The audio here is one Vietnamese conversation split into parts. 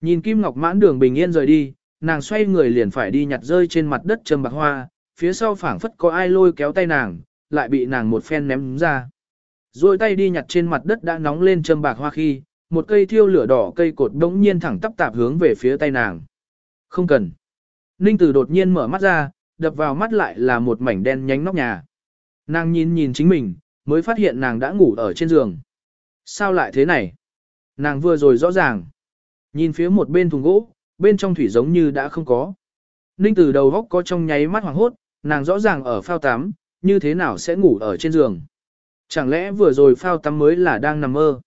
Nhìn Kim Ngọc mãn đường bình yên rời đi, nàng xoay người liền phải đi nhặt rơi trên mặt đất trâm bạc hoa, phía sau phảng phất có ai lôi kéo tay nàng, lại bị nàng một phen ném ra. Rồi tay đi nhặt trên mặt đất đã nóng lên trâm bạc hoa khi, một cây thiêu lửa đỏ cây cột đống nhiên thẳng tắp tạp hướng về phía tay nàng. Không cần. Ninh Tử đột nhiên mở mắt ra, đập vào mắt lại là một mảnh đen nhánh nóc nhà. Nàng nhìn nhìn chính mình, mới phát hiện nàng đã ngủ ở trên giường. Sao lại thế này? Nàng vừa rồi rõ ràng. Nhìn phía một bên thùng gỗ, bên trong thủy giống như đã không có. Ninh Tử đầu góc có trong nháy mắt hoảng hốt, nàng rõ ràng ở phao tắm, như thế nào sẽ ngủ ở trên giường. Chẳng lẽ vừa rồi phao tắm mới là đang nằm mơ.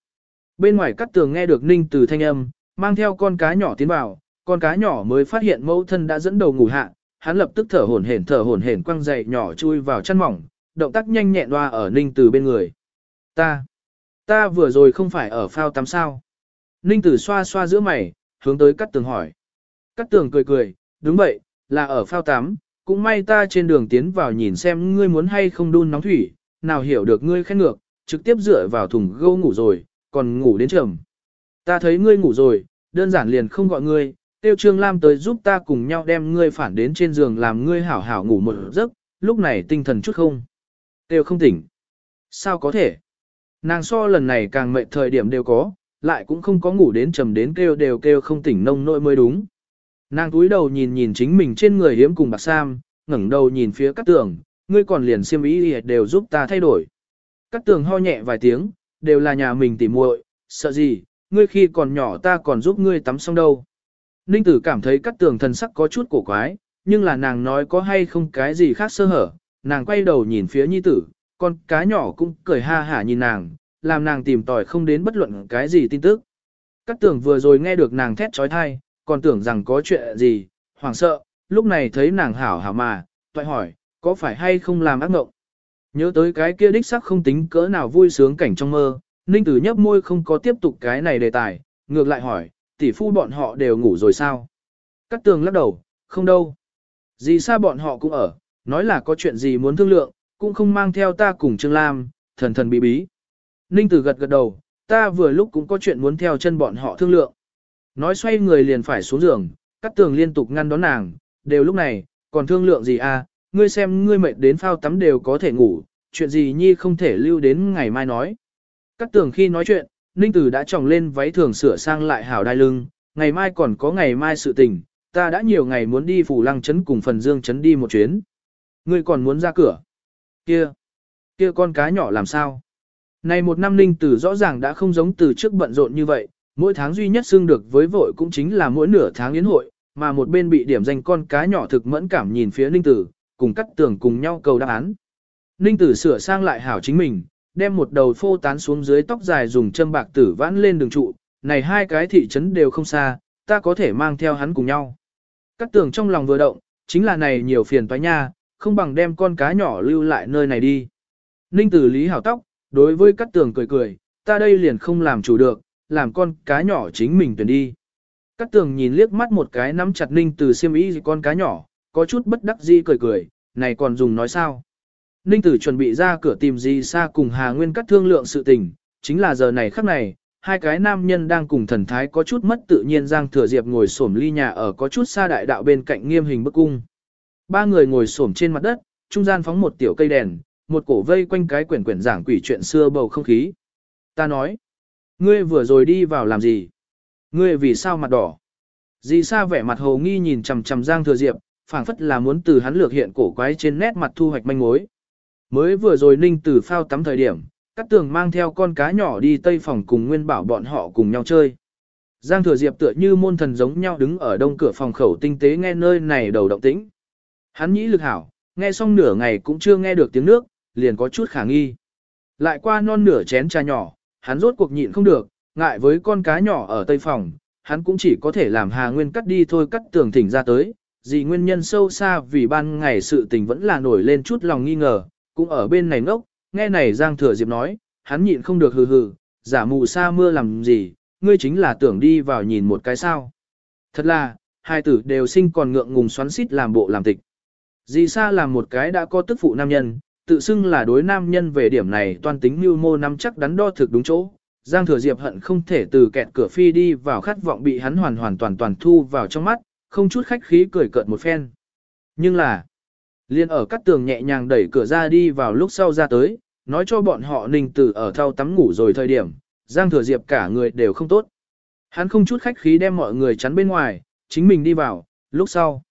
Bên ngoài cắt tường nghe được Ninh Tử thanh âm, mang theo con cá nhỏ tiến vào, con cá nhỏ mới phát hiện mẫu thân đã dẫn đầu ngủ hạ, hắn lập tức thở hổn hển thở hổn hển quăng dậy nhỏ chui vào chăn mỏng, động tác nhanh nhẹn đoa ở Ninh Tử bên người. Ta, ta vừa rồi không phải ở phao tắm sao. Ninh Tử xoa xoa giữa mày, hướng tới Cát tường hỏi. Cát tường cười cười, đúng vậy, là ở phao tắm, cũng may ta trên đường tiến vào nhìn xem ngươi muốn hay không đun nóng thủy, nào hiểu được ngươi khen ngược, trực tiếp dựa vào thùng gâu ngủ rồi, còn ngủ đến trầm. Ta thấy ngươi ngủ rồi, đơn giản liền không gọi ngươi, tiêu trương lam tới giúp ta cùng nhau đem ngươi phản đến trên giường làm ngươi hảo hảo ngủ một giấc, lúc này tinh thần chút không. Tiêu không tỉnh. Sao có thể? Nàng so lần này càng mệt thời điểm đều có, lại cũng không có ngủ đến trầm đến kêu đều kêu không tỉnh nông nỗi mới đúng. Nàng túi đầu nhìn nhìn chính mình trên người hiếm cùng bạc sam, ngẩng đầu nhìn phía các tường, ngươi còn liền xiêm ý đều giúp ta thay đổi. Các tường ho nhẹ vài tiếng, đều là nhà mình tỉ muội, sợ gì, ngươi khi còn nhỏ ta còn giúp ngươi tắm xong đâu. Ninh tử cảm thấy các tường thần sắc có chút cổ quái, nhưng là nàng nói có hay không cái gì khác sơ hở, nàng quay đầu nhìn phía nhi tử, con cá nhỏ cũng cười ha hả nhìn nàng, làm nàng tìm tòi không đến bất luận cái gì tin tức. Các tưởng vừa rồi nghe được nàng thét trói thai, còn tưởng rằng có chuyện gì, hoảng sợ, lúc này thấy nàng hảo hảo mà, toại hỏi, có phải hay không làm ác mộng? Nhớ tới cái kia đích sắc không tính cỡ nào vui sướng cảnh trong mơ, Ninh Tử nhấp môi không có tiếp tục cái này đề tài, ngược lại hỏi, tỷ phu bọn họ đều ngủ rồi sao? Cát tường lắc đầu, không đâu. Dì xa bọn họ cũng ở, nói là có chuyện gì muốn thương lượng, cũng không mang theo ta cùng Trương Lam, thần thần bí bí. Ninh Tử gật gật đầu, ta vừa lúc cũng có chuyện muốn theo chân bọn họ thương lượng. Nói xoay người liền phải xuống giường, Cát tường liên tục ngăn đón nàng, đều lúc này, còn thương lượng gì à, ngươi xem ngươi mệt đến phao tắm đều có thể ngủ, chuyện gì nhi không thể lưu đến ngày mai nói. Cát tường khi nói chuyện, Ninh Tử đã tròng lên váy thường sửa sang lại hảo đai lưng, ngày mai còn có ngày mai sự tình, ta đã nhiều ngày muốn đi phủ lăng chấn cùng phần dương chấn đi một chuyến. Ngươi còn muốn ra cửa. Kia, kia con cá nhỏ làm sao? Này một năm Ninh Tử rõ ràng đã không giống từ trước bận rộn như vậy, mỗi tháng duy nhất xương được với vội cũng chính là mỗi nửa tháng yến hội, mà một bên bị điểm danh con cá nhỏ thực mẫn cảm nhìn phía Ninh Tử, cùng cắt tường cùng nhau cầu đáp án. Ninh Tử sửa sang lại hảo chính mình, đem một đầu phô tán xuống dưới tóc dài dùng châm bạc tử vãn lên đường trụ, này hai cái thị trấn đều không xa, ta có thể mang theo hắn cùng nhau. Cắt tường trong lòng vừa động, chính là này nhiều phiền toái nha, không bằng đem con cá nhỏ lưu lại nơi này đi. Ninh tử lý hảo tóc, đối với cát tường cười cười, ta đây liền không làm chủ được, làm con cá nhỏ chính mình tuyển đi. cát tường nhìn liếc mắt một cái nắm chặt ninh tử xiêm ý con cá nhỏ, có chút bất đắc dĩ cười cười, này còn dùng nói sao. Ninh tử chuẩn bị ra cửa tìm gì xa cùng Hà Nguyên cắt thương lượng sự tình, chính là giờ này khắc này, hai cái nam nhân đang cùng thần thái có chút mất tự nhiên Giang Thừa Diệp ngồi xổm ly nhà ở có chút xa đại đạo bên cạnh nghiêm hình bức cung. Ba người ngồi xổm trên mặt đất, trung gian phóng một tiểu cây đèn, một cổ vây quanh cái quyển quyển giảng quỷ chuyện xưa bầu không khí. Ta nói, ngươi vừa rồi đi vào làm gì? Ngươi vì sao mặt đỏ? Dì Sa vẻ mặt hồ nghi nhìn chằm chằm Giang Thừa Diệp, phảng phất là muốn từ hắn lược hiện cổ quái trên nét mặt thu hoạch manh mối. Mới vừa rồi Ninh Tử phao tắm thời điểm, Cát Tường mang theo con cá nhỏ đi tây phòng cùng Nguyên Bảo bọn họ cùng nhau chơi. Giang Thừa Diệp tựa như môn thần giống nhau đứng ở đông cửa phòng khẩu tinh tế nghe nơi này đầu động tĩnh. Hắn nhĩ lực hảo, nghe xong nửa ngày cũng chưa nghe được tiếng nước, liền có chút khả nghi. Lại qua non nửa chén trà nhỏ, hắn rốt cuộc nhịn không được, ngại với con cá nhỏ ở tây phòng, hắn cũng chỉ có thể làm Hà Nguyên cắt đi thôi cắt tường thỉnh ra tới, gì nguyên nhân sâu xa vì ban ngày sự tình vẫn là nổi lên chút lòng nghi ngờ, cũng ở bên này ngốc, nghe này Giang Thừa Diệp nói, hắn nhịn không được hừ hừ, giả mù sa mưa làm gì, ngươi chính là tưởng đi vào nhìn một cái sao. Thật là, hai tử đều sinh còn ngượng ngùng xoắn xít làm bộ làm tịch. Dì Sa làm một cái đã có tức phụ nam nhân, tự xưng là đối nam nhân về điểm này toàn tính mưu mô nắm chắc đắn đo thực đúng chỗ, Giang Thừa Diệp hận không thể từ kẹt cửa phi đi vào khát vọng bị hắn hoàn hoàn toàn toàn thu vào trong mắt, không chút khách khí cười cợt một phen. Nhưng là, liên ở các tường nhẹ nhàng đẩy cửa ra đi vào lúc sau ra tới, nói cho bọn họ ninh tử ở thao tắm ngủ rồi thời điểm, Giang Thừa Diệp cả người đều không tốt. Hắn không chút khách khí đem mọi người chắn bên ngoài, chính mình đi vào, lúc sau.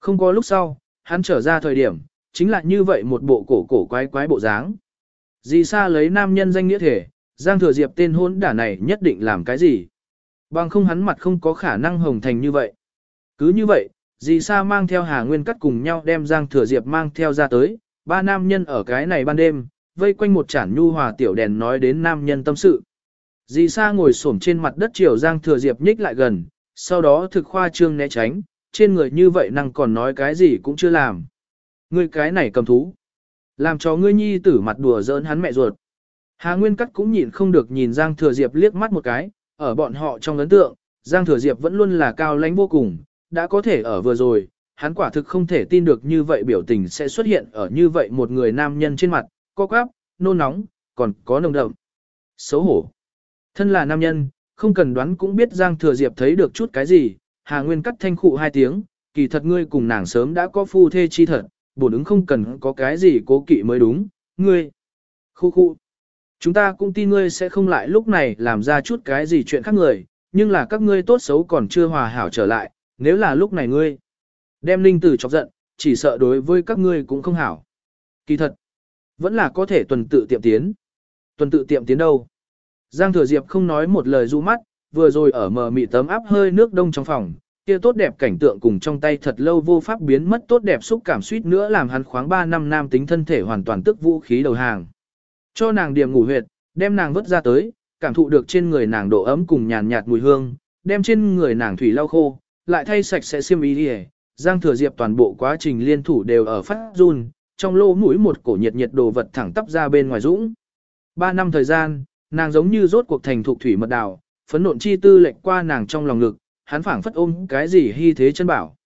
Không có lúc sau, hắn trở ra thời điểm, chính là như vậy một bộ cổ cổ quái quái bộ dáng. Dì Sa lấy nam nhân danh nghĩa thể, Giang Thừa Diệp tên hôn đả này nhất định làm cái gì? Bằng không hắn mặt không có khả năng hồng thành như vậy. Cứ như vậy, dì Sa mang theo Hà Nguyên Cắt cùng nhau đem Giang Thừa Diệp mang theo ra tới, ba nam nhân ở cái này ban đêm, vây quanh một chản nhu hòa tiểu đèn nói đến nam nhân tâm sự. Dì Sa ngồi xổm trên mặt đất chiều Giang Thừa Diệp nhích lại gần, sau đó thực khoa trương né tránh, trên người như vậy năng còn nói cái gì cũng chưa làm. Ngươi cái này cầm thú. Làm cho ngươi nhi tử mặt đùa giỡn hắn mẹ ruột. Hà Nguyên Cắt cũng nhịn không được nhìn Giang Thừa Diệp liếc mắt một cái, ở bọn họ trong ấn tượng, Giang Thừa Diệp vẫn luôn là cao lãnh vô cùng, đã có thể ở vừa rồi, hắn quả thực không thể tin được như vậy biểu tình sẽ xuất hiện ở như vậy một người nam nhân trên mặt, co quắp, nôn nóng, còn có nồng đậm. Xấu hổ. Thân là nam nhân, không cần đoán cũng biết Giang Thừa Diệp thấy được chút cái gì, Hà Nguyên cắt thanh khụ hai tiếng, kỳ thật ngươi cùng nàng sớm đã có phu thê chi thật, bổn ứng không cần có cái gì cố kỵ mới đúng, ngươi. Khu khu. Chúng ta cũng tin ngươi sẽ không lại lúc này làm ra chút cái gì chuyện khác người, nhưng là các ngươi tốt xấu còn chưa hòa hảo trở lại, nếu là lúc này ngươi đem linh tử chọc giận, chỉ sợ đối với các ngươi cũng không hảo. Kỳ thật, vẫn là có thể tuần tự tiệm tiến. Tuần tự tiệm tiến đâu? Giang Thừa Diệp không nói một lời du mắt, vừa rồi ở mờ mị tấm áp hơi nước đông trong phòng, kia tốt đẹp cảnh tượng cùng trong tay thật lâu vô pháp biến mất tốt đẹp xúc cảm suýt nữa làm hắn khoáng 3 năm nam tính thân thể hoàn toàn tức vũ khí đầu hàng. Cho nàng điểm ngủ huyệt, đem nàng vứt ra tới, cảm thụ được trên người nàng độ ấm cùng nhàn nhạt mùi hương, đem trên người nàng thủy lau khô, lại thay sạch sẽ xiêm y đi Giang Thừa Diệp toàn bộ quá trình liên thủ đều ở phát run, trong lỗ mũi một cổ nhiệt nhiệt đồ vật thẳng tắp ra bên ngoài dũng. Ba năm thời gian, nàng giống như rốt cuộc thành thục thủy mật đào, phấn nộn chi tư lệch qua nàng trong lòng ngực, hắn phảng phất ôm cái gì hy thế chân bảo.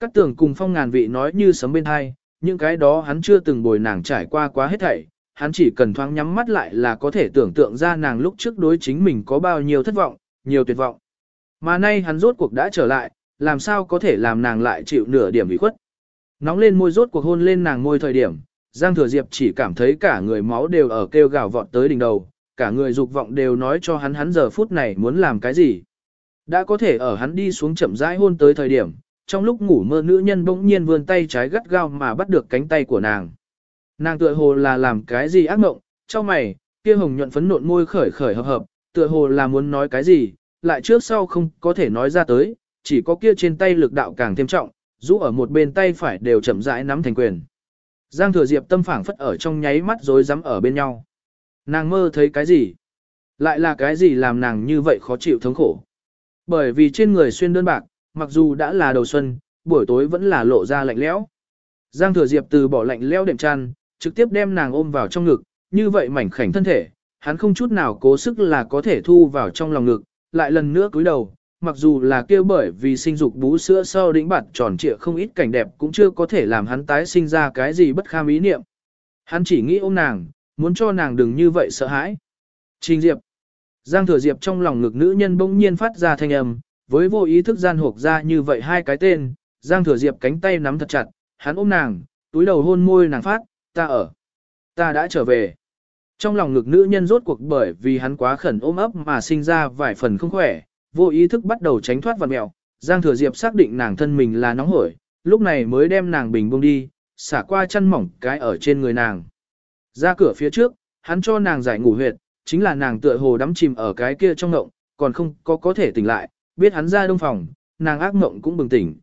Các tưởng cùng phong ngàn vị nói như sấm bên hai, những cái đó hắn chưa từng bồi nàng trải qua quá hết thảy, hắn chỉ cần thoáng nhắm mắt lại là có thể tưởng tượng ra nàng lúc trước đối chính mình có bao nhiêu thất vọng, nhiều tuyệt vọng. Mà nay hắn rốt cuộc đã trở lại, làm sao có thể làm nàng lại chịu nửa điểm bị khuất. Nóng lên môi rốt cuộc hôn lên nàng môi thời điểm, Giang Thừa Diệp chỉ cảm thấy cả người máu đều ở kêu gào vọt tới đỉnh đầu, cả người dục vọng đều nói cho hắn hắn giờ phút này muốn làm cái gì. Đã có thể ở hắn đi xuống chậm rãi hôn tới thời điểm, trong lúc ngủ mơ nữ nhân bỗng nhiên vươn tay trái gắt gao mà bắt được cánh tay của nàng. Nàng tựa hồ là làm cái gì ác mộng, cho mày, kia hồng nhuận phấn nộn môi khởi khởi hợp hợp, tựa hồ là muốn nói cái gì, lại trước sau không có thể nói ra tới, chỉ có kia trên tay lực đạo càng thêm trọng, rũ ở một bên tay phải đều chậm rãi nắm thành quyền. Giang thừa diệp tâm phảng phất ở trong nháy mắt rối rắm ở bên nhau. Nàng mơ thấy cái gì? Lại là cái gì làm nàng như vậy khó chịu thống khổ? Bởi vì trên người xuyên đơn bạc, mặc dù đã là đầu xuân, buổi tối vẫn là lộ ra lạnh lẽo. Giang thừa diệp từ bỏ lạnh lẽo đệm chăn, trực tiếp đem nàng ôm vào trong ngực, như vậy mảnh khảnh thân thể, hắn không chút nào cố sức là có thể thu vào trong lòng ngực, lại lần nữa cúi đầu, mặc dù là kêu bởi vì sinh dục bú sữa sau đỉnh bạt tròn trịa không ít cảnh đẹp cũng chưa có thể làm hắn tái sinh ra cái gì bất kham ý niệm. Hắn chỉ nghĩ ôm nàng, muốn cho nàng đừng như vậy sợ hãi. Trình Diệp Giang Thừa Diệp trong lòng ngực nữ nhân bỗng nhiên phát ra thanh âm, với vô ý thức gian hộp ra như vậy hai cái tên, Giang Thừa Diệp cánh tay nắm thật chặt, hắn ôm nàng, túi đầu hôn môi nàng phát, ta ở, ta đã trở về. Trong lòng ngực nữ nhân rốt cuộc bởi vì hắn quá khẩn ôm ấp mà sinh ra vài phần không khỏe, vô ý thức bắt đầu tránh thoát vật mẹo. Giang Thừa Diệp xác định nàng thân mình là nóng hổi, lúc này mới đem nàng bình bông đi, xả qua chân mỏng cái ở trên người nàng. Ra cửa phía trước, hắn cho nàng giải ngủ huyệt, chính là nàng tựa hồ đắm chìm ở cái kia trong ngộng, còn không có có thể tỉnh lại, biết hắn ra đông phòng, nàng ác ngộng cũng bừng tỉnh.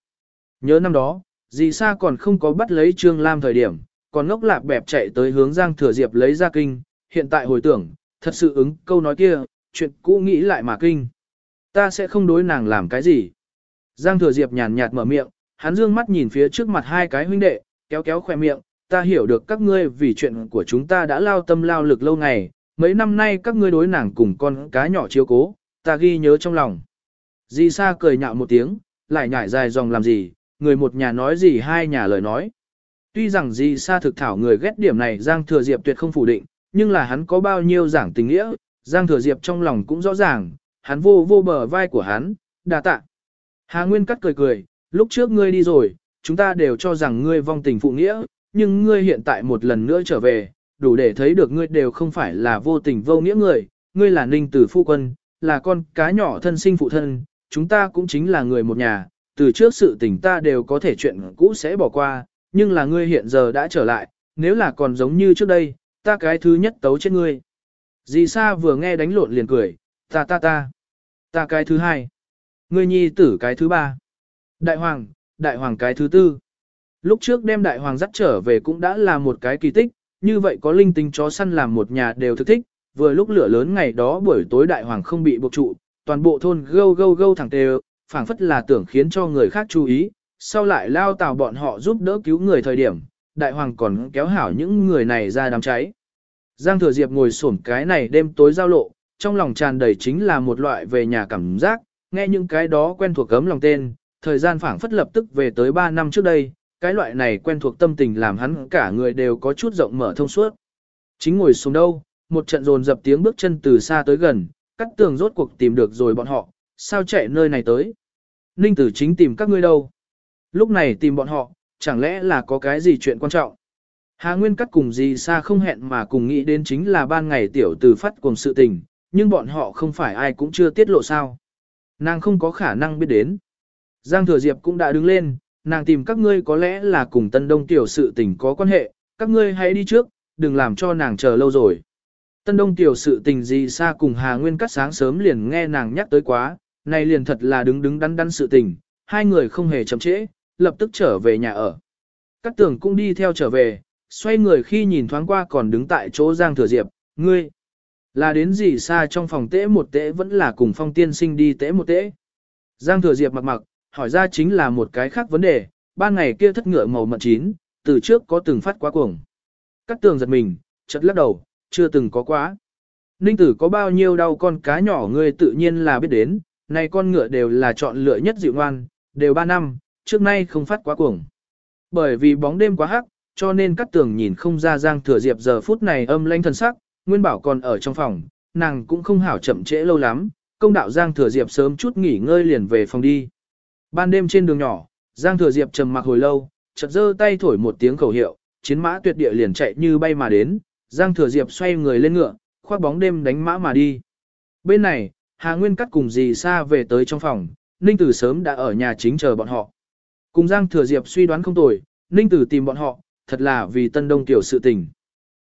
Nhớ năm đó, dì Sa còn không có bắt lấy Trương Lam thời điểm, còn ngốc lạc bẹp chạy tới hướng Giang Thừa Diệp lấy ra kinh, hiện tại hồi tưởng, thật sự ứng câu nói kia, chuyện cũ nghĩ lại mà kinh. Ta sẽ không đối nàng làm cái gì. Giang Thừa Diệp nhàn nhạt mở miệng, hắn dương mắt nhìn phía trước mặt hai cái huynh đệ, kéo kéo khoe miệng, ta hiểu được các ngươi vì chuyện của chúng ta đã lao tâm lao lực lâu ngày, mấy năm nay các ngươi đối nàng cùng con cá nhỏ chiếu cố, ta ghi nhớ trong lòng. Di Sa cười nhạo một tiếng, lại nhảy dài dòng làm gì, người một nhà nói gì hai nhà lời nói. Tuy rằng Di Sa thực thảo người ghét điểm này Giang Thừa Diệp tuyệt không phủ định, nhưng là hắn có bao nhiêu giảng tình nghĩa, Giang Thừa Diệp trong lòng cũng rõ ràng, hắn vô vô bờ vai của hắn, đà tạ. Hà Nguyên cắt cười cười, lúc trước ngươi đi rồi, chúng ta đều cho rằng ngươi vong tình phụ nghĩa, nhưng ngươi hiện tại một lần nữa trở về, đủ để thấy được ngươi đều không phải là vô tình vô nghĩa người, ngươi là ninh tử phu quân, là con cá nhỏ thân sinh phụ thân, chúng ta cũng chính là người một nhà, từ trước sự tình ta đều có thể chuyện cũ sẽ bỏ qua, nhưng là ngươi hiện giờ đã trở lại, nếu là còn giống như trước đây, ta cái thứ nhất tấu chết ngươi. Dì Sa vừa nghe đánh lộn liền cười, ta ta ta, ta cái thứ hai, ngươi nhi tử cái thứ ba, đại hoàng, đại hoàng cái thứ tư. Lúc trước đem đại hoàng dắt trở về cũng đã là một cái kỳ tích, như vậy có linh tinh chó săn làm một nhà đều thực thích, vừa lúc lửa lớn ngày đó buổi tối đại hoàng không bị buộc trụ, toàn bộ thôn gâu gâu gâu thẳng tề, phảng phất là tưởng khiến cho người khác chú ý, sau lại lao tào bọn họ giúp đỡ cứu người thời điểm, đại hoàng còn kéo hảo những người này ra đám cháy. Giang Thừa Diệp ngồi xổm cái này đêm tối giao lộ, trong lòng tràn đầy chính là một loại về nhà cảm giác, nghe những cái đó quen thuộc gấm lòng tên, thời gian phảng phất lập tức về tới 3 năm trước đây, cái loại này quen thuộc tâm tình làm hắn cả người đều có chút rộng mở thông suốt. Chính ngồi xuống đâu, một trận rồn dập tiếng bước chân từ xa tới gần, cắt tường rốt cuộc tìm được rồi bọn họ, sao chạy nơi này tới. Ninh tử chính tìm các ngươi đâu. Lúc này tìm bọn họ, chẳng lẽ là có cái gì chuyện quan trọng. Hà Nguyên cắt cùng gì xa không hẹn mà cùng nghĩ đến chính là ban ngày tiểu từ phát cùng sự tình, nhưng bọn họ không phải ai cũng chưa tiết lộ sao. Nàng không có khả năng biết đến. Giang Thừa Diệp cũng đã đứng lên, nàng tìm các ngươi có lẽ là cùng Tân Đông tiểu sự tình có quan hệ, các ngươi hãy đi trước, đừng làm cho nàng chờ lâu rồi. Tân Đông tiểu sự tình gì xa cùng Hà Nguyên cắt sáng sớm liền nghe nàng nhắc tới quá, này liền thật là đứng đứng đắn đắn sự tình, hai người không hề chậm trễ, lập tức trở về nhà ở. Các tưởng cũng đi theo trở về, xoay người khi nhìn thoáng qua còn đứng tại chỗ Giang Thừa Diệp, ngươi, là đến gì xa trong phòng tễ một tễ vẫn là cùng phong tiên sinh đi tễ một tễ. Giang Thừa Diệp mặc mặc, hỏi ra chính là một cái khác vấn đề, ban ngày kia thất ngựa màu mận chín, từ trước có từng phát quá cuồng. Cắt tường giật mình, chật lắc đầu, chưa từng có quá. Ninh tử có bao nhiêu đau con cá nhỏ ngươi tự nhiên là biết đến, này con ngựa đều là chọn lựa nhất dịu ngoan, đều 3 năm, trước nay không phát quá cuồng. Bởi vì bóng đêm quá hắc, cho nên cắt tường nhìn không ra Giang Thừa Diệp giờ phút này âm lanh thần sắc, Nguyên Bảo còn ở trong phòng, nàng cũng không hảo chậm trễ lâu lắm, công đạo Giang Thừa Diệp sớm chút nghỉ ngơi liền về phòng đi. Ban đêm trên đường nhỏ, Giang Thừa Diệp trầm mặc hồi lâu, chợt giơ tay thổi một tiếng khẩu hiệu, chiến mã tuyệt địa liền chạy như bay mà đến, Giang Thừa Diệp xoay người lên ngựa, khoác bóng đêm đánh mã mà đi. Bên này, Hà Nguyên cắt cùng dì xa về tới trong phòng, Ninh Tử sớm đã ở nhà chính chờ bọn họ. Cùng Giang Thừa Diệp suy đoán không tồi, Ninh Tử tìm bọn họ, thật là vì Tân Đông tiểu sự tình.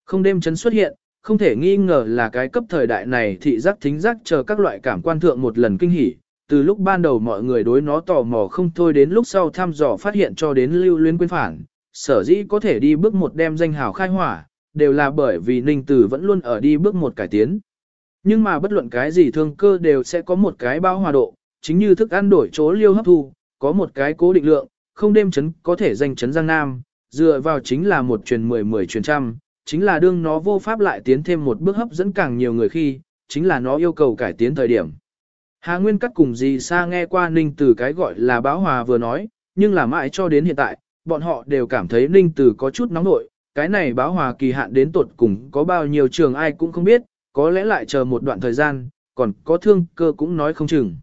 Không đêm chấn xuất hiện, không thể nghi ngờ là cái cấp thời đại này thị giác thính giác chờ các loại cảm quan thượng một lần kinh hỉ. Từ lúc ban đầu mọi người đối nó tò mò không thôi đến lúc sau thăm dò phát hiện cho đến lưu luyến quên phản, sở dĩ có thể đi bước một đem danh hào khai hỏa, đều là bởi vì Ninh Tử vẫn luôn ở đi bước một cải tiến. Nhưng mà bất luận cái gì thương cơ đều sẽ có một cái bao hòa độ, chính như thức ăn đổi chỗ liêu hấp thu, có một cái cố định lượng, không đêm chấn có thể danh chấn Giang Nam, dựa vào chính là một truyền mười mười truyền trăm, chính là đương nó vô pháp lại tiến thêm một bước hấp dẫn càng nhiều người khi, chính là nó yêu cầu cải tiến thời điểm. Hà Nguyên cắt cùng gì xa nghe qua Ninh Tử cái gọi là báo hòa vừa nói, nhưng là mãi cho đến hiện tại, bọn họ đều cảm thấy Ninh Tử có chút nóng nội, cái này báo hòa kỳ hạn đến tột cùng có bao nhiêu trường ai cũng không biết, có lẽ lại chờ một đoạn thời gian, còn có thương cơ cũng nói không chừng.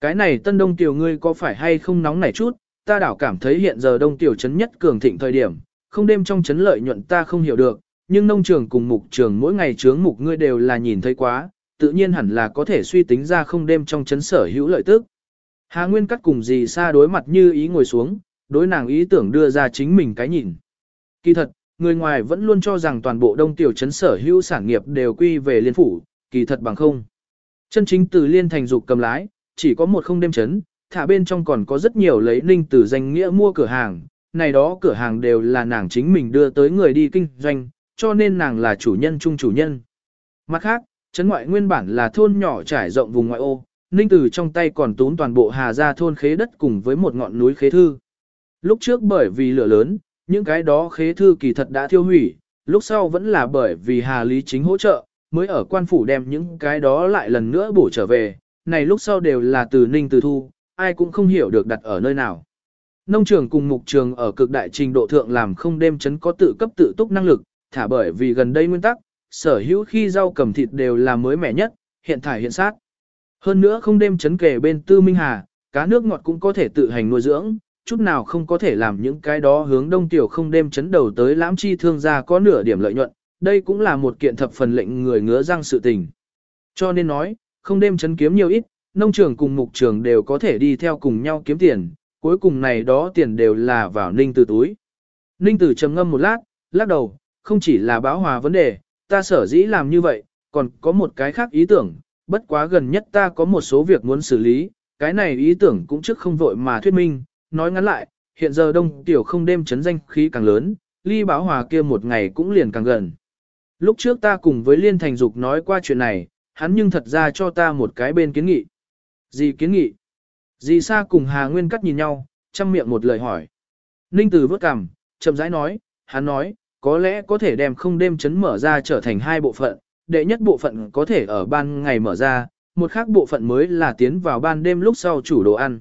Cái này tân đông tiểu ngươi có phải hay không nóng nảy chút, ta đảo cảm thấy hiện giờ đông tiểu chấn nhất cường thịnh thời điểm, không đêm trong chấn lợi nhuận ta không hiểu được, nhưng nông trường cùng mục trường mỗi ngày trướng mục ngươi đều là nhìn thấy quá, tự nhiên hẳn là có thể suy tính ra không đêm trong chấn sở hữu lợi tức. Hà Nguyên cắt cùng gì xa đối mặt như ý ngồi xuống, đối nàng ý tưởng đưa ra chính mình cái nhìn. Kỳ thật, người ngoài vẫn luôn cho rằng toàn bộ đông tiểu chấn sở hữu sản nghiệp đều quy về liên phủ, kỳ thật bằng không. Chân chính từ liên thành dục cầm lái, chỉ có một không đêm chấn, thả bên trong còn có rất nhiều lấy ninh từ danh nghĩa mua cửa hàng, này đó cửa hàng đều là nàng chính mình đưa tới người đi kinh doanh, cho nên nàng là chủ nhân chung chủ nhân. Mặt khác, chấn ngoại nguyên bản là thôn nhỏ trải rộng vùng ngoại ô, ninh từ trong tay còn tốn toàn bộ hà gia thôn khế đất cùng với một ngọn núi khế thư. Lúc trước bởi vì lửa lớn, những cái đó khế thư kỳ thật đã thiêu hủy, lúc sau vẫn là bởi vì hà lý chính hỗ trợ, mới ở quan phủ đem những cái đó lại lần nữa bổ trở về, này lúc sau đều là từ ninh từ thu, ai cũng không hiểu được đặt ở nơi nào. Nông trường cùng mục trường ở cực đại trình độ thượng làm không đêm chấn có tự cấp tự túc năng lực, thả bởi vì gần đây nguyên tắc, sở hữu khi rau cầm thịt đều là mới mẻ nhất, hiện thải hiện sát. Hơn nữa không đêm chấn kề bên Tư Minh Hà, cá nước ngọt cũng có thể tự hành nuôi dưỡng, chút nào không có thể làm những cái đó hướng đông tiểu không đêm chấn đầu tới lãm chi thương gia có nửa điểm lợi nhuận, đây cũng là một kiện thập phần lệnh người ngứa răng sự tình. Cho nên nói, không đêm chấn kiếm nhiều ít, nông trường cùng mục trường đều có thể đi theo cùng nhau kiếm tiền, cuối cùng này đó tiền đều là vào ninh từ túi. Ninh tử trầm ngâm một lát, lắc đầu, không chỉ là báo hòa vấn đề, ta sở dĩ làm như vậy, còn có một cái khác ý tưởng, bất quá gần nhất ta có một số việc muốn xử lý, cái này ý tưởng cũng trước không vội mà thuyết minh, nói ngắn lại, hiện giờ đông tiểu không đêm chấn danh khí càng lớn, ly báo hòa kia một ngày cũng liền càng gần. Lúc trước ta cùng với Liên Thành Dục nói qua chuyện này, hắn nhưng thật ra cho ta một cái bên kiến nghị. Gì kiến nghị? Dì Sa cùng Hà Nguyên cắt nhìn nhau, chăm miệng một lời hỏi. Ninh Tử vớt cằm, chậm rãi nói, hắn nói, có lẽ có thể đem không đêm chấn mở ra trở thành hai bộ phận, đệ nhất bộ phận có thể ở ban ngày mở ra, một khác bộ phận mới là tiến vào ban đêm lúc sau chủ đồ ăn.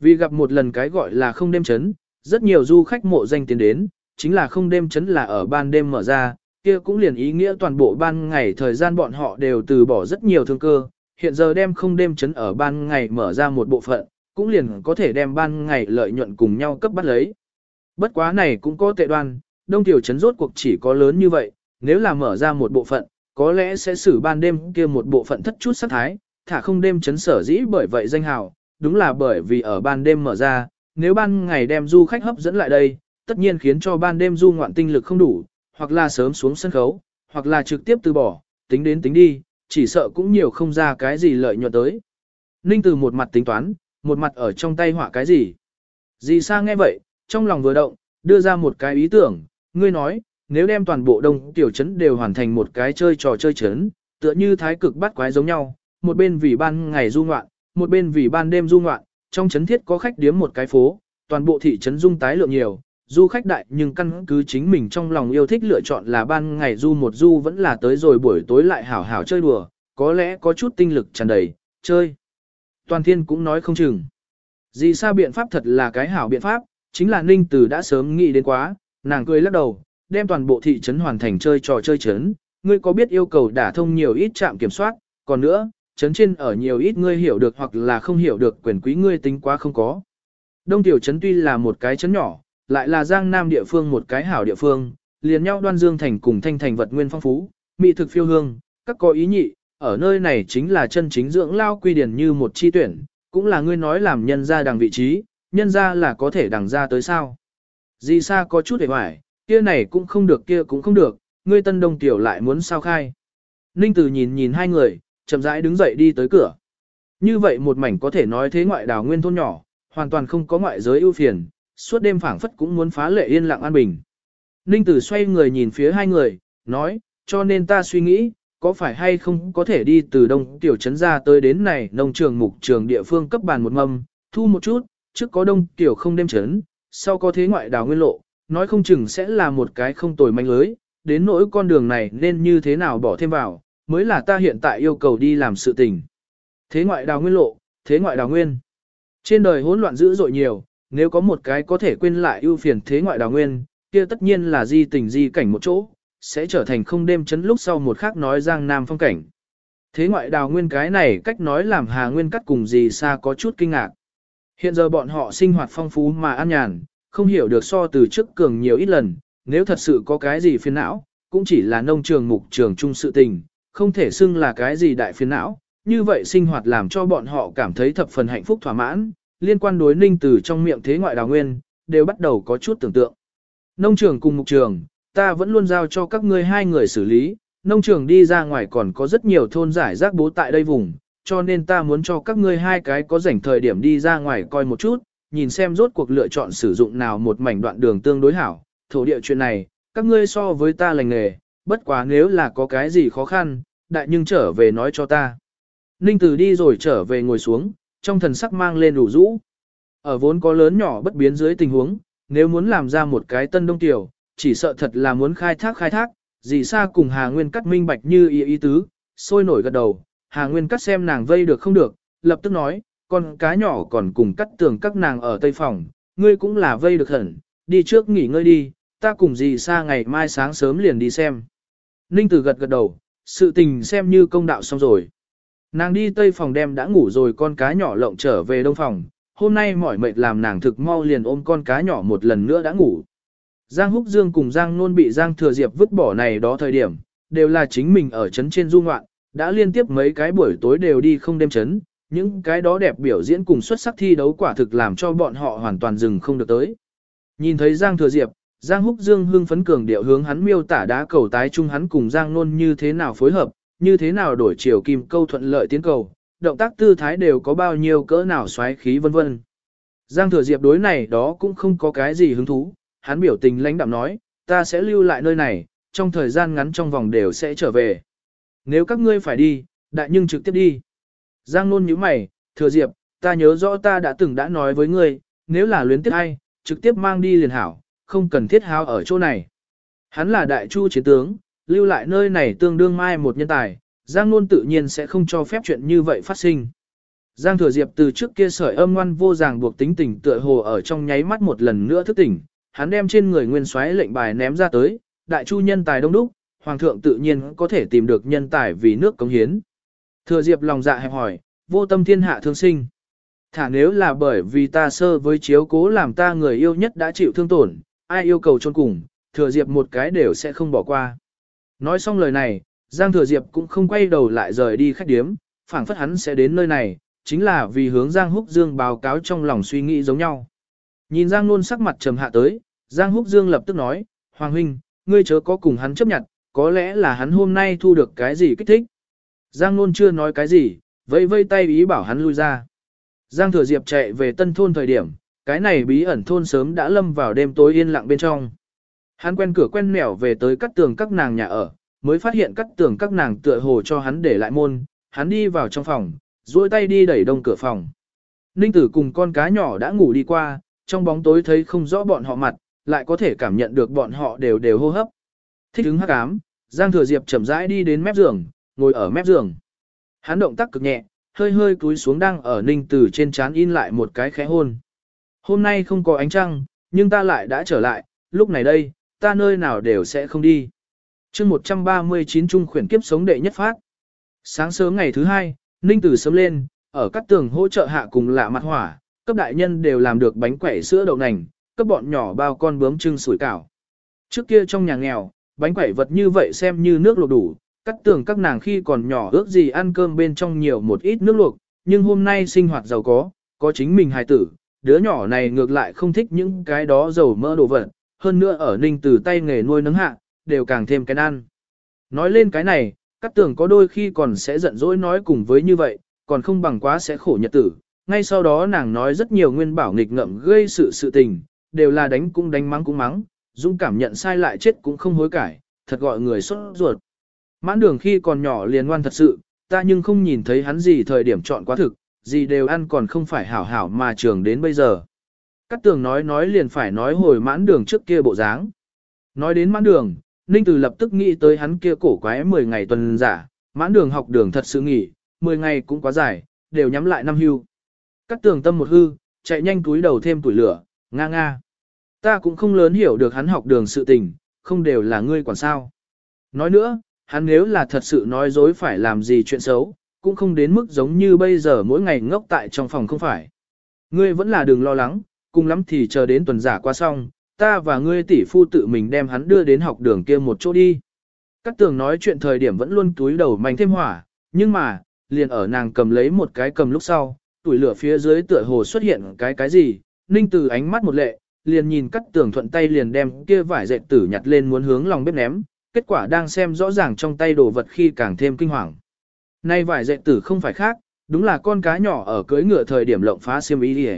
Vì gặp một lần cái gọi là không đêm chấn, rất nhiều du khách mộ danh tiến đến, chính là không đêm chấn là ở ban đêm mở ra, kia cũng liền ý nghĩa toàn bộ ban ngày thời gian bọn họ đều từ bỏ rất nhiều thương cơ, hiện giờ đem không đêm chấn ở ban ngày mở ra một bộ phận, cũng liền có thể đem ban ngày lợi nhuận cùng nhau cấp bắt lấy. Bất quá này cũng có tệ đoan, đông tiểu chấn rốt cuộc chỉ có lớn như vậy, nếu là mở ra một bộ phận, có lẽ sẽ xử ban đêm kia một bộ phận thất chút sát thái, thả không đêm chấn sở dĩ bởi vậy danh hào, đúng là bởi vì ở ban đêm mở ra, nếu ban ngày đem du khách hấp dẫn lại đây, tất nhiên khiến cho ban đêm du ngoạn tinh lực không đủ, hoặc là sớm xuống sân khấu, hoặc là trực tiếp từ bỏ, tính đến tính đi, chỉ sợ cũng nhiều không ra cái gì lợi nhuận tới. Ninh từ một mặt tính toán, một mặt ở trong tay họa cái gì. Dì sa nghe vậy, trong lòng vừa động, đưa ra một cái ý tưởng, ngươi nói, nếu đem toàn bộ đông tiểu trấn đều hoàn thành một cái chơi trò chơi trấn, tựa như thái cực bắt quái giống nhau, một bên vì ban ngày du ngoạn, một bên vì ban đêm du ngoạn, trong trấn thiết có khách điếm một cái phố, toàn bộ thị trấn dung tái lượng nhiều, du khách đại nhưng căn cứ chính mình trong lòng yêu thích lựa chọn là ban ngày du một du vẫn là tới rồi buổi tối lại hảo hảo chơi đùa, có lẽ có chút tinh lực tràn đầy, chơi. Toàn thiên cũng nói không chừng. Dì sa biện pháp thật là cái hảo biện pháp, chính là Ninh Tử đã sớm nghĩ đến quá, nàng cười lắc đầu, đem toàn bộ thị trấn hoàn thành chơi trò chơi trấn, ngươi có biết yêu cầu đả thông nhiều ít trạm kiểm soát, còn nữa, trấn trên ở nhiều ít ngươi hiểu được hoặc là không hiểu được quyền quý ngươi tính quá không có. Đông tiểu trấn tuy là một cái trấn nhỏ, lại là giang nam địa phương một cái hảo địa phương, liền nhau đoan dương thành cùng thanh thành vật nguyên phong phú, mỹ thực phiêu hương, các có ý nhị, ở nơi này chính là chân chính dưỡng lao quy điển như một chi tuyển, cũng là ngươi nói làm nhân ra đằng vị trí, nhân ra là có thể đằng ra tới sao. Di Sa có chút hề hoài, kia này cũng không được kia cũng không được, ngươi tân đông tiểu lại muốn sao khai. Ninh Tử nhìn nhìn hai người, chậm rãi đứng dậy đi tới cửa. Như vậy một mảnh có thể nói thế ngoại đảo nguyên thôn nhỏ, hoàn toàn không có ngoại giới ưu phiền, suốt đêm phảng phất cũng muốn phá lệ yên lặng an bình. Ninh Tử xoay người nhìn phía hai người, nói, cho nên ta suy nghĩ, có phải hay không có thể đi từ đông tiểu trấn ra tới đến này nông trường mục trường địa phương cấp bàn một mâm, thu một chút, trước có đông tiểu không đêm trấn, sau có thế ngoại đào nguyên lộ, nói không chừng sẽ là một cái không tồi manh lưới, đến nỗi con đường này nên như thế nào bỏ thêm vào, mới là ta hiện tại yêu cầu đi làm sự tình. Thế ngoại đào nguyên lộ, thế ngoại đào nguyên. Trên đời hỗn loạn dữ dội nhiều, nếu có một cái có thể quên lại ưu phiền thế ngoại đào nguyên, kia tất nhiên là di tình di cảnh một chỗ, sẽ trở thành không đêm chấn lúc sau một khác nói giang nam phong cảnh. Thế ngoại đào nguyên cái này cách nói làm Hà Nguyên cắt cùng gì xa có chút kinh ngạc. Hiện giờ bọn họ sinh hoạt phong phú mà an nhàn, không hiểu được so từ trước cường nhiều ít lần, nếu thật sự có cái gì phiền não, cũng chỉ là nông trường mục trường chung sự tình, không thể xưng là cái gì đại phiền não. Như vậy sinh hoạt làm cho bọn họ cảm thấy thập phần hạnh phúc thỏa mãn, liên quan đối ninh từ trong miệng thế ngoại đào nguyên, đều bắt đầu có chút tưởng tượng. Nông trường cùng mục trường, ta vẫn luôn giao cho các ngươi hai người xử lý, nông trường đi ra ngoài còn có rất nhiều thôn giải rác bố tại đây vùng, cho nên ta muốn cho các ngươi hai cái có rảnh thời điểm đi ra ngoài coi một chút, nhìn xem rốt cuộc lựa chọn sử dụng nào một mảnh đoạn đường tương đối hảo, thổ địa chuyện này, các ngươi so với ta lành nghề, bất quá nếu là có cái gì khó khăn, đại nhưng trở về nói cho ta. Ninh Tử đi rồi trở về ngồi xuống, trong thần sắc mang lên đủ rũ. Ở vốn có lớn nhỏ bất biến dưới tình huống, nếu muốn làm ra một cái tân đông tiểu, chỉ sợ thật là muốn khai thác khai thác, dì xa cùng Hà Nguyên cắt minh bạch như ý ý tứ, sôi nổi gật đầu, Hà Nguyên cắt xem nàng vây được không được, lập tức nói, con cá nhỏ còn cùng cắt tường các nàng ở tây phòng, ngươi cũng là vây được hẳn, đi trước nghỉ ngơi đi, ta cùng dì xa ngày mai sáng sớm liền đi xem. Ninh Tử gật gật đầu, sự tình xem như công đạo xong rồi. Nàng đi tây phòng đem đã ngủ rồi con cá nhỏ lộng trở về đông phòng, hôm nay mỏi mệt làm nàng thực mau liền ôm con cá nhỏ một lần nữa đã ngủ. Giang Húc Dương cùng Giang Nôn bị Giang Thừa Diệp vứt bỏ này đó thời điểm, đều là chính mình ở trấn trên du ngoạn, đã liên tiếp mấy cái buổi tối đều đi không đêm chấn, những cái đó đẹp biểu diễn cùng xuất sắc thi đấu quả thực làm cho bọn họ hoàn toàn dừng không được tới. Nhìn thấy Giang Thừa Diệp, Giang Húc Dương hưng phấn cường điệu hướng hắn miêu tả đá cầu tái chung hắn cùng Giang Nôn như thế nào phối hợp, như thế nào đổi chiều kim câu thuận lợi tiến cầu, động tác tư thái đều có bao nhiêu cỡ nào xoáy khí vân vân. Giang Thừa Diệp đối này đó cũng không có cái gì hứng thú, hắn biểu tình lãnh đạm nói, ta sẽ lưu lại nơi này, trong thời gian ngắn trong vòng đều sẽ trở về. Nếu các ngươi phải đi, đại nhưng trực tiếp đi. Giang Nôn nhíu mày, Thừa Diệp, ta nhớ rõ ta đã từng đã nói với ngươi, nếu là luyến tiếp ai, trực tiếp mang đi liền hảo, không cần thiết hao ở chỗ này. Hắn là đại chu chiến tướng, lưu lại nơi này tương đương mai một nhân tài, Giang Nôn tự nhiên sẽ không cho phép chuyện như vậy phát sinh. Giang Thừa Diệp từ trước kia sợi âm ngoan vô ràng buộc tính tình tựa hồ ở trong nháy mắt một lần nữa thức tỉnh, hắn đem trên người nguyên soái lệnh bài ném ra tới, đại chu nhân tài đông đúc, hoàng thượng tự nhiên có thể tìm được nhân tài vì nước cống hiến. Thừa Diệp lòng dạ hẹp hỏi, vô tâm thiên hạ thương sinh. Thả nếu là bởi vì ta sơ với chiếu cố làm ta người yêu nhất đã chịu thương tổn, ai yêu cầu chôn cùng, Thừa Diệp một cái đều sẽ không bỏ qua. Nói xong lời này, Giang Thừa Diệp cũng không quay đầu lại rời đi khách điếm, phảng phất hắn sẽ đến nơi này, chính là vì hướng Giang Húc Dương báo cáo trong lòng suy nghĩ giống nhau. Nhìn Giang luôn sắc mặt trầm hạ tới, Giang Húc Dương lập tức nói, Hoàng Huynh, ngươi chớ có cùng hắn chấp nhận, có lẽ là hắn hôm nay thu được cái gì kích thích. Giang Nôn chưa nói cái gì, vẫy vây tay ý bảo hắn lui ra. Giang Thừa Diệp chạy về tân thôn thời điểm, cái này bí ẩn thôn sớm đã lâm vào đêm tối yên lặng bên trong. Hắn quen cửa quen mẻo về tới cắt tường các nàng nhà ở, mới phát hiện cắt tường các nàng tựa hồ cho hắn để lại môn, hắn đi vào trong phòng, duỗi tay đi đẩy đông cửa phòng. Ninh tử cùng con cá nhỏ đã ngủ đi qua, trong bóng tối thấy không rõ bọn họ mặt, lại có thể cảm nhận được bọn họ đều đều hô hấp. Thích ứng hắc ám, Giang Thừa Diệp chậm rãi đi đến mép giường, ngồi ở mép giường. Hắn động tác cực nhẹ, hơi hơi cúi xuống đang ở Ninh Tử trên trán in lại một cái khẽ hôn. Hôm nay không có ánh trăng, nhưng ta lại đã trở lại, lúc này đây, ta nơi nào đều sẽ không đi. chương 139 trung khuyển kiếp sống đệ nhất phát. Sáng sớm ngày thứ hai, Ninh Tử sớm lên, ở các tường hỗ trợ hạ cùng lạ mặt hỏa, cấp đại nhân đều làm được bánh quẩy sữa đậu nành, cấp bọn nhỏ bao con bướm trưng sủi cảo. Trước kia trong nhà nghèo, bánh quẩy vật như vậy xem như nước luộc đủ, cắt tưởng các nàng khi còn nhỏ ước gì ăn cơm bên trong nhiều một ít nước luộc, nhưng hôm nay sinh hoạt giàu có, có chính mình hài tử, đứa nhỏ này ngược lại không thích những cái đó dầu mỡ đồ vật, hơn nữa ở ninh từ tay nghề nuôi nấng hạ, đều càng thêm cái ăn. Nói lên cái này, các tưởng có đôi khi còn sẽ giận dỗi nói cùng với như vậy, còn không bằng quá sẽ khổ nhật tử. Ngay sau đó nàng nói rất nhiều nguyên bảo nghịch ngợm gây sự sự tình, đều là đánh cũng đánh mắng cũng mắng, dũng cảm nhận sai lại chết cũng không hối cải, thật gọi người xuất ruột. Mãn đường khi còn nhỏ liền ngoan thật sự, ta nhưng không nhìn thấy hắn gì thời điểm chọn quá thực, gì đều ăn còn không phải hảo hảo mà trường đến bây giờ. Cát tường nói nói liền phải nói hồi mãn đường trước kia bộ dáng. Nói đến mãn đường, Ninh Từ lập tức nghĩ tới hắn kia cổ quái 10 ngày tuần giả, mãn đường học đường thật sự nghỉ, 10 ngày cũng quá dài, đều nhắm lại năm hưu. Cát tường tâm một hư, chạy nhanh túi đầu thêm tuổi lửa, nga nga. Ta cũng không lớn hiểu được hắn học đường sự tình, không đều là ngươi quản sao. Nói nữa, hắn nếu là thật sự nói dối phải làm gì chuyện xấu, cũng không đến mức giống như bây giờ mỗi ngày ngốc tại trong phòng không phải. Ngươi vẫn là đừng lo lắng, cùng lắm thì chờ đến tuần giả qua xong, ta và ngươi tỷ phu tự mình đem hắn đưa đến học đường kia một chỗ đi. Các tường nói chuyện thời điểm vẫn luôn túi đầu mạnh thêm hỏa, nhưng mà, liền ở nàng cầm lấy một cái cầm lúc sau, tuổi lửa phía dưới tựa hồ xuất hiện cái cái gì, ninh từ ánh mắt một lệ, liền nhìn cắt tường thuận tay liền đem kia vải dệt tử nhặt lên muốn hướng lòng bếp ném, kết quả đang xem rõ ràng trong tay đồ vật khi càng thêm kinh hoàng. Nay vải dệt tử không phải khác, đúng là con cá nhỏ ở cưới ngựa thời điểm lộng phá xiêm y đi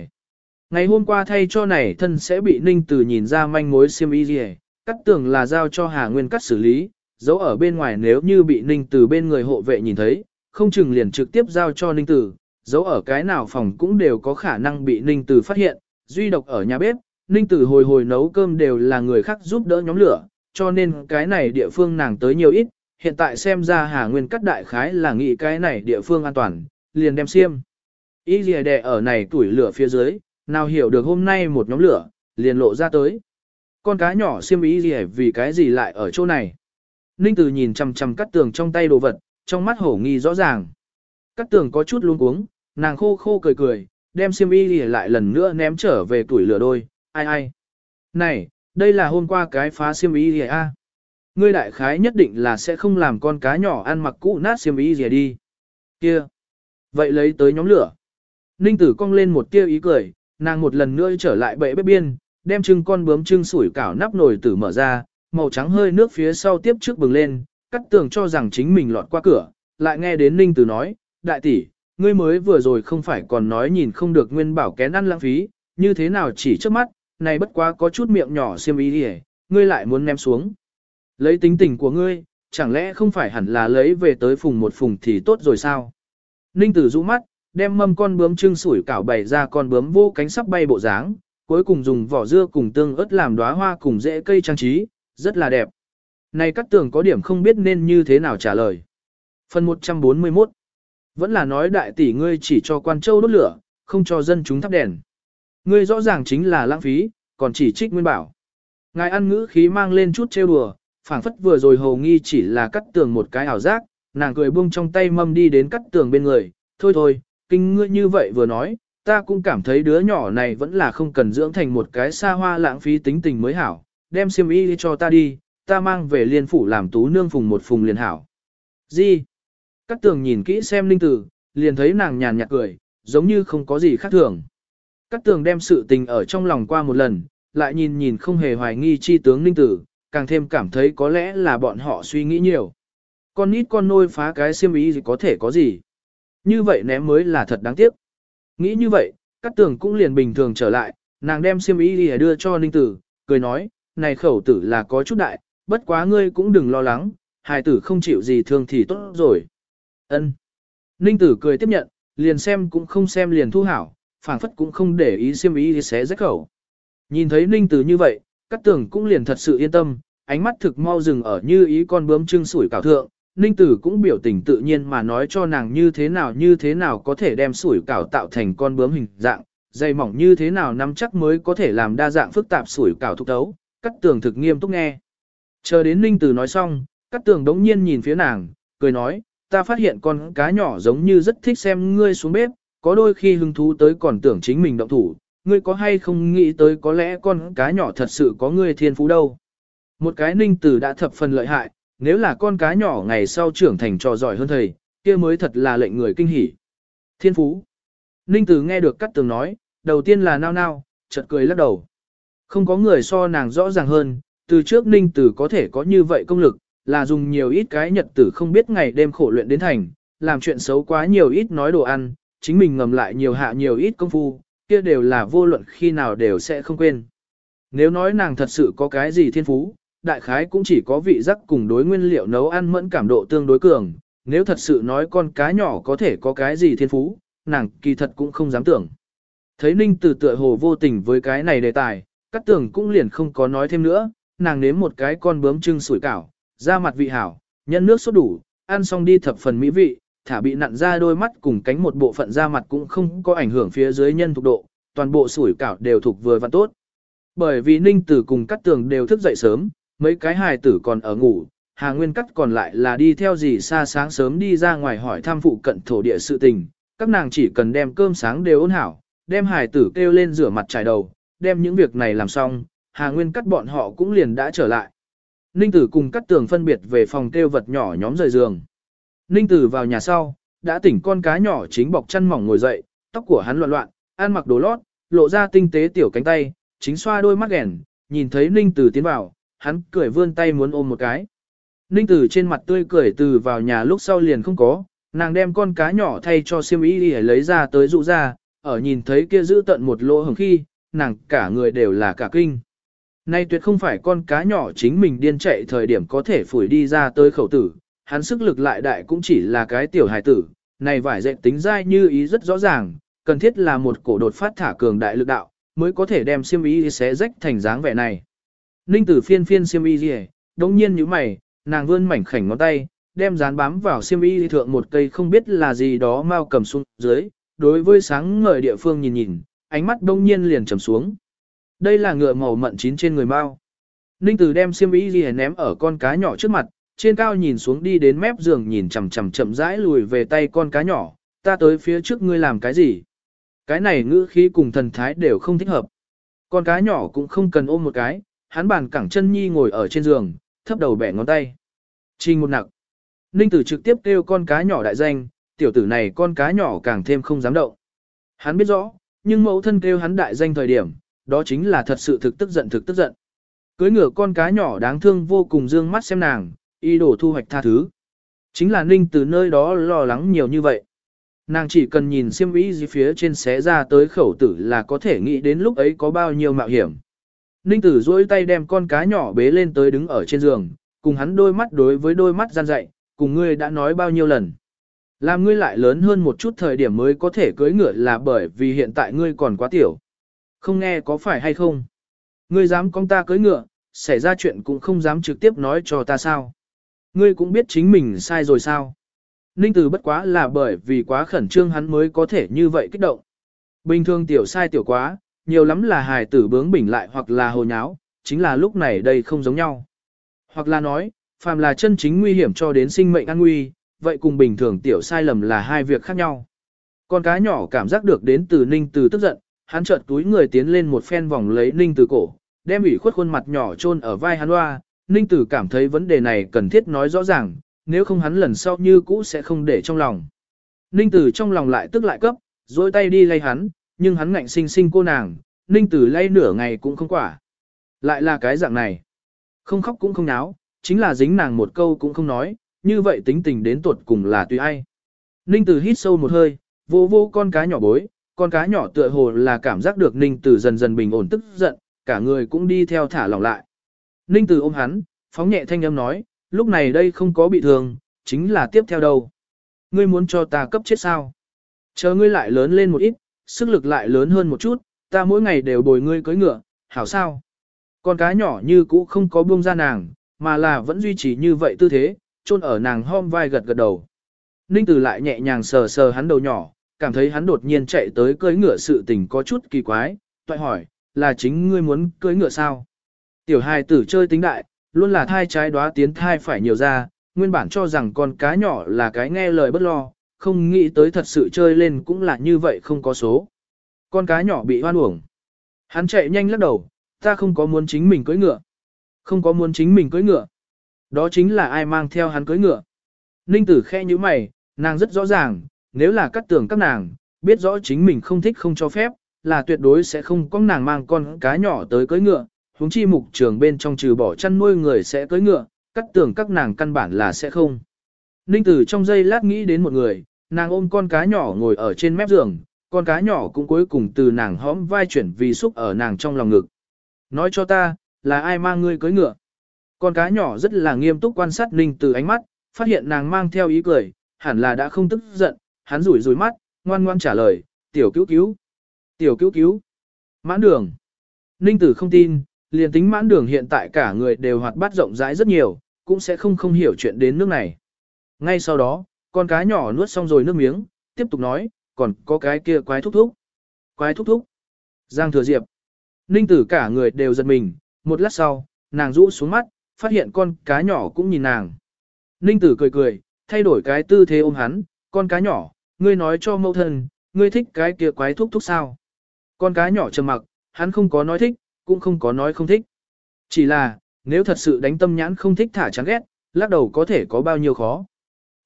Ngày hôm qua thay cho này thân sẽ bị ninh từ nhìn ra manh mối xiêm y đi cắt tường là giao cho Hà Nguyên cắt xử lý, giấu ở bên ngoài nếu như bị ninh từ bên người hộ vệ nhìn thấy, không chừng liền trực tiếp giao cho ninh từ, giấu ở cái nào phòng cũng đều có khả năng bị ninh từ phát hiện, duy độc ở nhà bếp, ninh Tử hồi hồi nấu cơm đều là người khác giúp đỡ nhóm lửa, cho nên cái này địa phương nàng tới nhiều ít, hiện tại xem ra Hà Nguyên cắt đại khái là nghĩ cái này địa phương an toàn, liền đem xiêm. Ý gì đè ở này tuổi lửa phía dưới, nào hiểu được hôm nay một nhóm lửa, liền lộ ra tới. Con cá nhỏ xiêm ý gì vì cái gì lại ở chỗ này. Ninh Tử nhìn chằm chằm cắt tường trong tay đồ vật, trong mắt hổ nghi rõ ràng. Cắt tường có chút luống cuống, nàng khô khô cười cười, đem xiêm y lại lần nữa ném trở về tuổi lửa đôi, ai ai. Này, đây là hôm qua cái phá xiêm y gì a? Ngươi đại khái nhất định là sẽ không làm con cá nhỏ ăn mặc cũ nát xiêm y gì đi. Kia. Vậy lấy tới nhóm lửa. Ninh tử cong lên một tia ý cười, nàng một lần nữa trở lại bệ bếp biên, đem trưng con bướm trưng sủi cảo nắp nồi tử mở ra, màu trắng hơi nước phía sau tiếp trước bừng lên, cắt tường cho rằng chính mình lọt qua cửa, lại nghe đến Ninh tử nói, đại tỷ, ngươi mới vừa rồi không phải còn nói nhìn không được nguyên bảo kén ăn lãng phí, như thế nào chỉ trước mắt, này bất quá có chút miệng nhỏ xiêm ý đi ngươi lại muốn ném xuống. Lấy tính tình của ngươi, chẳng lẽ không phải hẳn là lấy về tới phùng một phùng thì tốt rồi sao? Ninh tử rũ mắt, đem mâm con bướm trưng sủi cảo bày ra con bướm vô cánh sắp bay bộ dáng, cuối cùng dùng vỏ dưa cùng tương ớt làm đóa hoa cùng rễ cây trang trí, rất là đẹp. Này các tường có điểm không biết nên như thế nào trả lời. Phần 141 Vẫn là nói đại tỷ ngươi chỉ cho quan châu đốt lửa, không cho dân chúng thắp đèn. Ngươi rõ ràng chính là lãng phí, còn chỉ trích nguyên bảo. Ngài ăn ngữ khí mang lên chút trêu đùa, phảng phất vừa rồi hầu nghi chỉ là cắt tường một cái ảo giác, nàng cười buông trong tay mâm đi đến cắt tường bên người, thôi thôi, kinh ngươi như vậy vừa nói, ta cũng cảm thấy đứa nhỏ này vẫn là không cần dưỡng thành một cái xa hoa lãng phí tính tình mới hảo, đem xiêm y cho ta đi, ta mang về liên phủ làm tú nương phùng một phùng liền hảo. Gì? Cắt tường nhìn kỹ xem linh tử, liền thấy nàng nhàn nhạt cười, giống như không có gì khác thường. Cắt tường đem sự tình ở trong lòng qua một lần, lại nhìn nhìn không hề hoài nghi chi tướng ninh tử, càng thêm cảm thấy có lẽ là bọn họ suy nghĩ nhiều. Con nít con nôi phá cái xiêm y gì có thể có gì. Như vậy ném mới là thật đáng tiếc. Nghĩ như vậy, Cát tường cũng liền bình thường trở lại, nàng đem xiêm y gì đưa cho Ninh Tử, cười nói, này khẩu tử là có chút đại, bất quá ngươi cũng đừng lo lắng, hài tử không chịu gì thương thì tốt rồi. Ân. Ninh Tử cười tiếp nhận, liền xem cũng không xem liền thu hảo, phảng phất cũng không để ý xiêm ý thì xé rách khẩu. Nhìn thấy Ninh Tử như vậy, Cát tường cũng liền thật sự yên tâm, ánh mắt thực mau dừng ở như ý con bướm trưng sủi cảo thượng, Ninh Tử cũng biểu tình tự nhiên mà nói cho nàng như thế nào như thế nào có thể đem sủi cảo tạo thành con bướm hình dạng, dày mỏng như thế nào nắm chắc mới có thể làm đa dạng phức tạp sủi cảo thúc tấu, cắt tường thực nghiêm túc nghe. Chờ đến Ninh Tử nói xong, cắt tường đống nhiên nhìn phía nàng, cười nói, ta phát hiện con cá nhỏ giống như rất thích xem ngươi xuống bếp, có đôi khi hứng thú tới còn tưởng chính mình động thủ, ngươi có hay không nghĩ tới có lẽ con cá nhỏ thật sự có ngươi thiên phú đâu. Một cái Ninh Tử đã thập phần lợi hại, nếu là con cá nhỏ ngày sau trưởng thành trò giỏi hơn thầy, kia mới thật là lệnh người kinh hỉ. Thiên phú. Ninh Tử nghe được cắt Tường nói, đầu tiên là nao nao, chợt cười lắc đầu. Không có người so nàng rõ ràng hơn, từ trước Ninh Tử có thể có như vậy công lực, là dùng nhiều ít cái nhật tử không biết ngày đêm khổ luyện đến thành, làm chuyện xấu quá nhiều ít nói đồ ăn, chính mình ngầm lại nhiều hạ nhiều ít công phu, kia đều là vô luận khi nào đều sẽ không quên. Nếu nói nàng thật sự có cái gì thiên phú, đại khái cũng chỉ có vị giác cùng đối nguyên liệu nấu ăn mẫn cảm độ tương đối cường, nếu thật sự nói con cá nhỏ có thể có cái gì thiên phú, nàng kỳ thật cũng không dám tưởng. Thấy Ninh Tử tựa hồ vô tình với cái này đề tài, cắt tưởng cũng liền không có nói thêm nữa, nàng nếm một cái con bướm trưng sủi cảo, ra mặt vị hảo, nhân nước sốt đủ, ăn xong đi thập phần mỹ vị, thả bị nặn ra đôi mắt cùng cánh một bộ phận da mặt cũng không có ảnh hưởng phía dưới nhân thuộc độ, toàn bộ sủi cảo đều thuộc vừa và tốt. Bởi vì Ninh Tử cùng Cát tường đều thức dậy sớm, mấy cái hài tử còn ở ngủ, Hà Nguyên Cát còn lại là đi theo gì xa sáng sớm đi ra ngoài hỏi thăm phụ cận thổ địa sự tình, các nàng chỉ cần đem cơm sáng đều ôn hảo, đem hài tử kêu lên rửa mặt trải đầu, đem những việc này làm xong, Hà Nguyên Cát bọn họ cũng liền đã trở lại. Ninh Tử cùng Cát Tường phân biệt về phòng kêu vật nhỏ nhóm rời giường. Ninh Tử vào nhà sau, đã tỉnh con cá nhỏ chính bọc chân mỏng ngồi dậy, tóc của hắn loạn loạn, ăn mặc đồ lót, lộ ra tinh tế tiểu cánh tay, chính xoa đôi mắt ghẻ, nhìn thấy Ninh Tử tiến vào, hắn cười vươn tay muốn ôm một cái. Ninh tử trên mặt tươi cười từ vào nhà lúc sau liền không có, nàng đem con cá nhỏ thay cho siêm ý để lấy ra tới dụ ra, ở nhìn thấy kia giữ tận một lỗ hồng khi, nàng cả người đều là cả kinh. Nay tuyệt không phải con cá nhỏ chính mình điên chạy thời điểm có thể phủi đi ra tới khẩu tử, hắn sức lực lại đại cũng chỉ là cái tiểu hài tử, này vải dệt tính dai như ý rất rõ ràng, cần thiết là một cổ đột phát thả cường đại lực đạo, mới có thể đem siêm ý xé rách thành dáng vẻ này. Ninh tử phiên phiên xiêm y gì đống nhiên như mày, nàng vươn mảnh khảnh ngón tay, đem dán bám vào xiêm y thượng một cây không biết là gì đó mau cầm xuống dưới, đối với sáng ngời địa phương nhìn nhìn, ánh mắt đông nhiên liền trầm xuống. Đây là ngựa màu mận chín trên người mau. Ninh tử đem xiêm y gì ném ở con cá nhỏ trước mặt, trên cao nhìn xuống đi đến mép giường nhìn chằm chằm chậm rãi lùi về tay con cá nhỏ, ta tới phía trước ngươi làm cái gì? Cái này ngữ khí cùng thần thái đều không thích hợp. Con cá nhỏ cũng không cần ôm một cái, hắn bàn cẳng chân nhi ngồi ở trên giường, thấp đầu bẻ ngón tay. Trình một nặc. Ninh tử trực tiếp kêu con cá nhỏ đại danh, tiểu tử này con cá nhỏ càng thêm không dám động. Hắn biết rõ, nhưng mẫu thân kêu hắn đại danh thời điểm, đó chính là thật sự thực tức giận thực tức giận. Cưới ngửa con cá nhỏ đáng thương vô cùng dương mắt xem nàng, y đổ thu hoạch tha thứ. Chính là Ninh từ nơi đó lo lắng nhiều như vậy. Nàng chỉ cần nhìn xiêm vĩ gì phía trên xé ra tới khẩu tử là có thể nghĩ đến lúc ấy có bao nhiêu mạo hiểm. Ninh tử duỗi tay đem con cá nhỏ bế lên tới đứng ở trên giường, cùng hắn đôi mắt đối với đôi mắt gian dạy, cùng ngươi đã nói bao nhiêu lần. Làm ngươi lại lớn hơn một chút thời điểm mới có thể cưới ngựa là bởi vì hiện tại ngươi còn quá tiểu. Không nghe có phải hay không? Ngươi dám con ta cưới ngựa, xảy ra chuyện cũng không dám trực tiếp nói cho ta sao. Ngươi cũng biết chính mình sai rồi sao. Ninh Tử bất quá là bởi vì quá khẩn trương hắn mới có thể như vậy kích động. Bình thường tiểu sai tiểu quá, nhiều lắm là hài tử bướng bỉnh lại hoặc là hồ nháo, chính là lúc này đây không giống nhau. Hoặc là nói, phàm là chân chính nguy hiểm cho đến sinh mệnh an nguy, vậy cùng bình thường tiểu sai lầm là hai việc khác nhau. Con cá nhỏ cảm giác được đến từ Ninh Từ tức giận, hắn chợt túi người tiến lên một phen vòng lấy Ninh Từ cổ, đem ủy khuất khuôn mặt nhỏ chôn ở vai hắn hoa. Ninh Tử cảm thấy vấn đề này cần thiết nói rõ ràng, nếu không hắn lần sau như cũ sẽ không để trong lòng. Ninh Tử trong lòng lại tức lại cấp, dối tay đi lay hắn, nhưng hắn ngạnh sinh sinh cô nàng, Ninh Tử lay nửa ngày cũng không quả. Lại là cái dạng này. Không khóc cũng không náo, chính là dính nàng một câu cũng không nói, như vậy tính tình đến tuột cùng là tùy ai. Ninh Tử hít sâu một hơi, vô vô con cá nhỏ bối, con cá nhỏ tựa hồ là cảm giác được Ninh Tử dần dần bình ổn tức giận, cả người cũng đi theo thả lỏng lại. Ninh Từ ôm hắn, phóng nhẹ thanh âm nói, lúc này đây không có bị thương, chính là tiếp theo đâu. Ngươi muốn cho ta cấp chết sao? Chờ ngươi lại lớn lên một ít, sức lực lại lớn hơn một chút, ta mỗi ngày đều bồi ngươi cưới ngựa, hảo sao? Con cá nhỏ như cũ không có buông ra nàng, mà là vẫn duy trì như vậy tư thế, chôn ở nàng hom vai gật gật đầu. Ninh Từ lại nhẹ nhàng sờ sờ hắn đầu nhỏ, cảm thấy hắn đột nhiên chạy tới cưới ngựa sự tình có chút kỳ quái, toại hỏi, là chính ngươi muốn cưới ngựa sao? Tiểu hài tử chơi tính đại, luôn là thai trái đóa tiến thai phải nhiều ra, nguyên bản cho rằng con cá nhỏ là cái nghe lời bất lo, không nghĩ tới thật sự chơi lên cũng là như vậy không có số. Con cá nhỏ bị hoan uổng. Hắn chạy nhanh lắc đầu, ta không có muốn chính mình cưỡi ngựa. Không có muốn chính mình cưỡi ngựa. Đó chính là ai mang theo hắn cưỡi ngựa. Ninh tử khe như mày, nàng rất rõ ràng, nếu là cắt tưởng các nàng, biết rõ chính mình không thích không cho phép, là tuyệt đối sẽ không có nàng mang con cá nhỏ tới cưỡi ngựa, huống chi mục trường bên trong trừ bỏ chăn nuôi người sẽ cưỡi ngựa, cắt tưởng các nàng căn bản là sẽ không. Ninh tử trong giây lát nghĩ đến một người, nàng ôm con cá nhỏ ngồi ở trên mép giường, con cá nhỏ cũng cuối cùng từ nàng hõm vai chuyển vì xúc ở nàng trong lòng ngực. Nói cho ta, là ai mang ngươi cưỡi ngựa? Con cá nhỏ rất là nghiêm túc quan sát Ninh từ ánh mắt, phát hiện nàng mang theo ý cười, hẳn là đã không tức giận, hắn rủi rủi mắt, ngoan ngoan trả lời, tiểu cứu cứu. Tiểu cứu cứu. Mãn đường. Ninh tử không tin, liền tính mãn đường hiện tại cả người đều hoạt bát rộng rãi rất nhiều, cũng sẽ không không hiểu chuyện đến nước này. Ngay sau đó, con cá nhỏ nuốt xong rồi nước miếng, tiếp tục nói, còn có cái kia quái thúc thúc. Quái thúc thúc. Giang thừa diệp. Ninh tử cả người đều giật mình, một lát sau, nàng rũ xuống mắt, phát hiện con cá nhỏ cũng nhìn nàng. Ninh tử cười cười, thay đổi cái tư thế ôm hắn, con cá nhỏ, ngươi nói cho mẫu thân, ngươi thích cái kia quái thúc thúc sao. Con cá nhỏ trầm mặc, hắn không có nói thích, cũng không có nói không thích. Chỉ là, nếu thật sự đánh tâm nhãn không thích thả chán ghét, lắc đầu có thể có bao nhiêu khó.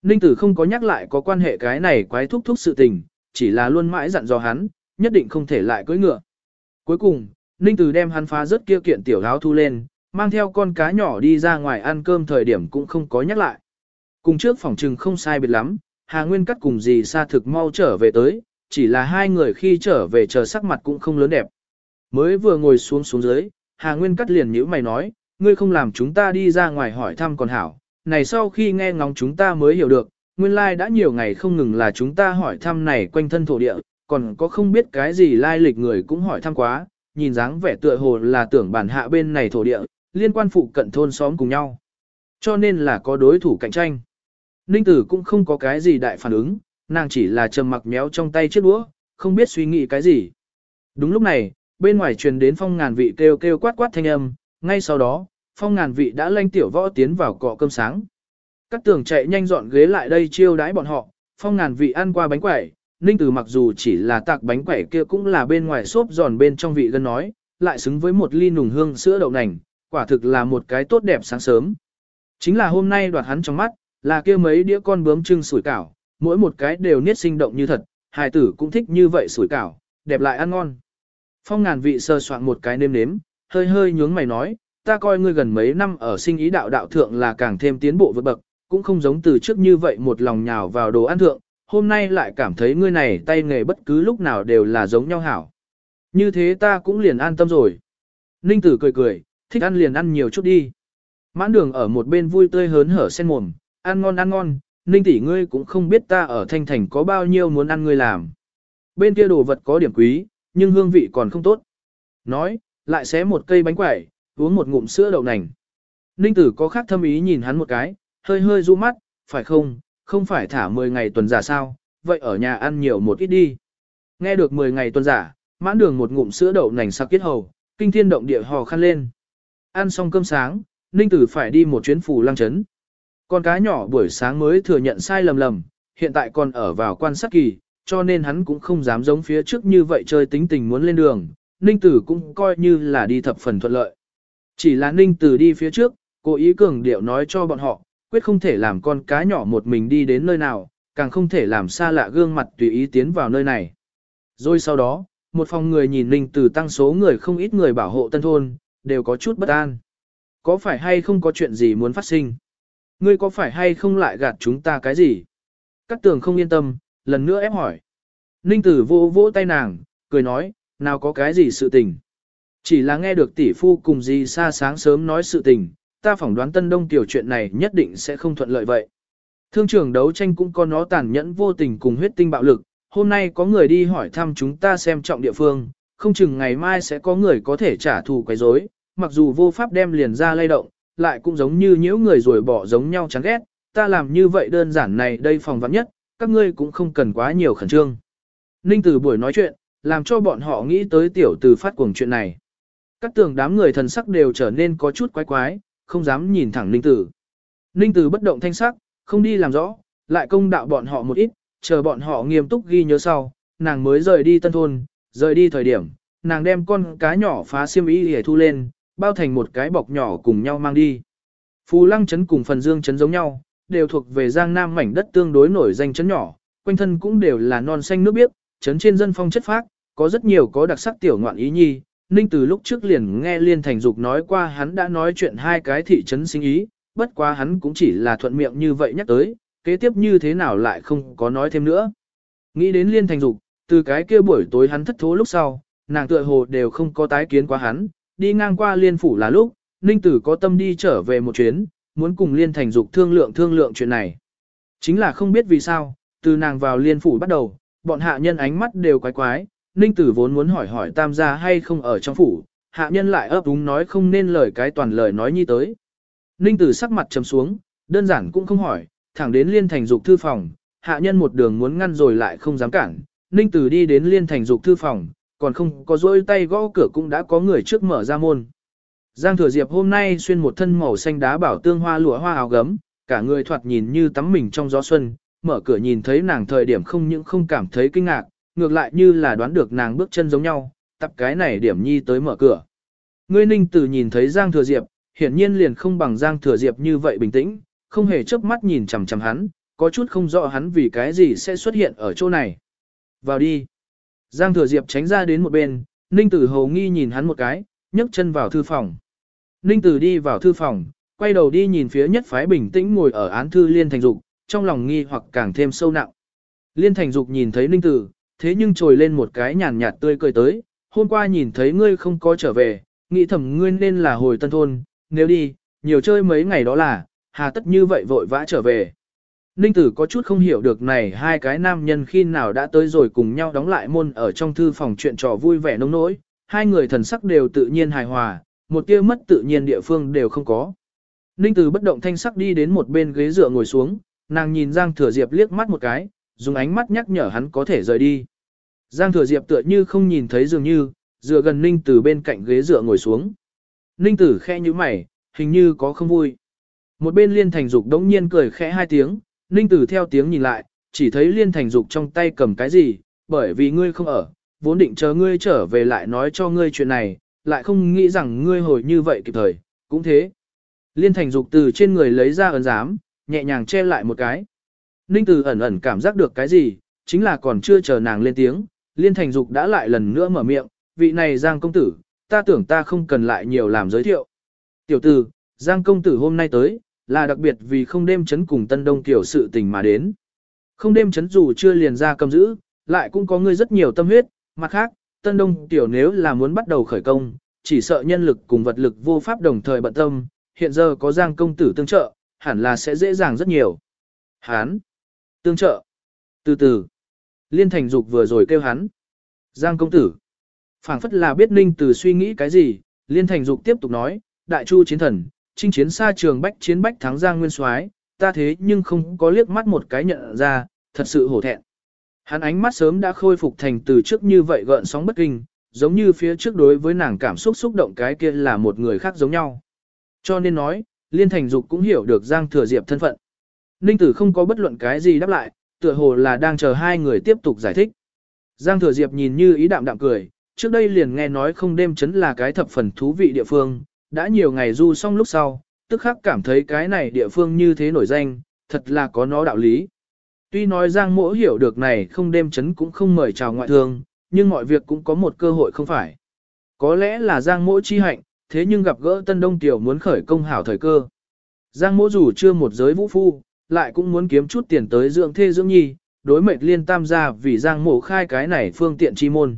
Ninh tử không có nhắc lại có quan hệ cái này quái thúc thúc sự tình, chỉ là luôn mãi dặn dò hắn, nhất định không thể lại cưỡi ngựa. Cuối cùng, Ninh tử đem hắn phá rất kia kiện tiểu áo thu lên, mang theo con cá nhỏ đi ra ngoài ăn cơm thời điểm cũng không có nhắc lại. Cùng trước phòng trừng không sai biệt lắm, Hà Nguyên cắt cùng gì xa thực mau trở về tới, chỉ là hai người khi trở về chờ sắc mặt cũng không lớn đẹp. Mới vừa ngồi xuống xuống dưới, Hà Nguyên cắt liền nhíu mày nói, ngươi không làm chúng ta đi ra ngoài hỏi thăm còn hảo, này sau khi nghe ngóng chúng ta mới hiểu được, nguyên lai like đã nhiều ngày không ngừng là chúng ta hỏi thăm này quanh thân thổ địa, còn có không biết cái gì lai lịch người cũng hỏi thăm quá, nhìn dáng vẻ tựa hồ là tưởng bản hạ bên này thổ địa, liên quan phụ cận thôn xóm cùng nhau. Cho nên là có đối thủ cạnh tranh. Ninh tử cũng không có cái gì đại phản ứng, nàng chỉ là trầm mặc méo trong tay chiếc đũa, không biết suy nghĩ cái gì. Đúng lúc này, bên ngoài truyền đến phong ngàn vị kêu kêu quát quát thanh âm, ngay sau đó, phong ngàn vị đã lanh tiểu võ tiến vào cọ cơm sáng. Các tường chạy nhanh dọn ghế lại đây chiêu đãi bọn họ, phong ngàn vị ăn qua bánh quẩy, Ninh Tử mặc dù chỉ là tạc bánh quẩy kia cũng là bên ngoài xốp giòn bên trong vị gân nói, lại xứng với một ly nùng hương sữa đậu nành, quả thực là một cái tốt đẹp sáng sớm. Chính là hôm nay đoạt hắn trong mắt, là kia mấy đĩa con bướm trưng sủi cảo, mỗi một cái đều niết sinh động như thật, hài tử cũng thích như vậy sủi cảo, đẹp lại ăn ngon. Phong ngàn vị sơ soạn một cái nêm nếm, hơi hơi nhướng mày nói, ta coi ngươi gần mấy năm ở sinh ý đạo đạo thượng là càng thêm tiến bộ vượt bậc, cũng không giống từ trước như vậy một lòng nhào vào đồ ăn thượng, hôm nay lại cảm thấy ngươi này tay nghề bất cứ lúc nào đều là giống nhau hảo. Như thế ta cũng liền an tâm rồi. Ninh tử cười cười, thích ăn liền ăn nhiều chút đi. Mãn đường ở một bên vui tươi hớn hở sen mồm, ăn ngon ăn ngon, Ninh tỷ ngươi cũng không biết ta ở Thanh Thành có bao nhiêu muốn ăn ngươi làm. Bên kia đồ vật có điểm quý, nhưng hương vị còn không tốt. Nói, lại xé một cây bánh quẩy, uống một ngụm sữa đậu nành. Ninh tử có khác thâm ý nhìn hắn một cái, hơi hơi du mắt, phải không, không phải thả 10 ngày tuần giả sao, vậy ở nhà ăn nhiều một ít đi. Nghe được 10 ngày tuần giả, mãn đường một ngụm sữa đậu nành sặc kết hầu, kinh thiên động địa hò khăn lên. Ăn xong cơm sáng, Ninh Tử phải đi một chuyến phủ lăng chấn. Con cá nhỏ buổi sáng mới thừa nhận sai lầm lầm, hiện tại còn ở vào quan sát kỳ, cho nên hắn cũng không dám giống phía trước như vậy chơi tính tình muốn lên đường. Ninh Tử cũng coi như là đi thập phần thuận lợi. Chỉ là Ninh Tử đi phía trước, cố ý cường điệu nói cho bọn họ, quyết không thể làm con cá nhỏ một mình đi đến nơi nào, càng không thể làm xa lạ gương mặt tùy ý tiến vào nơi này. Rồi sau đó, một phòng người nhìn Ninh Tử tăng số người không ít người bảo hộ tân thôn, đều có chút bất an. Có phải hay không có chuyện gì muốn phát sinh? Ngươi có phải hay không lại gạt chúng ta cái gì? Các tường không yên tâm, lần nữa ép hỏi. Ninh tử vô vỗ tay nàng, cười nói, nào có cái gì sự tình. Chỉ là nghe được tỷ phu cùng gì xa sáng sớm nói sự tình, ta phỏng đoán tân đông tiểu chuyện này nhất định sẽ không thuận lợi vậy. Thương trường đấu tranh cũng có nó tàn nhẫn vô tình cùng huyết tinh bạo lực, hôm nay có người đi hỏi thăm chúng ta xem trọng địa phương, không chừng ngày mai sẽ có người có thể trả thù quấy rối, mặc dù vô pháp đem liền ra lay động, lại cũng giống như nhiễu người rồi bỏ giống nhau chán ghét, ta làm như vậy đơn giản này đây phòng vắng nhất, các ngươi cũng không cần quá nhiều khẩn trương. Ninh Tử buổi nói chuyện, làm cho bọn họ nghĩ tới tiểu từ phát cuồng chuyện này. Các tường đám người thần sắc đều trở nên có chút quái quái, không dám nhìn thẳng Ninh Tử. Ninh Tử bất động thanh sắc, không đi làm rõ, lại công đạo bọn họ một ít, chờ bọn họ nghiêm túc ghi nhớ sau, nàng mới rời đi tân thôn, rời đi thời điểm, nàng đem con cá nhỏ phá xiêm y để thu lên, bao thành một cái bọc nhỏ cùng nhau mang đi. Phù lăng chấn cùng phần dương chấn giống nhau, đều thuộc về giang nam mảnh đất tương đối nổi danh chấn nhỏ, quanh thân cũng đều là non xanh nước biếc, chấn trên dân phong chất phác, có rất nhiều có đặc sắc tiểu ngoạn ý nhi. Ninh từ lúc trước liền nghe Liên Thành Dục nói qua hắn đã nói chuyện hai cái thị trấn sinh ý, bất quá hắn cũng chỉ là thuận miệng như vậy nhắc tới, kế tiếp như thế nào lại không có nói thêm nữa. Nghĩ đến Liên Thành Dục, từ cái kia buổi tối hắn thất thố lúc sau, nàng tựa hồ đều không có tái kiến qua hắn, đi ngang qua liên phủ là lúc, Ninh Tử có tâm đi trở về một chuyến, muốn cùng liên thành dục thương lượng thương lượng chuyện này. Chính là không biết vì sao, từ nàng vào liên phủ bắt đầu, bọn hạ nhân ánh mắt đều quái quái, Ninh Tử vốn muốn hỏi hỏi tam gia hay không ở trong phủ, hạ nhân lại ấp úng nói không nên lời cái toàn lời nói như tới. Ninh Tử sắc mặt trầm xuống, đơn giản cũng không hỏi, thẳng đến liên thành dục thư phòng, hạ nhân một đường muốn ngăn rồi lại không dám cản, Ninh Tử đi đến liên thành dục thư phòng, còn không có dôi tay gõ cửa cũng đã có người trước mở ra môn. Giang Thừa Diệp hôm nay xuyên một thân màu xanh đá bảo tương hoa lụa hoa áo gấm, cả người thoạt nhìn như tắm mình trong gió xuân, mở cửa nhìn thấy nàng thời điểm không những không cảm thấy kinh ngạc, ngược lại như là đoán được nàng bước chân giống nhau, tập cái này điểm nhi tới mở cửa. Ngươi ninh tử nhìn thấy Giang Thừa Diệp, hiển nhiên liền không bằng Giang Thừa Diệp như vậy bình tĩnh, không hề chớp mắt nhìn chằm chằm hắn, có chút không rõ hắn vì cái gì sẽ xuất hiện ở chỗ này. Vào đi. Giang Thừa Diệp tránh ra đến một bên, Ninh Tử hầu nghi nhìn hắn một cái, nhấc chân vào thư phòng. Ninh Tử đi vào thư phòng, quay đầu đi nhìn phía nhất phái bình tĩnh ngồi ở án thư Liên Thành Dục, trong lòng nghi hoặc càng thêm sâu nặng. Liên Thành Dục nhìn thấy Ninh Tử, thế nhưng trồi lên một cái nhàn nhạt tươi cười tới, hôm qua nhìn thấy ngươi không có trở về, nghĩ thầm ngươi nên là hồi tân thôn, nếu đi, nhiều chơi mấy ngày đó là, hà tất như vậy vội vã trở về. Ninh tử có chút không hiểu được này hai cái nam nhân khi nào đã tới rồi cùng nhau đóng lại môn ở trong thư phòng chuyện trò vui vẻ nông nỗi, hai người thần sắc đều tự nhiên hài hòa, một tia mất tự nhiên địa phương đều không có. Ninh tử bất động thanh sắc đi đến một bên ghế dựa ngồi xuống, nàng nhìn Giang Thừa Diệp liếc mắt một cái, dùng ánh mắt nhắc nhở hắn có thể rời đi. Giang Thừa Diệp tựa như không nhìn thấy dường như, dựa gần Ninh Tử bên cạnh ghế dựa ngồi xuống. Ninh Tử khe như mày, hình như có không vui. Một bên Liên Thành Dục đống nhiên cười khẽ hai tiếng, Ninh Tử theo tiếng nhìn lại, chỉ thấy Liên Thành Dục trong tay cầm cái gì, bởi vì ngươi không ở, vốn định chờ ngươi trở về lại nói cho ngươi chuyện này, lại không nghĩ rằng ngươi hồi như vậy kịp thời, cũng thế. Liên Thành Dục từ trên người lấy ra ấn giám, nhẹ nhàng che lại một cái. Ninh Tử ẩn ẩn cảm giác được cái gì, chính là còn chưa chờ nàng lên tiếng, Liên Thành Dục đã lại lần nữa mở miệng, vị này Giang công tử, ta tưởng ta không cần lại nhiều làm giới thiệu. Tiểu tử, Giang công tử hôm nay tới, là đặc biệt vì không đêm chấn cùng Tân Đông tiểu sự tình mà đến. Không đêm chấn dù chưa liền ra cầm giữ, lại cũng có người rất nhiều tâm huyết, mặt khác, Tân Đông tiểu nếu là muốn bắt đầu khởi công, chỉ sợ nhân lực cùng vật lực vô pháp đồng thời bận tâm, hiện giờ có Giang công tử tương trợ, hẳn là sẽ dễ dàng rất nhiều. Hán, tương trợ, từ từ, Liên Thành Dục vừa rồi kêu hắn. Giang công tử, phảng phất là biết Ninh Từ suy nghĩ cái gì, Liên Thành Dục tiếp tục nói, đại chu chiến thần, chinh chiến xa trường bách chiến bách thắng Giang Nguyên Soái, ta thế nhưng không có liếc mắt một cái nhận ra, thật sự hổ thẹn. Hắn ánh mắt sớm đã khôi phục thành từ trước như vậy gợn sóng bất kinh, giống như phía trước đối với nàng cảm xúc xúc động cái kia là một người khác giống nhau. Cho nên nói, Liên Thành Dục cũng hiểu được Giang Thừa Diệp thân phận. Ninh Tử không có bất luận cái gì đáp lại, tựa hồ là đang chờ hai người tiếp tục giải thích. Giang Thừa Diệp nhìn như ý đạm đạm cười, trước đây liền nghe nói không đêm chấn là cái thập phần thú vị địa phương, đã nhiều ngày du xong lúc sau, tức khắc cảm thấy cái này địa phương như thế nổi danh, thật là có nó đạo lý. Tuy nói Giang Mỗ hiểu được này không đêm chấn cũng không mời chào ngoại thương, nhưng mọi việc cũng có một cơ hội không phải. Có lẽ là Giang Mỗ chi hạnh, thế nhưng gặp gỡ Tân Đông Tiểu muốn khởi công hảo thời cơ. Giang Mỗ dù chưa một giới vũ phu, lại cũng muốn kiếm chút tiền tới dưỡng thê dưỡng nhi, đối mệnh liên tam gia vì Giang Mỗ khai cái này phương tiện chi môn.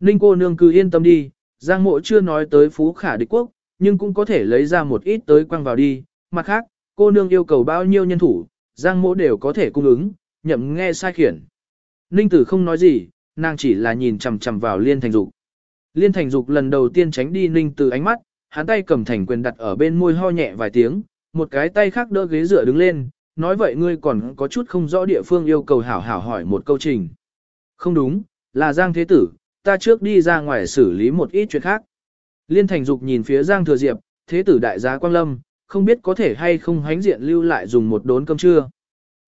Ninh cô nương cứ yên tâm đi, Giang Mỗ chưa nói tới phú khả địch quốc, nhưng cũng có thể lấy ra một ít tới quăng vào đi. Mặt khác, cô nương yêu cầu bao nhiêu nhân thủ, Giang Mỗ đều có thể cung ứng, nhậm nghe sai khiển. Ninh tử không nói gì, nàng chỉ là nhìn chằm chằm vào Liên Thành Dục. Liên Thành Dục lần đầu tiên tránh đi Ninh Tử ánh mắt, hắn tay cầm thành quyền đặt ở bên môi ho nhẹ vài tiếng, một cái tay khác đỡ ghế dựa đứng lên, nói vậy ngươi còn có chút không rõ địa phương yêu cầu hảo hảo hỏi một câu trình. Không đúng, là Giang Thế Tử, ta trước đi ra ngoài xử lý một ít chuyện khác. Liên Thành Dục nhìn phía Giang Thừa Diệp, Thế Tử đại gia Quang Lâm, không biết có thể hay không hánh diện lưu lại dùng một đốn cơm trưa.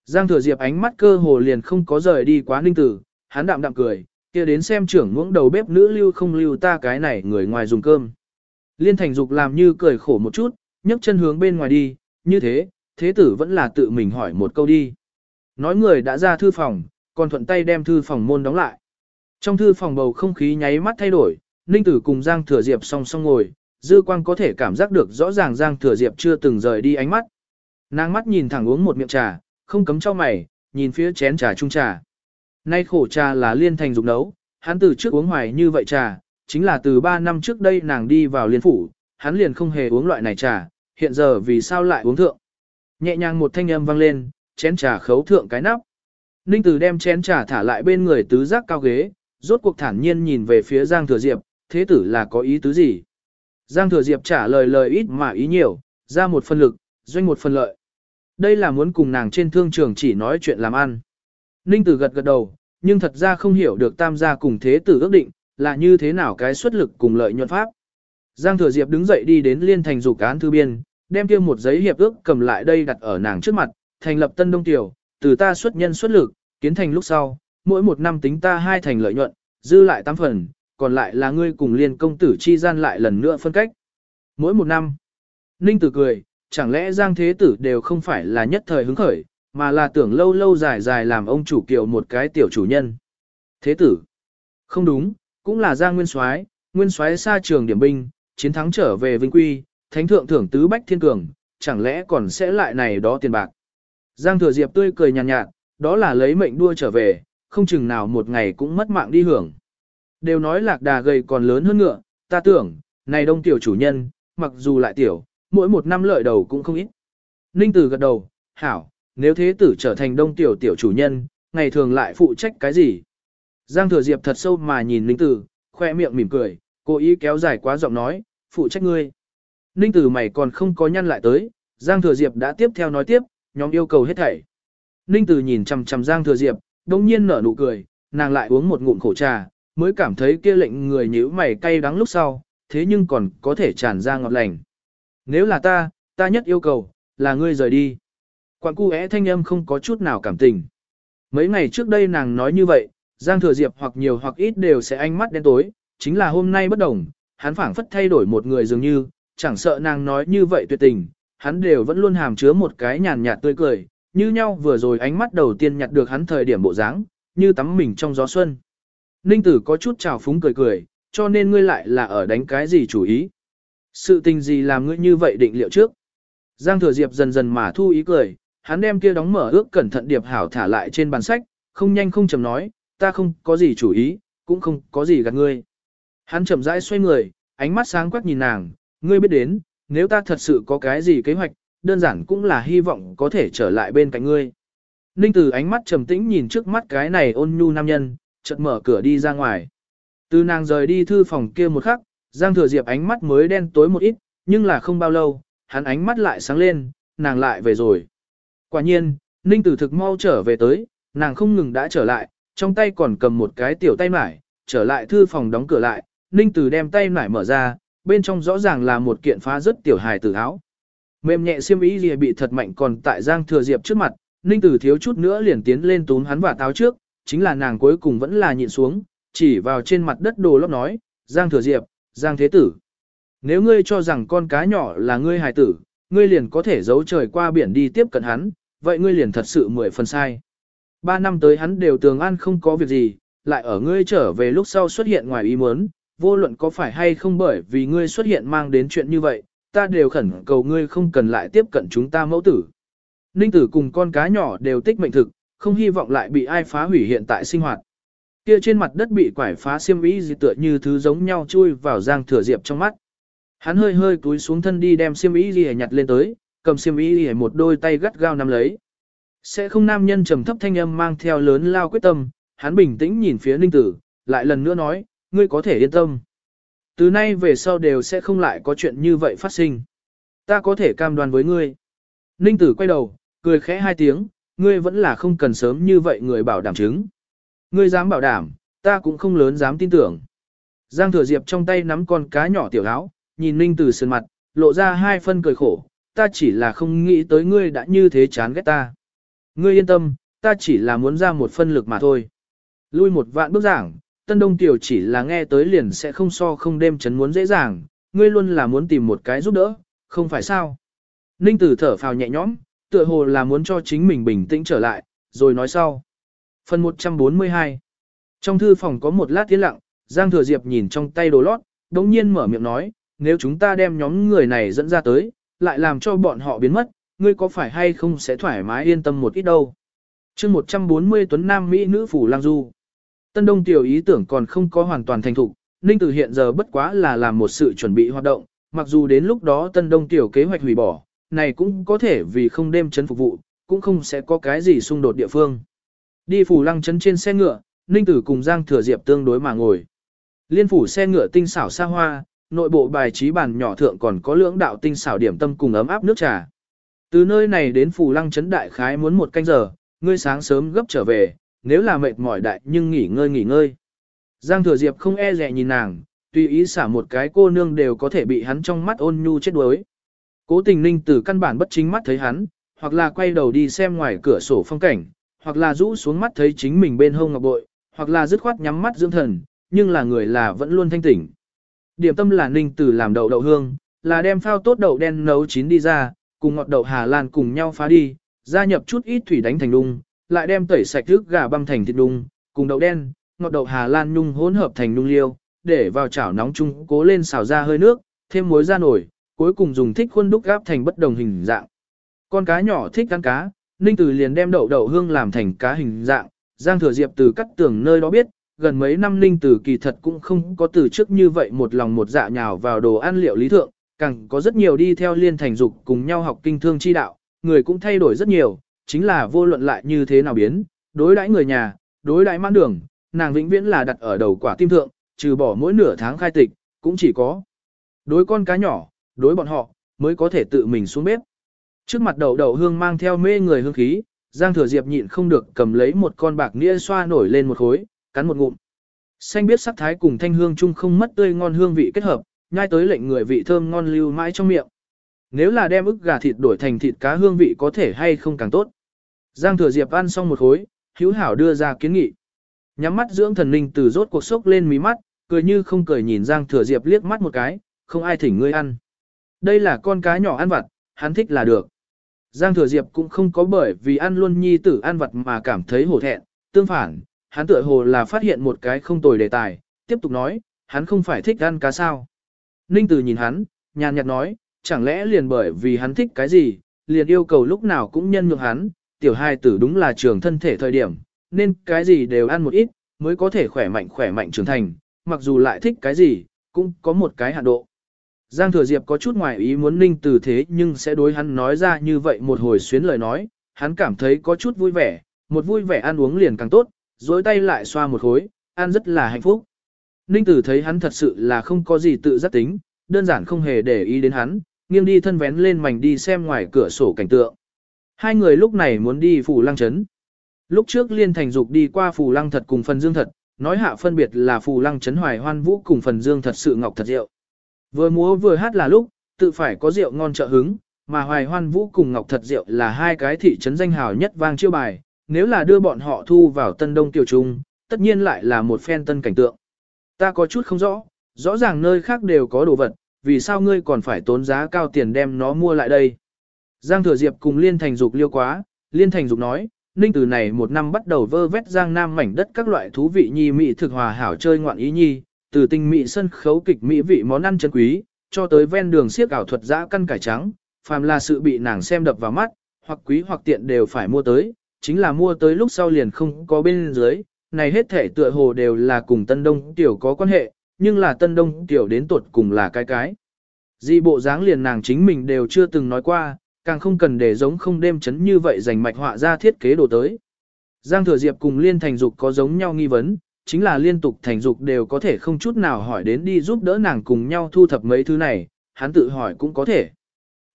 Giang Thừa Diệp ánh mắt cơ hồ liền không có rời đi quá ninh tử, hắn đạm đạm cười, kia đến xem trưởng ngưỡng đầu bếp nữ lưu không lưu ta cái này người ngoài dùng cơm. Liên Thành Dục làm như cười khổ một chút, nhấc chân hướng bên ngoài đi, như thế, thế tử vẫn là tự mình hỏi một câu đi. Nói người đã ra thư phòng, còn thuận tay đem thư phòng môn đóng lại. Trong thư phòng bầu không khí nháy mắt thay đổi, Ninh Tử cùng Giang Thừa Diệp song song ngồi, Dư Quang có thể cảm giác được rõ ràng Giang Thừa Diệp chưa từng rời đi ánh mắt. Nàng mắt nhìn thẳng uống một miệng trà, không cấm cho mày, nhìn phía chén trà trung trà. Nay khổ trà là liên thành dục nấu, hắn từ trước uống hoài như vậy trà, chính là từ 3 năm trước đây nàng đi vào liên phủ, hắn liền không hề uống loại này trà, hiện giờ vì sao lại uống thượng. Nhẹ nhàng một thanh âm vang lên, chén trà khấu thượng cái nắp. Ninh Tử đem chén trà thả lại bên người tứ giác cao ghế, rốt cuộc thản nhiên nhìn về phía Giang Thừa Diệp, thế tử là có ý tứ gì? Giang Thừa Diệp trả lời lời ít mà ý nhiều, ra một phần lực, doanh một phần lợi. Đây là muốn cùng nàng trên thương trường chỉ nói chuyện làm ăn. Ninh Tử gật gật đầu, nhưng thật ra không hiểu được tam gia cùng thế tử ước định, là như thế nào cái xuất lực cùng lợi nhuận pháp. Giang Thừa Diệp đứng dậy đi đến liên thành dục án thư biên, đem kia một giấy hiệp ước cầm lại đây đặt ở nàng trước mặt, thành lập tân đông tiểu, từ ta xuất nhân xuất lực, kiến thành lúc sau, mỗi một năm tính ta hai thành lợi nhuận, dư lại tám phần, còn lại là ngươi cùng liên công tử chi gian lại lần nữa phân cách. Mỗi một năm, Ninh Tử cười, chẳng lẽ Giang Thế Tử đều không phải là nhất thời hứng khởi, mà là tưởng lâu lâu dài dài làm ông chủ kiều một cái tiểu chủ nhân. Thế Tử, không đúng, cũng là Giang Nguyên Soái, Nguyên Soái xa trường điểm binh, chiến thắng trở về vinh quy, thánh thượng thưởng tứ bách thiên cường, chẳng lẽ còn sẽ lại này đó tiền bạc. Giang Thừa Diệp tươi cười nhàn nhạt, nhạt, đó là lấy mệnh đua trở về, không chừng nào một ngày cũng mất mạng đi hưởng. Đều nói lạc đà gầy còn lớn hơn ngựa, ta tưởng, này đông tiểu chủ nhân, mặc dù lại tiểu, mỗi một năm lợi đầu cũng không ít. Ninh Tử gật đầu, hảo, nếu thế tử trở thành đông tiểu tiểu chủ nhân, ngày thường lại phụ trách cái gì? Giang Thừa Diệp thật sâu mà nhìn Ninh Tử, khoe miệng mỉm cười, cố ý kéo dài quá giọng nói, phụ trách ngươi. Ninh Tử mày còn không có nhăn lại tới, Giang Thừa Diệp đã tiếp theo nói tiếp, nhóm yêu cầu hết thảy. Ninh Tử nhìn chằm chằm Giang Thừa Diệp, đông nhiên nở nụ cười, nàng lại uống một ngụm khổ trà, mới cảm thấy kia lệnh người nhíu mày cay đắng lúc sau, thế nhưng còn có thể tràn ra ngọt lành. Nếu là ta, ta nhất yêu cầu, là ngươi rời đi. Quảng cu é thanh âm không có chút nào cảm tình. Mấy ngày trước đây nàng nói như vậy, Giang Thừa Diệp hoặc nhiều hoặc ít đều sẽ ánh mắt đen tối, chính là hôm nay bất đồng, hắn phảng phất thay đổi một người dường như, chẳng sợ nàng nói như vậy tuyệt tình, hắn đều vẫn luôn hàm chứa một cái nhàn nhạt tươi cười, như nhau vừa rồi ánh mắt đầu tiên nhặt được hắn thời điểm bộ dáng, như tắm mình trong gió xuân. Ninh tử có chút trào phúng cười cười, cho nên ngươi lại là ở đánh cái gì chủ ý. Sự tình gì làm ngươi như vậy định liệu trước. Giang thừa diệp dần dần mà thu ý cười, hắn đem kia đóng mở ước cẩn thận điệp hảo thả lại trên bàn sách, không nhanh không chậm nói, ta không có gì chủ ý, cũng không có gì gạt ngươi. Hắn chậm rãi xoay người, ánh mắt sáng quắc nhìn nàng, ngươi biết đến, nếu ta thật sự có cái gì kế hoạch, đơn giản cũng là hy vọng có thể trở lại bên cạnh ngươi. Ninh Tử ánh mắt trầm tĩnh nhìn trước mắt cái này ôn nhu nam nhân, chợt mở cửa đi ra ngoài. Từ nàng rời đi thư phòng kia một khắc, Giang Thừa Diệp ánh mắt mới đen tối một ít, nhưng là không bao lâu, hắn ánh mắt lại sáng lên, nàng lại về rồi. Quả nhiên, Ninh Tử thực mau trở về tới, nàng không ngừng đã trở lại, trong tay còn cầm một cái tiểu tay mải, trở lại thư phòng đóng cửa lại, Ninh Tử đem tay mải mở ra, bên trong rõ ràng là một kiện phá rất tiểu hài tử áo. Mềm nhẹ xiêm y lìa bị thật mạnh còn tại Giang Thừa Diệp trước mặt, Ninh Tử thiếu chút nữa liền tiến lên túm hắn và táo trước, chính là nàng cuối cùng vẫn là nhịn xuống, chỉ vào trên mặt đất đồ lóc nói, Giang Thừa Diệp, Giang Thế Tử. Nếu ngươi cho rằng con cá nhỏ là ngươi hài tử, ngươi liền có thể giấu trời qua biển đi tiếp cận hắn, vậy ngươi liền thật sự mười phần sai. Ba năm tới hắn đều tường an không có việc gì, lại ở ngươi trở về lúc sau xuất hiện ngoài ý muốn, vô luận có phải hay không bởi vì ngươi xuất hiện mang đến chuyện như vậy, ta đều khẩn cầu ngươi không cần lại tiếp cận chúng ta mẫu tử. Ninh tử cùng con cá nhỏ đều tích mệnh thực, không hy vọng lại bị ai phá hủy hiện tại sinh hoạt. Kia trên mặt đất bị quải phá xiêm y gì tựa như thứ giống nhau chui vào giang thừa diệp trong mắt. Hắn hơi hơi cúi xuống thân đi đem xiêm y gì nhặt lên tới, cầm xiêm y gì một đôi tay gắt gao nắm lấy. Sẽ không nam nhân trầm thấp thanh âm mang theo lớn lao quyết tâm, hắn bình tĩnh nhìn phía ninh tử, lại lần nữa nói, ngươi có thể yên tâm. Từ nay về sau đều sẽ không lại có chuyện như vậy phát sinh. Ta có thể cam đoan với ngươi. Ninh tử quay đầu, cười khẽ hai tiếng, ngươi vẫn là không cần sớm như vậy người bảo đảm chứng. Ngươi dám bảo đảm, ta cũng không lớn dám tin tưởng. Giang thừa diệp trong tay nắm con cá nhỏ tiểu áo, nhìn Ninh tử sườn mặt, lộ ra hai phân cười khổ, ta chỉ là không nghĩ tới ngươi đã như thế chán ghét ta. Ngươi yên tâm, ta chỉ là muốn ra một phân lực mà thôi. Lui một vạn bước giảng, Tân Đông Tiểu chỉ là nghe tới liền sẽ không so không đêm chấn muốn dễ dàng, ngươi luôn là muốn tìm một cái giúp đỡ, không phải sao. Ninh Tử thở phào nhẹ nhõm, tựa hồ là muốn cho chính mình bình tĩnh trở lại, rồi nói sau. Phần 142 Trong thư phòng có một lát tiến lặng, Giang Thừa Diệp nhìn trong tay đồ lót, đống nhiên mở miệng nói, nếu chúng ta đem nhóm người này dẫn ra tới, lại làm cho bọn họ biến mất, ngươi có phải hay không sẽ thoải mái yên tâm một ít đâu. chương 140 Tuấn Nam Mỹ nữ phủ lang du. Tân Đông Tiểu ý tưởng còn không có hoàn toàn thành thục, Ninh Tử hiện giờ bất quá là làm một sự chuẩn bị hoạt động, mặc dù đến lúc đó Tân Đông Tiểu kế hoạch hủy bỏ, này cũng có thể vì không đêm chấn phục vụ, cũng không sẽ có cái gì xung đột địa phương. Đi phủ lăng chấn trên xe ngựa, Ninh Tử cùng Giang Thừa Diệp tương đối mà ngồi. Liên phủ xe ngựa tinh xảo xa hoa, nội bộ bài trí bàn nhỏ thượng còn có lưỡng đạo tinh xảo điểm tâm cùng ấm áp nước trà. Từ nơi này đến phủ lăng chấn đại khái muốn một canh giờ, ngươi sáng sớm gấp trở về, nếu là mệt mỏi đại nhưng nghỉ ngơi nghỉ ngơi. Giang Thừa Diệp không e dè nhìn nàng, tùy ý xả một cái cô nương đều có thể bị hắn trong mắt ôn nhu chết đuối. Cố tình ninh từ căn bản bất chính mắt thấy hắn, hoặc là quay đầu đi xem ngoài cửa sổ phong cảnh, hoặc là rũ xuống mắt thấy chính mình bên hông ngọc bội, hoặc là dứt khoát nhắm mắt dưỡng thần, nhưng là người là vẫn luôn thanh tỉnh. Điểm tâm là ninh từ làm đậu đậu hương, là đem phao tốt đậu đen nấu chín đi ra, cùng ngọt đậu Hà Lan cùng nhau phá đi, gia nhập chút ít thủy đánh thành đung, lại đem tẩy sạch thức gà băm thành thịt đung, cùng đậu đen, ngọt đậu Hà Lan nhung hỗn hợp thành nhung liêu, để vào chảo nóng chung cố lên xào ra hơi nước, thêm muối ra nổi, cuối cùng dùng thích khuôn đúc gáp thành bất đồng hình dạng. Con cá nhỏ thích ăn cá, Ninh Tử liền đem đậu đậu hương làm thành cá hình dạng, Giang Thừa Diệp từ cắt tường nơi đó biết, gần mấy năm Ninh Tử kỳ thật cũng không có từ trước như vậy một lòng một dạ nhào vào đồ ăn liệu lý thượng, càng có rất nhiều đi theo liên thành dục cùng nhau học kinh thương chi đạo, người cũng thay đổi rất nhiều, chính là vô luận lại như thế nào biến, đối đãi người nhà, đối đãi mãn đường, nàng vĩnh viễn là đặt ở đầu quả tim thượng, trừ bỏ mỗi nửa tháng khai tịch, cũng chỉ có đối con cá nhỏ, đối bọn họ, mới có thể tự mình xuống bếp. Trước mặt đầu đầu hương mang theo mê người hương khí, Giang Thừa Diệp nhịn không được cầm lấy một con bạc nĩa xoa nổi lên một khối, cắn một ngụm. Xanh biết sắc thái cùng thanh hương chung không mất tươi ngon hương vị kết hợp, nhai tới lệnh người vị thơm ngon lưu mãi trong miệng. Nếu là đem ức gà thịt đổi thành thịt cá hương vị có thể hay không càng tốt. Giang Thừa Diệp ăn xong một khối, hữu hảo đưa ra kiến nghị. Nhắm mắt dưỡng thần linh từ rốt cuộc sốc lên mí mắt, cười như không cười nhìn Giang Thừa Diệp liếc mắt một cái, không ai thỉnh ngươi ăn. Đây là con cá nhỏ ăn vặt, hắn thích là được. Giang Thừa Diệp cũng không có bởi vì ăn luôn nhi tử ăn vật mà cảm thấy hổ thẹn, tương phản, hắn tựa hồ là phát hiện một cái không tồi đề tài, tiếp tục nói, hắn không phải thích ăn cá sao. Ninh Tử nhìn hắn, nhàn nhạt nói, chẳng lẽ liền bởi vì hắn thích cái gì, liền yêu cầu lúc nào cũng nhân nhượng hắn, tiểu hai tử đúng là trường thân thể thời điểm, nên cái gì đều ăn một ít, mới có thể khỏe mạnh khỏe mạnh trưởng thành, mặc dù lại thích cái gì, cũng có một cái hạn độ. Giang Thừa Diệp có chút ngoài ý muốn Ninh Tử thế nhưng sẽ đối hắn nói ra như vậy một hồi xuyến lời nói, hắn cảm thấy có chút vui vẻ, một vui vẻ ăn uống liền càng tốt, dối tay lại xoa một khối, ăn rất là hạnh phúc. Ninh Tử thấy hắn thật sự là không có gì tự giác tính, đơn giản không hề để ý đến hắn, nghiêng đi thân vén lên mảnh đi xem ngoài cửa sổ cảnh tượng. Hai người lúc này muốn đi phủ lăng trấn. Lúc trước liên thành dục đi qua phủ lăng thật cùng phần dương thật, nói hạ phân biệt là phủ lăng trấn hoài hoan vũ cùng phần dương thật sự ngọc thật diệu. Vừa múa vừa hát là lúc, tự phải có rượu ngon trợ hứng, mà hoài hoan vũ cùng ngọc thật rượu là hai cái thị trấn danh hào nhất vang chiêu bài, nếu là đưa bọn họ thu vào tân đông tiểu trung, tất nhiên lại là một phen tân cảnh tượng. Ta có chút không rõ, rõ ràng nơi khác đều có đồ vật, vì sao ngươi còn phải tốn giá cao tiền đem nó mua lại đây. Giang Thừa Diệp cùng Liên Thành Dục liêu quá, Liên Thành Dục nói, Ninh từ này một năm bắt đầu vơ vét Giang Nam mảnh đất các loại thú vị nhi mỹ thực hòa hảo chơi ngoạn ý nhi, từ tinh mỹ sân khấu kịch mỹ vị món ăn chân quý, cho tới ven đường siếc ảo thuật dã căn cải trắng, phàm là sự bị nàng xem đập vào mắt, hoặc quý hoặc tiện đều phải mua tới, chính là mua tới lúc sau liền không có bên dưới, này hết thể tựa hồ đều là cùng Tân Đông Tiểu có quan hệ, nhưng là Tân Đông Tiểu đến tuột cùng là cái cái. Di bộ dáng liền nàng chính mình đều chưa từng nói qua, càng không cần để giống không đêm chấn như vậy dành mạch họa ra thiết kế đồ tới. Giang Thừa Diệp cùng Liên Thành Dục có giống nhau nghi vấn, chính là liên tục Thành Dục đều có thể không chút nào hỏi đến đi giúp đỡ nàng cùng nhau thu thập mấy thứ này, hắn tự hỏi cũng có thể.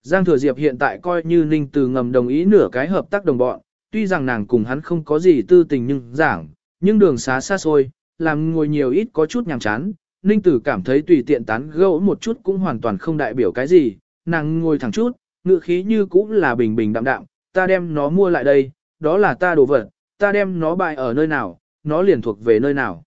Giang Thừa Diệp hiện tại coi như Ninh Từ ngầm đồng ý nửa cái hợp tác đồng bọn, tuy rằng nàng cùng hắn không có gì tư tình nhưng giảng, nhưng đường xá xa xôi, làm ngồi nhiều ít có chút nhàm chán, Ninh Tử cảm thấy tùy tiện tán gẫu một chút cũng hoàn toàn không đại biểu cái gì, nàng ngồi thẳng chút, ngựa khí như cũng là bình bình đạm đạm, ta đem nó mua lại đây, đó là ta đồ vật, ta đem nó bại ở nơi nào, nó liền thuộc về nơi nào.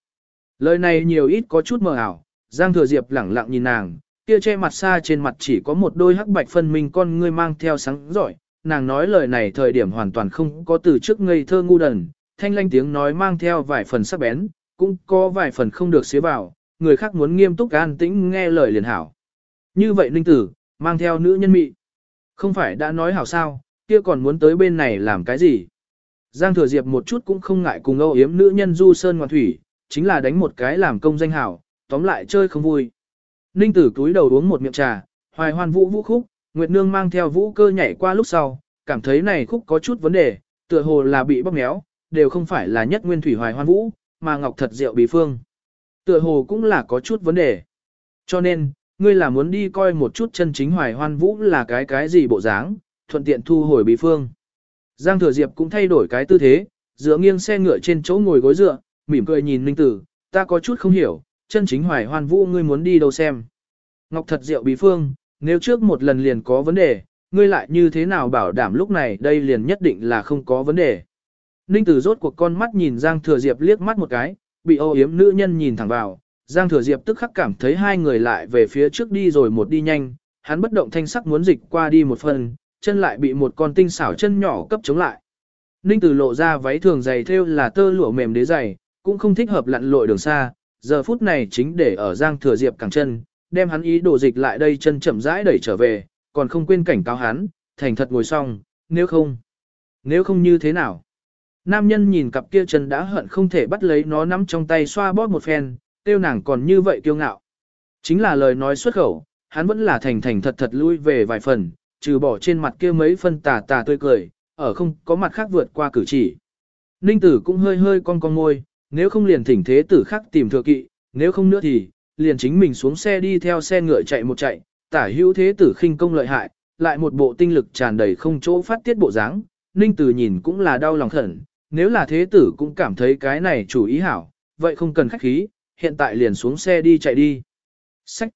Lời này nhiều ít có chút mờ ảo, Giang Thừa Diệp lẳng lặng nhìn nàng, kia che mặt xa trên mặt chỉ có một đôi hắc bạch phân minh con ngươi mang theo sáng giỏi, nàng nói lời này thời điểm hoàn toàn không có từ trước ngây thơ ngu đần, thanh lanh tiếng nói mang theo vài phần sắc bén, cũng có vài phần không được xế vào, người khác muốn nghiêm túc an tĩnh nghe lời liền hảo. Như vậy ninh tử, mang theo nữ nhân mị. Không phải đã nói hảo sao, kia còn muốn tới bên này làm cái gì. Giang thừa diệp một chút cũng không ngại cùng âu yếm nữ nhân du sơn ngoan thủy, chính là đánh một cái làm công danh hảo, tóm lại chơi không vui. Ninh tử cúi đầu uống một miệng trà, hoài hoan vũ vũ khúc, Nguyệt Nương mang theo vũ cơ nhảy qua lúc sau, cảm thấy này khúc có chút vấn đề, tựa hồ là bị bóp méo, đều không phải là nhất nguyên thủy hoài hoan vũ, mà ngọc thật Diệu bí phương. Tựa hồ cũng là có chút vấn đề. Cho nên, ngươi là muốn đi coi một chút chân chính hoài hoan vũ là cái cái gì bộ dáng, thuận tiện thu hồi bí phương. Giang Thừa Diệp cũng thay đổi cái tư thế, dựa nghiêng xe ngựa trên chỗ ngồi gối dựa, mỉm cười nhìn Ninh Tử, ta có chút không hiểu, chân chính hoài hoan vũ ngươi muốn đi đâu xem. Ngọc thật Diệu bí phương, nếu trước một lần liền có vấn đề, ngươi lại như thế nào bảo đảm lúc này đây liền nhất định là không có vấn đề. Ninh Tử rốt cuộc con mắt nhìn Giang Thừa Diệp liếc mắt một cái, bị ô yếm nữ nhân nhìn thẳng vào, Giang Thừa Diệp tức khắc cảm thấy hai người lại về phía trước đi rồi một đi nhanh, hắn bất động thanh sắc muốn dịch qua đi một phần, chân lại bị một con tinh xảo chân nhỏ cấp chống lại. Ninh Tử lộ ra váy thường dày thêu là tơ lụa mềm đế dày, cũng không thích hợp lặn lội đường xa, giờ phút này chính để ở Giang Thừa Diệp cẳng chân, đem hắn ý đồ dịch lại đây chân chậm rãi đẩy trở về, còn không quên cảnh cáo hắn, thành thật ngồi xong, nếu không, nếu không như thế nào. Nam nhân nhìn cặp kia chân đã hận không thể bắt lấy nó nắm trong tay xoa bóp một phen, tiêu nàng còn như vậy kiêu ngạo. Chính là lời nói xuất khẩu, hắn vẫn là thành thành thật thật lui về vài phần, trừ bỏ trên mặt kia mấy phân tà tà tươi cười, ở không có mặt khác vượt qua cử chỉ. Ninh tử cũng hơi hơi con con môi, nếu không liền thỉnh thế tử khác tìm thừa kỵ, nếu không nữa thì, liền chính mình xuống xe đi theo xe ngựa chạy một chạy, tả hữu thế tử khinh công lợi hại, lại một bộ tinh lực tràn đầy không chỗ phát tiết bộ dáng, Ninh Tử nhìn cũng là đau lòng khẩn, nếu là thế tử cũng cảm thấy cái này chủ ý hảo, vậy không cần khách khí, hiện tại liền xuống xe đi chạy đi. Sách!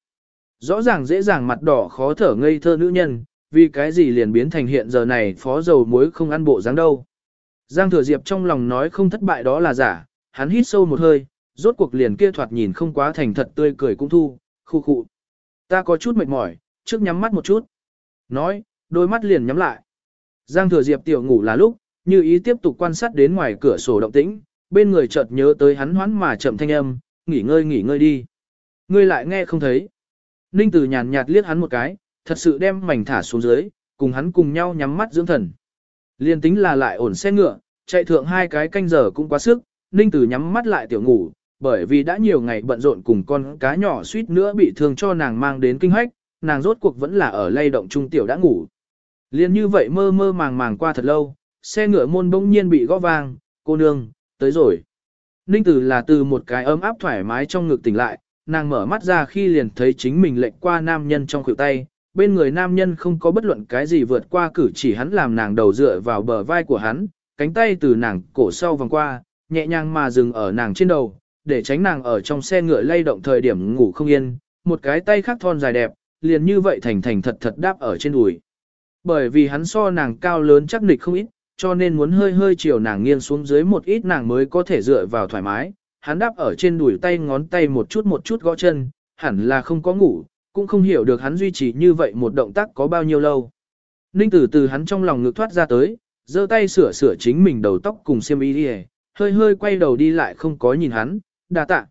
Rõ ràng dễ dàng mặt đỏ khó thở ngây thơ nữ nhân, vì cái gì liền biến thành hiện giờ này phó dầu muối không ăn bộ dáng đâu. Giang Thừa Diệp trong lòng nói không thất bại đó là giả, hắn hít sâu một hơi, rốt cuộc liền kia thoạt nhìn không quá thành thật tươi cười cũng thu, khu khụ. Ta có chút mệt mỏi, trước nhắm mắt một chút. Nói, đôi mắt liền nhắm lại. Giang Thừa Diệp tiểu ngủ là lúc, như ý tiếp tục quan sát đến ngoài cửa sổ động tĩnh, bên người chợt nhớ tới hắn hoán mà chậm thanh âm, nghỉ ngơi nghỉ ngơi đi. Ngươi lại nghe không thấy. Ninh Tử nhàn nhạt liếc hắn một cái, thật sự đem mảnh thả xuống dưới, cùng hắn cùng nhau nhắm mắt dưỡng thần. Liên tính là lại ổn xe ngựa, chạy thượng hai cái canh giờ cũng quá sức, Ninh Tử nhắm mắt lại tiểu ngủ, bởi vì đã nhiều ngày bận rộn cùng con cá nhỏ suýt nữa bị thương cho nàng mang đến kinh hách, nàng rốt cuộc vẫn là ở lay động trung tiểu đã ngủ. Liên như vậy mơ mơ màng màng qua thật lâu, xe ngựa môn bỗng nhiên bị gõ vang, cô nương, tới rồi. Ninh Tử là từ một cái ấm áp thoải mái trong ngực tỉnh lại, nàng mở mắt ra khi liền thấy chính mình lệnh qua nam nhân trong khuỷu tay, bên người nam nhân không có bất luận cái gì vượt qua cử chỉ hắn làm nàng đầu dựa vào bờ vai của hắn, cánh tay từ nàng cổ sau vòng qua, nhẹ nhàng mà dừng ở nàng trên đầu, để tránh nàng ở trong xe ngựa lay động thời điểm ngủ không yên, một cái tay khác thon dài đẹp, liền như vậy thành thành thật thật đáp ở trên đùi. Bởi vì hắn so nàng cao lớn chắc nịch không ít, cho nên muốn hơi hơi chiều nàng nghiêng xuống dưới một ít nàng mới có thể dựa vào thoải mái. Hắn đáp ở trên đùi tay ngón tay một chút một chút gõ chân, hẳn là không có ngủ, cũng không hiểu được hắn duy trì như vậy một động tác có bao nhiêu lâu. Ninh tử từ hắn trong lòng ngực thoát ra tới, giơ tay sửa sửa chính mình đầu tóc cùng xiêm y đi hơi hơi quay đầu đi lại không có nhìn hắn, đà tạ.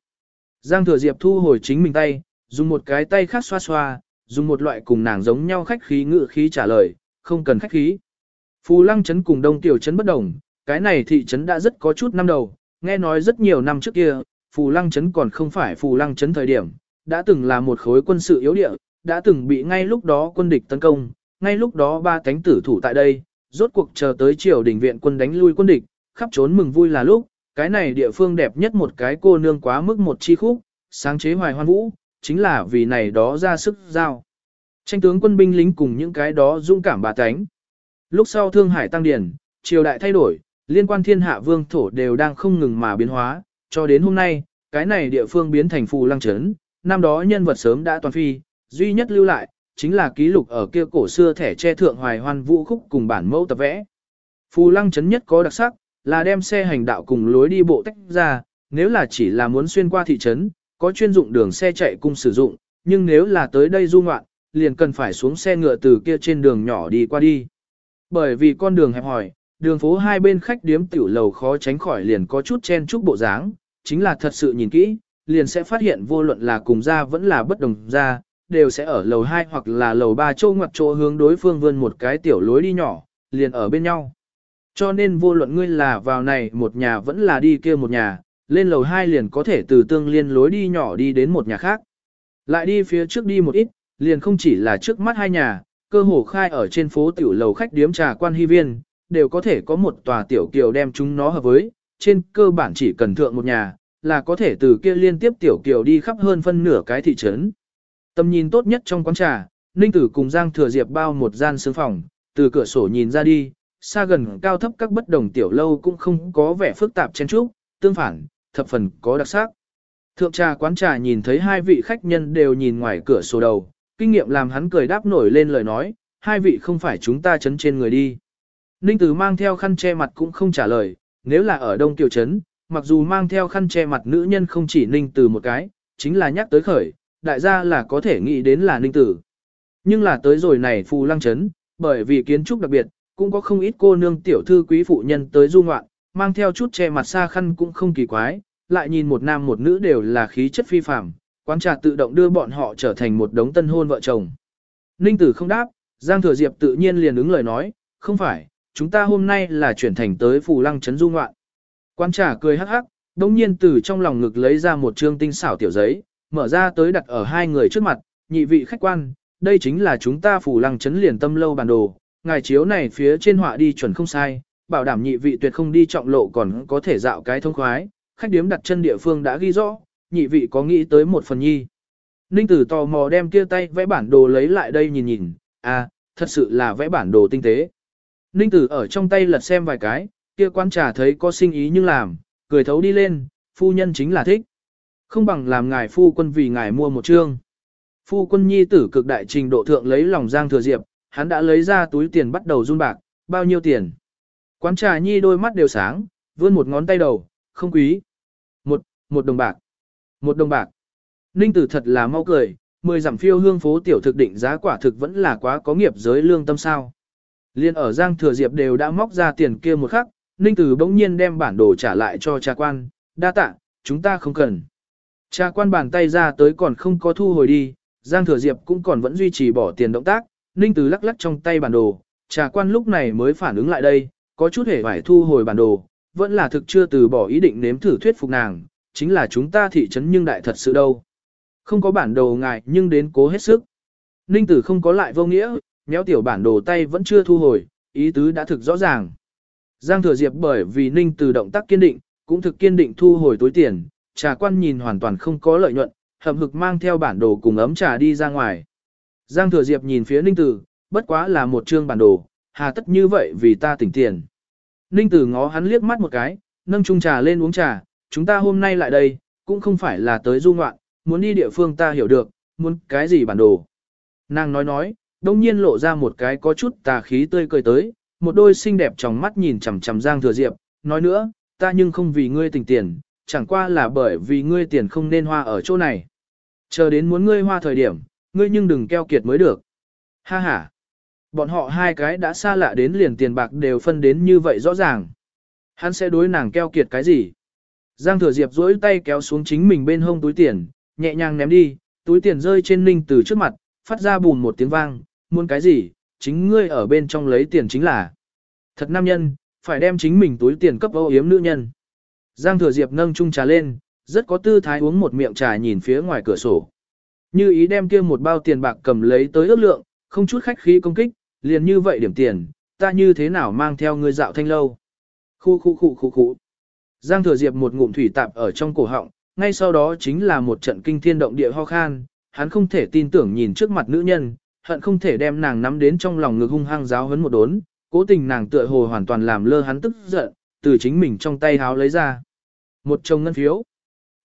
Giang thừa diệp thu hồi chính mình tay, dùng một cái tay khác xoa xoa, dùng một loại cùng nàng giống nhau khách khí ngự khí trả lời, không cần khách khí. Phù lăng trấn cùng đông tiểu trấn bất đồng, cái này thị trấn đã rất có chút năm đầu, nghe nói rất nhiều năm trước kia, phù lăng trấn còn không phải phù lăng trấn thời điểm, đã từng là một khối quân sự yếu địa, đã từng bị ngay lúc đó quân địch tấn công, ngay lúc đó ba cánh tử thủ tại đây, rốt cuộc chờ tới triều đình viện quân đánh lui quân địch, khắp trốn mừng vui là lúc, cái này địa phương đẹp nhất một cái cô nương quá mức một chi khúc, sáng chế hoài hoan vũ, chính là vì này đó ra sức giao. Tranh tướng quân binh lính cùng những cái đó dũng cảm bà tánh. Lúc sau Thương Hải tăng điển, triều đại thay đổi, liên quan thiên hạ vương thổ đều đang không ngừng mà biến hóa, cho đến hôm nay, cái này địa phương biến thành phù lăng trấn, năm đó nhân vật sớm đã toàn phi, duy nhất lưu lại, chính là ký lục ở kia cổ xưa thẻ che thượng hoài hoan vũ khúc cùng bản mẫu tập vẽ. Phù lăng chấn nhất có đặc sắc, là đem xe hành đạo cùng lối đi bộ tách ra, nếu là chỉ là muốn xuyên qua thị trấn, có chuyên dụng đường xe chạy cùng sử dụng, nhưng nếu là tới đây du ngoạn, liền cần phải xuống xe ngựa từ kia trên đường nhỏ đi qua đi. Bởi vì con đường hẹp hòi, đường phố hai bên khách điếm tiểu lầu khó tránh khỏi liền có chút chen chúc bộ dáng, chính là thật sự nhìn kỹ, liền sẽ phát hiện vô luận là cùng ra vẫn là bất đồng ra, đều sẽ ở lầu 2 hoặc là lầu 3 châu ngoặt chỗ hướng đối phương vươn một cái tiểu lối đi nhỏ, liền ở bên nhau. Cho nên vô luận ngươi là vào này một nhà vẫn là đi kia một nhà, lên lầu 2 liền có thể từ tương liên lối đi nhỏ đi đến một nhà khác. Lại đi phía trước đi một ít, liền không chỉ là trước mắt hai nhà, cơ hồ khai ở trên phố tiểu lầu khách điếm trà quan hy viên, đều có thể có một tòa tiểu kiều đem chúng nó hợp với, trên cơ bản chỉ cần thượng một nhà, là có thể từ kia liên tiếp tiểu kiều đi khắp hơn phân nửa cái thị trấn. Tầm nhìn tốt nhất trong quán trà, Ninh Tử cùng Giang Thừa Diệp bao một gian sương phòng, từ cửa sổ nhìn ra đi, xa gần cao thấp các bất đồng tiểu lâu cũng không có vẻ phức tạp chen chúc, tương phản, thập phần có đặc sắc. Thượng trà quán trà nhìn thấy hai vị khách nhân đều nhìn ngoài cửa sổ đầu, kinh nghiệm làm hắn cười đáp nổi lên lời nói, hai vị không phải chúng ta chấn trên người đi. Ninh Tử mang theo khăn che mặt cũng không trả lời, nếu là ở Đông Tiểu Trấn, mặc dù mang theo khăn che mặt nữ nhân không chỉ Ninh Tử một cái, chính là nhắc tới khởi, đại gia là có thể nghĩ đến là Ninh Tử. Nhưng là tới rồi này Phù Lăng Chấn, bởi vì kiến trúc đặc biệt, cũng có không ít cô nương tiểu thư quý phụ nhân tới du ngoạn, mang theo chút che mặt xa khăn cũng không kỳ quái, lại nhìn một nam một nữ đều là khí chất phi phàm, quán trà tự động đưa bọn họ trở thành một đống tân hôn vợ chồng. Ninh tử không đáp, Giang Thừa Diệp tự nhiên liền ứng lời nói, không phải, chúng ta hôm nay là chuyển thành tới phù lăng Chấn du ngoạn. Quán trà cười hắc hắc, đồng nhiên từ trong lòng ngực lấy ra một trương tinh xảo tiểu giấy, mở ra tới đặt ở hai người trước mặt, nhị vị khách quan, đây chính là chúng ta phủ lăng chấn liền tâm lâu bản đồ, ngài chiếu này phía trên họa đi chuẩn không sai, bảo đảm nhị vị tuyệt không đi trọng lộ còn có thể dạo cái thông khoái, khách điếm đặt chân địa phương đã ghi rõ, nhị vị có nghĩ tới một phần nhi. Ninh tử tò mò đem kia tay vẽ bản đồ lấy lại đây nhìn nhìn, à, thật sự là vẽ bản đồ tinh tế. Ninh tử ở trong tay lật xem vài cái, kia quan trà thấy có sinh ý nhưng làm, cười thấu đi lên, phu nhân chính là thích. Không bằng làm ngài phu quân vì ngài mua một trương Phu quân nhi tử cực đại trình độ thượng lấy lòng Giang Thừa Diệp, hắn đã lấy ra túi tiền bắt đầu run bạc, bao nhiêu tiền. Quán trà nhi đôi mắt đều sáng, vươn một ngón tay đầu, không quý. Một, một đồng bạc. Một đồng bạc. Ninh tử thật là mau cười, mười giảm phiêu hương phố tiểu thực định giá quả thực vẫn là quá có nghiệp giới lương tâm sao. Liên ở Giang Thừa Diệp đều đã móc ra tiền kia một khắc, Ninh Tử bỗng nhiên đem bản đồ trả lại cho trà quan, đa tạ, chúng ta không cần. Trà quan bàn tay ra tới còn không có thu hồi đi, Giang Thừa Diệp cũng còn vẫn duy trì bỏ tiền động tác, Ninh Tử lắc lắc trong tay bản đồ, trà quan lúc này mới phản ứng lại đây, có chút hề phải thu hồi bản đồ, vẫn là thực chưa từ bỏ ý định nếm thử thuyết phục nàng, chính là chúng ta thị trấn nhưng đại thật sự đâu. Không có bản đồ ngại nhưng đến cố hết sức. Ninh Tử không có lại vô nghĩa, méo tiểu bản đồ tay vẫn chưa thu hồi, ý tứ đã thực rõ ràng. Giang Thừa Diệp bởi vì Ninh Từ động tác kiên định, cũng thực kiên định thu hồi túi tiền, trà quan nhìn hoàn toàn không có lợi nhuận, hậm hực mang theo bản đồ cùng ấm trà đi ra ngoài. Giang Thừa Diệp nhìn phía Ninh Từ, bất quá là một chương bản đồ, hà tất như vậy vì ta tỉnh tiền. Ninh Tử ngó hắn liếc mắt một cái, nâng chung trà lên uống trà, chúng ta hôm nay lại đây, cũng không phải là tới du ngoạn, muốn đi địa phương ta hiểu được, muốn cái gì bản đồ. Nàng nói nói, đông nhiên lộ ra một cái có chút tà khí tươi cười tới, một đôi xinh đẹp trong mắt nhìn chằm chằm Giang Thừa Diệp, nói nữa, ta nhưng không vì ngươi tình tiền, chẳng qua là bởi vì ngươi tiền không nên hoa ở chỗ này. Chờ đến muốn ngươi hoa thời điểm, ngươi nhưng đừng keo kiệt mới được. Ha ha. Bọn họ hai cái đã xa lạ đến liền tiền bạc đều phân đến như vậy rõ ràng. Hắn sẽ đối nàng keo kiệt cái gì? Giang Thừa Diệp duỗi tay kéo xuống chính mình bên hông túi tiền, nhẹ nhàng ném đi, túi tiền rơi trên ninh từ trước mặt, phát ra bùn một tiếng vang, muốn cái gì, chính ngươi ở bên trong lấy tiền chính là. Thật nam nhân, phải đem chính mình túi tiền cấp âu yếm nữ nhân. Giang Thừa Diệp nâng chung trà lên, rất có tư thái uống một miệng trà nhìn phía ngoài cửa sổ. Như ý đem kia một bao tiền bạc cầm lấy tới ước lượng, không chút khách khí công kích, liền như vậy điểm tiền, ta như thế nào mang theo ngươi dạo thanh lâu. Khu khu khu khu khu. Giang Thừa Diệp một ngụm thủy tạp ở trong cổ họng, ngay sau đó chính là một trận kinh thiên động địa ho khan, hắn không thể tin tưởng nhìn trước mặt nữ nhân, hận không thể đem nàng nắm đến trong lòng ngực hung hăng giáo hấn một đốn, cố tình nàng tựa hồ hoàn toàn làm lơ hắn tức giận, từ chính mình trong tay háo lấy ra. Một chồng ngân phiếu.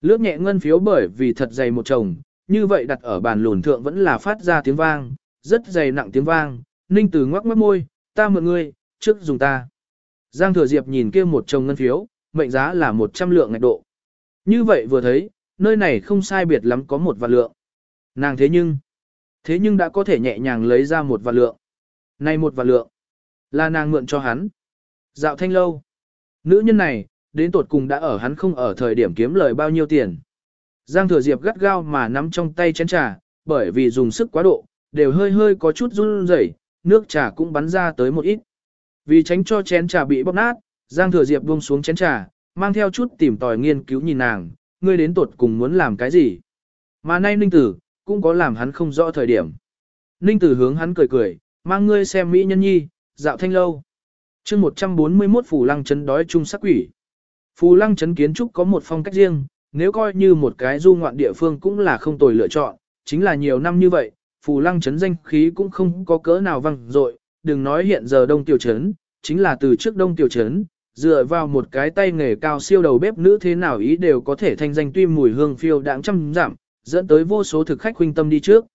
Lướt nhẹ ngân phiếu bởi vì thật dày một chồng, như vậy đặt ở bàn lùn thượng vẫn là phát ra tiếng vang, rất dày nặng tiếng vang, ninh từ ngoắc mất môi, ta mượn ngươi, trước dùng ta. Giang thừa diệp nhìn kia một chồng ngân phiếu, mệnh giá là 100 lượng ngạch độ. Như vậy vừa thấy, nơi này không sai biệt lắm có một vạn lượng. Nàng thế nhưng, thế nhưng đã có thể nhẹ nhàng lấy ra một vạn lượng. Này một vạn lượng, là nàng mượn cho hắn. Dạo thanh lâu. Nữ nhân này, đến tột cùng đã ở hắn không ở thời điểm kiếm lời bao nhiêu tiền. Giang thừa diệp gắt gao mà nắm trong tay chén trà, bởi vì dùng sức quá độ, đều hơi hơi có chút run rẩy, nước trà cũng bắn ra tới một ít. Vì tránh cho chén trà bị bóp nát, Giang thừa diệp buông xuống chén trà, mang theo chút tìm tòi nghiên cứu nhìn nàng, ngươi đến tột cùng muốn làm cái gì. Mà nay ninh tử, cũng có làm hắn không rõ thời điểm. Ninh tử hướng hắn cười cười, mang ngươi xem mỹ nhân nhi, dạo thanh lâu. chương 141 Phù Lăng Trấn đói chung sắc quỷ. Phù Lăng Trấn kiến trúc có một phong cách riêng, nếu coi như một cái du ngoạn địa phương cũng là không tồi lựa chọn, chính là nhiều năm như vậy, Phù Lăng Trấn danh khí cũng không có cỡ nào văng dội đừng nói hiện giờ đông tiểu trấn, chính là từ trước đông tiểu trấn, dựa vào một cái tay nghề cao siêu đầu bếp nữ thế nào ý đều có thể thanh danh tuy mùi hương phiêu đáng trăm giảm, dẫn tới vô số thực khách huynh tâm đi trước.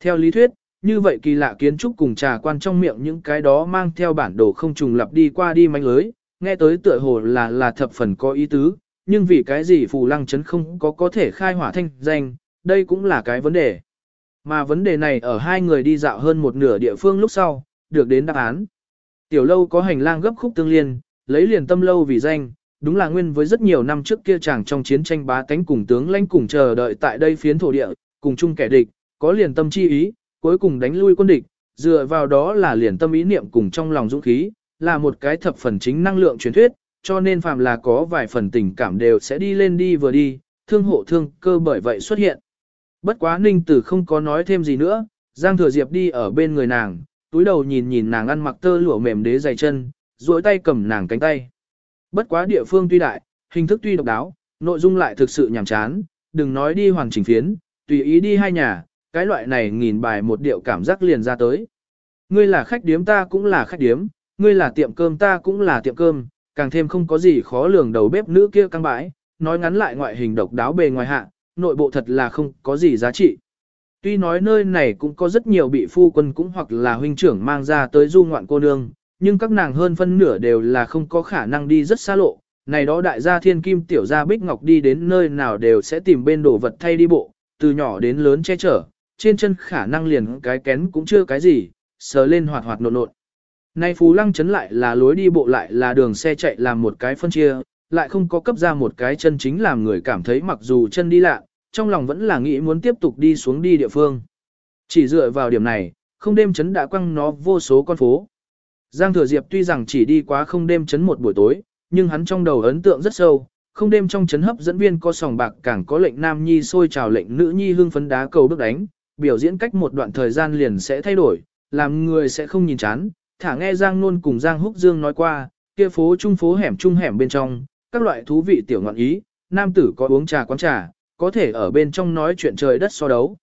Theo lý thuyết, như vậy kỳ lạ kiến trúc cùng trà quan trong miệng những cái đó mang theo bản đồ không trùng lập đi qua đi manh lưới, nghe tới tựa hồ là là thập phần có ý tứ, nhưng vì cái gì phù lăng chấn không có có thể khai hỏa thanh danh, đây cũng là cái vấn đề. Mà vấn đề này ở hai người đi dạo hơn một nửa địa phương lúc sau, được đến đáp án. Tiểu lâu có hành lang gấp khúc tương liên, lấy liền tâm lâu vì danh, đúng là nguyên với rất nhiều năm trước kia chàng trong chiến tranh bá tánh cùng tướng lãnh cùng chờ đợi tại đây phiến thổ địa, cùng chung kẻ địch, có liền tâm chi ý, cuối cùng đánh lui quân địch, dựa vào đó là liền tâm ý niệm cùng trong lòng dũng khí, là một cái thập phần chính năng lượng truyền thuyết, cho nên phàm là có vài phần tình cảm đều sẽ đi lên đi vừa đi, thương hộ thương cơ bởi vậy xuất hiện. Bất quá ninh tử không có nói thêm gì nữa, Giang Thừa Diệp đi ở bên người nàng, túi đầu nhìn nhìn nàng ăn mặc tơ lụa mềm đế dày chân, duỗi tay cầm nàng cánh tay. Bất quá địa phương tuy đại, hình thức tuy độc đáo, nội dung lại thực sự nhàm chán, đừng nói đi hoàn chỉnh phiến, tùy ý đi hai nhà, cái loại này nghìn bài một điệu cảm giác liền ra tới. Ngươi là khách điếm ta cũng là khách điếm, ngươi là tiệm cơm ta cũng là tiệm cơm, càng thêm không có gì khó lường đầu bếp nữ kia căng bãi, nói ngắn lại ngoại hình độc đáo bề ngoài hạ, nội bộ thật là không có gì giá trị. Tuy nói nơi này cũng có rất nhiều bị phu quân cũng hoặc là huynh trưởng mang ra tới du ngoạn cô nương, nhưng các nàng hơn phân nửa đều là không có khả năng đi rất xa lộ. Này đó đại gia thiên kim tiểu gia bích ngọc đi đến nơi nào đều sẽ tìm bên đồ vật thay đi bộ, từ nhỏ đến lớn che chở, trên chân khả năng liền cái kén cũng chưa cái gì, sờ lên hoạt hoạt nộn nộn. Nay Phú Lăng chấn lại là lối đi bộ lại là đường xe chạy làm một cái phân chia, lại không có cấp ra một cái chân chính làm người cảm thấy mặc dù chân đi lạ, trong lòng vẫn là nghĩ muốn tiếp tục đi xuống đi địa phương. Chỉ dựa vào điểm này, không đêm chấn đã quăng nó vô số con phố. Giang Thừa Diệp tuy rằng chỉ đi quá không đêm chấn một buổi tối, nhưng hắn trong đầu ấn tượng rất sâu, không đêm trong chấn hấp dẫn viên có sòng bạc càng có lệnh nam nhi sôi trào lệnh nữ nhi hương phấn đá cầu bước đánh, biểu diễn cách một đoạn thời gian liền sẽ thay đổi, làm người sẽ không nhìn chán. Thả nghe Giang Nôn cùng Giang Húc Dương nói qua, kia phố trung phố hẻm trung hẻm bên trong, các loại thú vị tiểu ngọn ý, nam tử có uống trà quán trà, có thể ở bên trong nói chuyện trời đất so đấu.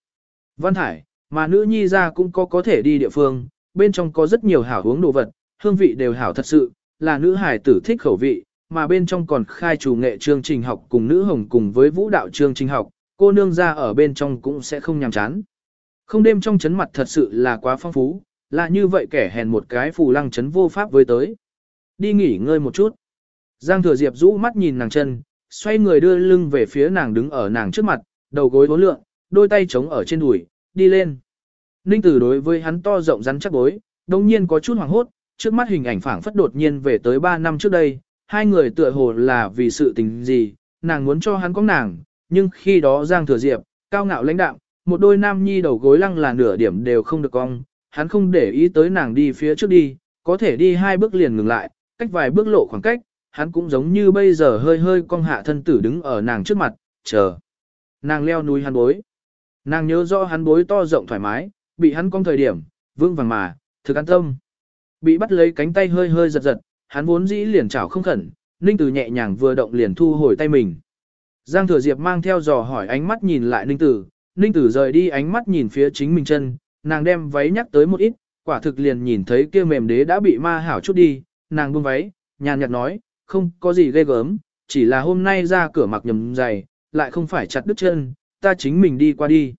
Văn hải, mà nữ nhi ra cũng có có thể đi địa phương, bên trong có rất nhiều hảo uống đồ vật, hương vị đều hảo thật sự, là nữ hải tử thích khẩu vị, mà bên trong còn khai chủ nghệ chương trình học cùng nữ hồng cùng với vũ đạo chương trình học, cô nương ra ở bên trong cũng sẽ không nhàm chán. Không đêm trong chấn mặt thật sự là quá phong phú, là như vậy kẻ hèn một cái phù lăng chấn vô pháp với tới. Đi nghỉ ngơi một chút. Giang thừa diệp rũ mắt nhìn nàng chân, xoay người đưa lưng về phía nàng đứng ở nàng trước mặt, đầu gối vốn lượng, đôi tay trống ở trên đùi, đi lên. Ninh tử đối với hắn to rộng rắn chắc bối, đồng nhiên có chút hoảng hốt, trước mắt hình ảnh phảng phất đột nhiên về tới 3 năm trước đây, hai người tựa hồ là vì sự tình gì, nàng muốn cho hắn có nàng, nhưng khi đó Giang Thừa Diệp, cao ngạo lãnh đạm, một đôi nam nhi đầu gối lăng là nửa điểm đều không được cong, hắn không để ý tới nàng đi phía trước đi, có thể đi hai bước liền ngừng lại, cách vài bước lộ khoảng cách, hắn cũng giống như bây giờ hơi hơi cong hạ thân tử đứng ở nàng trước mặt, chờ. Nàng leo núi hắn bối. Nàng nhớ rõ hắn bối to rộng thoải mái, bị hắn cong thời điểm, vương vàng mà, thực an tâm. Bị bắt lấy cánh tay hơi hơi giật giật, hắn vốn dĩ liền chảo không khẩn, Ninh Tử nhẹ nhàng vừa động liền thu hồi tay mình. Giang Thừa Diệp mang theo dò hỏi ánh mắt nhìn lại Ninh Tử, Ninh Tử rời đi ánh mắt nhìn phía chính mình chân, nàng đem váy nhắc tới một ít, quả thực liền nhìn thấy kia mềm đế đã bị ma hảo chút đi, nàng buông váy, nhàn nhạt nói, không có gì ghê gớm, chỉ là hôm nay ra cửa mặc nhầm giày, lại không phải chặt đứt chân, ta chính mình đi qua đi.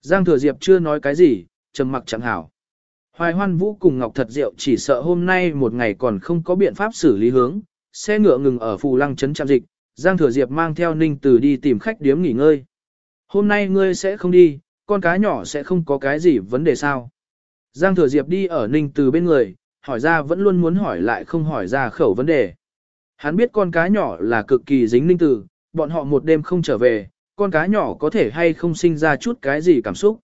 Giang Thừa Diệp chưa nói cái gì, trầm mặc chẳng hảo. Hoài hoan vũ cùng Ngọc Thật Diệu chỉ sợ hôm nay một ngày còn không có biện pháp xử lý hướng, xe ngựa ngừng ở phù lăng trấn trạm dịch, Giang Thừa Diệp mang theo Ninh Tử đi tìm khách điếm nghỉ ngơi. Hôm nay ngươi sẽ không đi, con cá nhỏ sẽ không có cái gì vấn đề sao. Giang Thừa Diệp đi ở Ninh Từ bên người, hỏi ra vẫn luôn muốn hỏi lại không hỏi ra khẩu vấn đề. Hắn biết con cá nhỏ là cực kỳ dính Ninh Từ, bọn họ một đêm không trở về, con cá nhỏ có thể hay không sinh ra chút cái gì cảm xúc.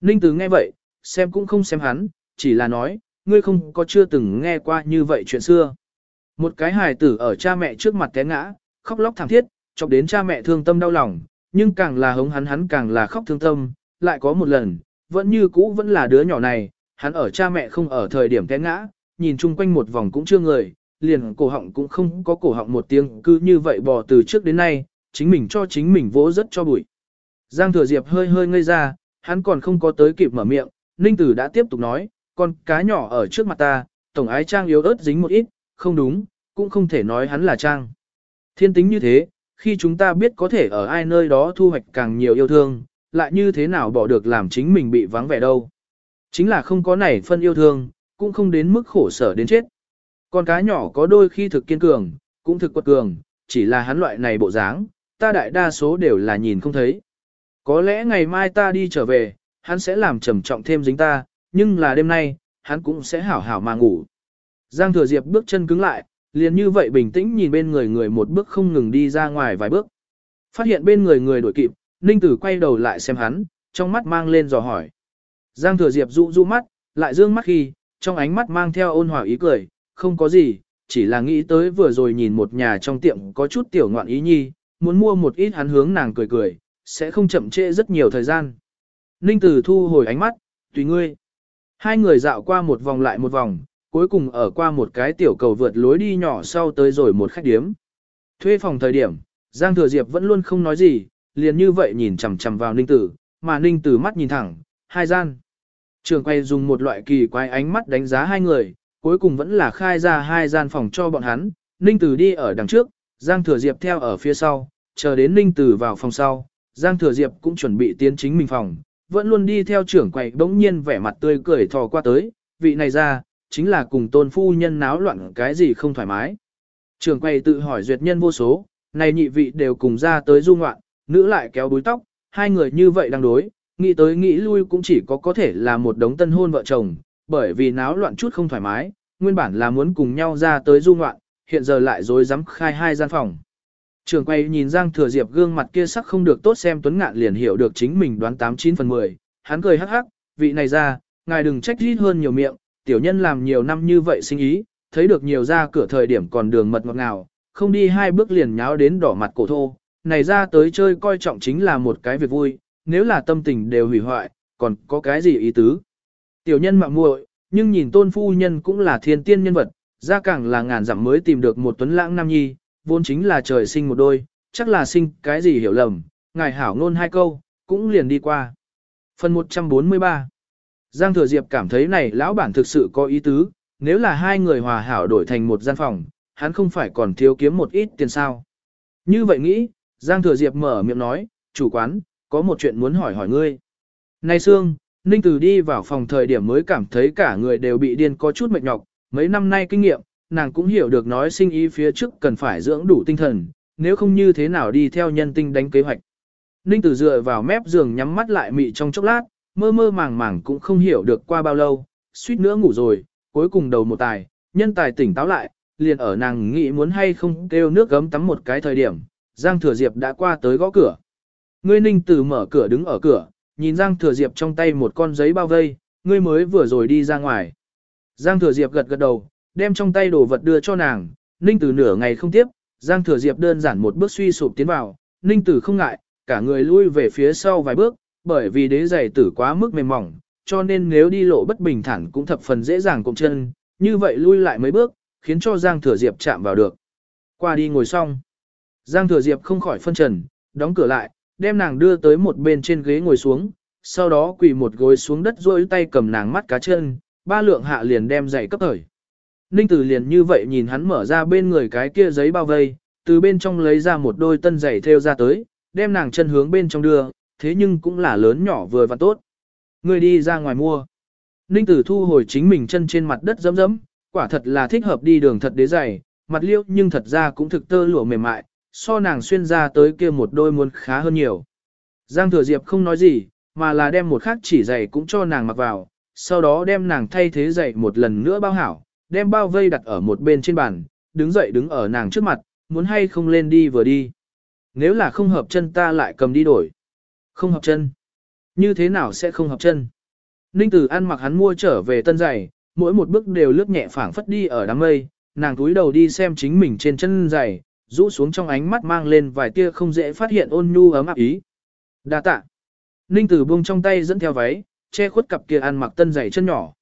Ninh Từ nghe vậy, xem cũng không xem hắn, chỉ là nói, ngươi không có chưa từng nghe qua như vậy chuyện xưa. Một cái hài tử ở cha mẹ trước mặt té ngã, khóc lóc thảm thiết, chọc đến cha mẹ thương tâm đau lòng, nhưng càng là hống hắn hắn càng là khóc thương tâm, lại có một lần, vẫn như cũ vẫn là đứa nhỏ này, hắn ở cha mẹ không ở thời điểm té ngã, nhìn chung quanh một vòng cũng chưa người, liền cổ họng cũng không có cổ họng một tiếng, cứ như vậy bò từ trước đến nay, chính mình cho chính mình vỗ rất cho bụi. Giang Thừa Diệp hơi hơi ngây ra, hắn còn không có tới kịp mở miệng, Ninh Tử đã tiếp tục nói, con cá nhỏ ở trước mặt ta, tổng ái trang yếu ớt dính một ít, không đúng, cũng không thể nói hắn là trang. Thiên tính như thế, khi chúng ta biết có thể ở ai nơi đó thu hoạch càng nhiều yêu thương, lại như thế nào bỏ được làm chính mình bị vắng vẻ đâu. Chính là không có nảy phân yêu thương, cũng không đến mức khổ sở đến chết. Con cá nhỏ có đôi khi thực kiên cường, cũng thực quật cường, chỉ là hắn loại này bộ dáng, ta đại đa số đều là nhìn không thấy. Có lẽ ngày mai ta đi trở về, hắn sẽ làm trầm trọng thêm dính ta, nhưng là đêm nay, hắn cũng sẽ hảo hảo mà ngủ. Giang Thừa Diệp bước chân cứng lại, liền như vậy bình tĩnh nhìn bên người người một bước không ngừng đi ra ngoài vài bước. Phát hiện bên người người đuổi kịp, Ninh Tử quay đầu lại xem hắn, trong mắt mang lên dò hỏi. Giang Thừa Diệp dụ dụ mắt, lại dương mắt khi, trong ánh mắt mang theo ôn hòa ý cười, không có gì, chỉ là nghĩ tới vừa rồi nhìn một nhà trong tiệm có chút tiểu ngoạn ý nhi, muốn mua một ít hắn hướng nàng cười cười, sẽ không chậm trễ rất nhiều thời gian. Ninh Tử thu hồi ánh mắt, tùy ngươi. Hai người dạo qua một vòng lại một vòng, cuối cùng ở qua một cái tiểu cầu vượt lối đi nhỏ sau tới rồi một khách điếm. Thuê phòng thời điểm, Giang Thừa Diệp vẫn luôn không nói gì, liền như vậy nhìn chằm chằm vào Ninh Tử, mà Ninh Tử mắt nhìn thẳng, hai gian. Trường quay dùng một loại kỳ quái ánh mắt đánh giá hai người, cuối cùng vẫn là khai ra hai gian phòng cho bọn hắn, Ninh Tử đi ở đằng trước, Giang Thừa Diệp theo ở phía sau, chờ đến Ninh Tử vào phòng sau, Giang Thừa Diệp cũng chuẩn bị tiến chính mình phòng, vẫn luôn đi theo trưởng quầy bỗng nhiên vẻ mặt tươi cười thò qua tới, vị này ra, chính là cùng tôn phu nhân náo loạn cái gì không thoải mái. Trưởng quầy tự hỏi duyệt nhân vô số, này nhị vị đều cùng ra tới du ngoạn, nữ lại kéo đuôi tóc, hai người như vậy đang đối, nghĩ tới nghĩ lui cũng chỉ có có thể là một đống tân hôn vợ chồng, bởi vì náo loạn chút không thoải mái, nguyên bản là muốn cùng nhau ra tới du ngoạn, hiện giờ lại dối dám khai hai gian phòng. Trường quay nhìn Giang Thừa Diệp gương mặt kia sắc không được tốt xem Tuấn Ngạn liền hiểu được chính mình đoán 89 phần 10, hắn cười hắc hắc, vị này ra, ngài đừng trách rít hơn nhiều miệng, tiểu nhân làm nhiều năm như vậy sinh ý, thấy được nhiều ra cửa thời điểm còn đường mật ngọt ngào, không đi hai bước liền nháo đến đỏ mặt cổ thô, này ra tới chơi coi trọng chính là một cái việc vui, nếu là tâm tình đều hủy hoại, còn có cái gì ý tứ. Tiểu nhân mạng muội, nhưng nhìn tôn phu nhân cũng là thiên tiên nhân vật, ra càng là ngàn dặm mới tìm được một tuấn lãng nam nhi, vốn chính là trời sinh một đôi, chắc là sinh cái gì hiểu lầm, ngài hảo ngôn hai câu, cũng liền đi qua. Phần 143 Giang Thừa Diệp cảm thấy này lão bản thực sự có ý tứ, nếu là hai người hòa hảo đổi thành một gian phòng, hắn không phải còn thiếu kiếm một ít tiền sao. Như vậy nghĩ, Giang Thừa Diệp mở miệng nói, chủ quán, có một chuyện muốn hỏi hỏi ngươi. Này Sương, Ninh Từ đi vào phòng thời điểm mới cảm thấy cả người đều bị điên có chút mệt nhọc, mấy năm nay kinh nghiệm, nàng cũng hiểu được nói sinh ý phía trước cần phải dưỡng đủ tinh thần, nếu không như thế nào đi theo nhân tinh đánh kế hoạch. Ninh Tử dựa vào mép giường nhắm mắt lại mị trong chốc lát, mơ mơ màng màng cũng không hiểu được qua bao lâu, suýt nữa ngủ rồi, cuối cùng đầu một tài, nhân tài tỉnh táo lại, liền ở nàng nghĩ muốn hay không kêu nước gấm tắm một cái thời điểm, Giang Thừa Diệp đã qua tới gõ cửa. Ngươi Ninh Tử mở cửa đứng ở cửa, nhìn Giang Thừa Diệp trong tay một con giấy bao vây, ngươi mới vừa rồi đi ra ngoài. Giang Thừa Diệp gật gật đầu, đem trong tay đồ vật đưa cho nàng, Ninh Tử nửa ngày không tiếp, Giang Thừa Diệp đơn giản một bước suy sụp tiến vào, Ninh Tử không ngại, cả người lui về phía sau vài bước, bởi vì đế giày tử quá mức mềm mỏng, cho nên nếu đi lộ bất bình thản cũng thập phần dễ dàng cụm chân, như vậy lui lại mấy bước, khiến cho Giang Thừa Diệp chạm vào được. Qua đi ngồi xong. Giang Thừa Diệp không khỏi phân trần, đóng cửa lại, đem nàng đưa tới một bên trên ghế ngồi xuống, sau đó quỳ một gối xuống đất duỗi tay cầm nàng mắt cá chân, ba lượng hạ liền đem giày cấp thời. Ninh Tử liền như vậy nhìn hắn mở ra bên người cái kia giấy bao vây, từ bên trong lấy ra một đôi tân giày theo ra tới, đem nàng chân hướng bên trong đưa, thế nhưng cũng là lớn nhỏ vừa và tốt. Người đi ra ngoài mua. Ninh Tử thu hồi chính mình chân trên mặt đất dẫm dẫm, quả thật là thích hợp đi đường thật đế giày, mặt liêu nhưng thật ra cũng thực tơ lụa mềm mại, so nàng xuyên ra tới kia một đôi muốn khá hơn nhiều. Giang Thừa Diệp không nói gì, mà là đem một khác chỉ giày cũng cho nàng mặc vào, sau đó đem nàng thay thế dậy một lần nữa bao hảo, đem bao vây đặt ở một bên trên bàn, đứng dậy đứng ở nàng trước mặt, muốn hay không lên đi vừa đi. Nếu là không hợp chân ta lại cầm đi đổi. Không hợp chân. Như thế nào sẽ không hợp chân? Ninh Tử ăn mặc hắn mua trở về tân giày, mỗi một bước đều lướt nhẹ phảng phất đi ở đám mây, nàng túi đầu đi xem chính mình trên chân giày, rũ xuống trong ánh mắt mang lên vài tia không dễ phát hiện ôn nhu ấm áp ý. Đa tạ. Ninh Tử buông trong tay dẫn theo váy, che khuất cặp kia ăn mặc tân giày chân nhỏ.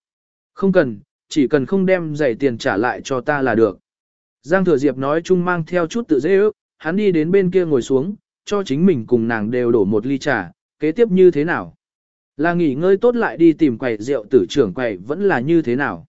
Không cần, chỉ cần không đem giày tiền trả lại cho ta là được. Giang Thừa Diệp nói chung mang theo chút tự dễ ước, hắn đi đến bên kia ngồi xuống, cho chính mình cùng nàng đều đổ một ly trà, kế tiếp như thế nào? Là nghỉ ngơi tốt lại đi tìm quầy rượu tử trưởng quầy vẫn là như thế nào?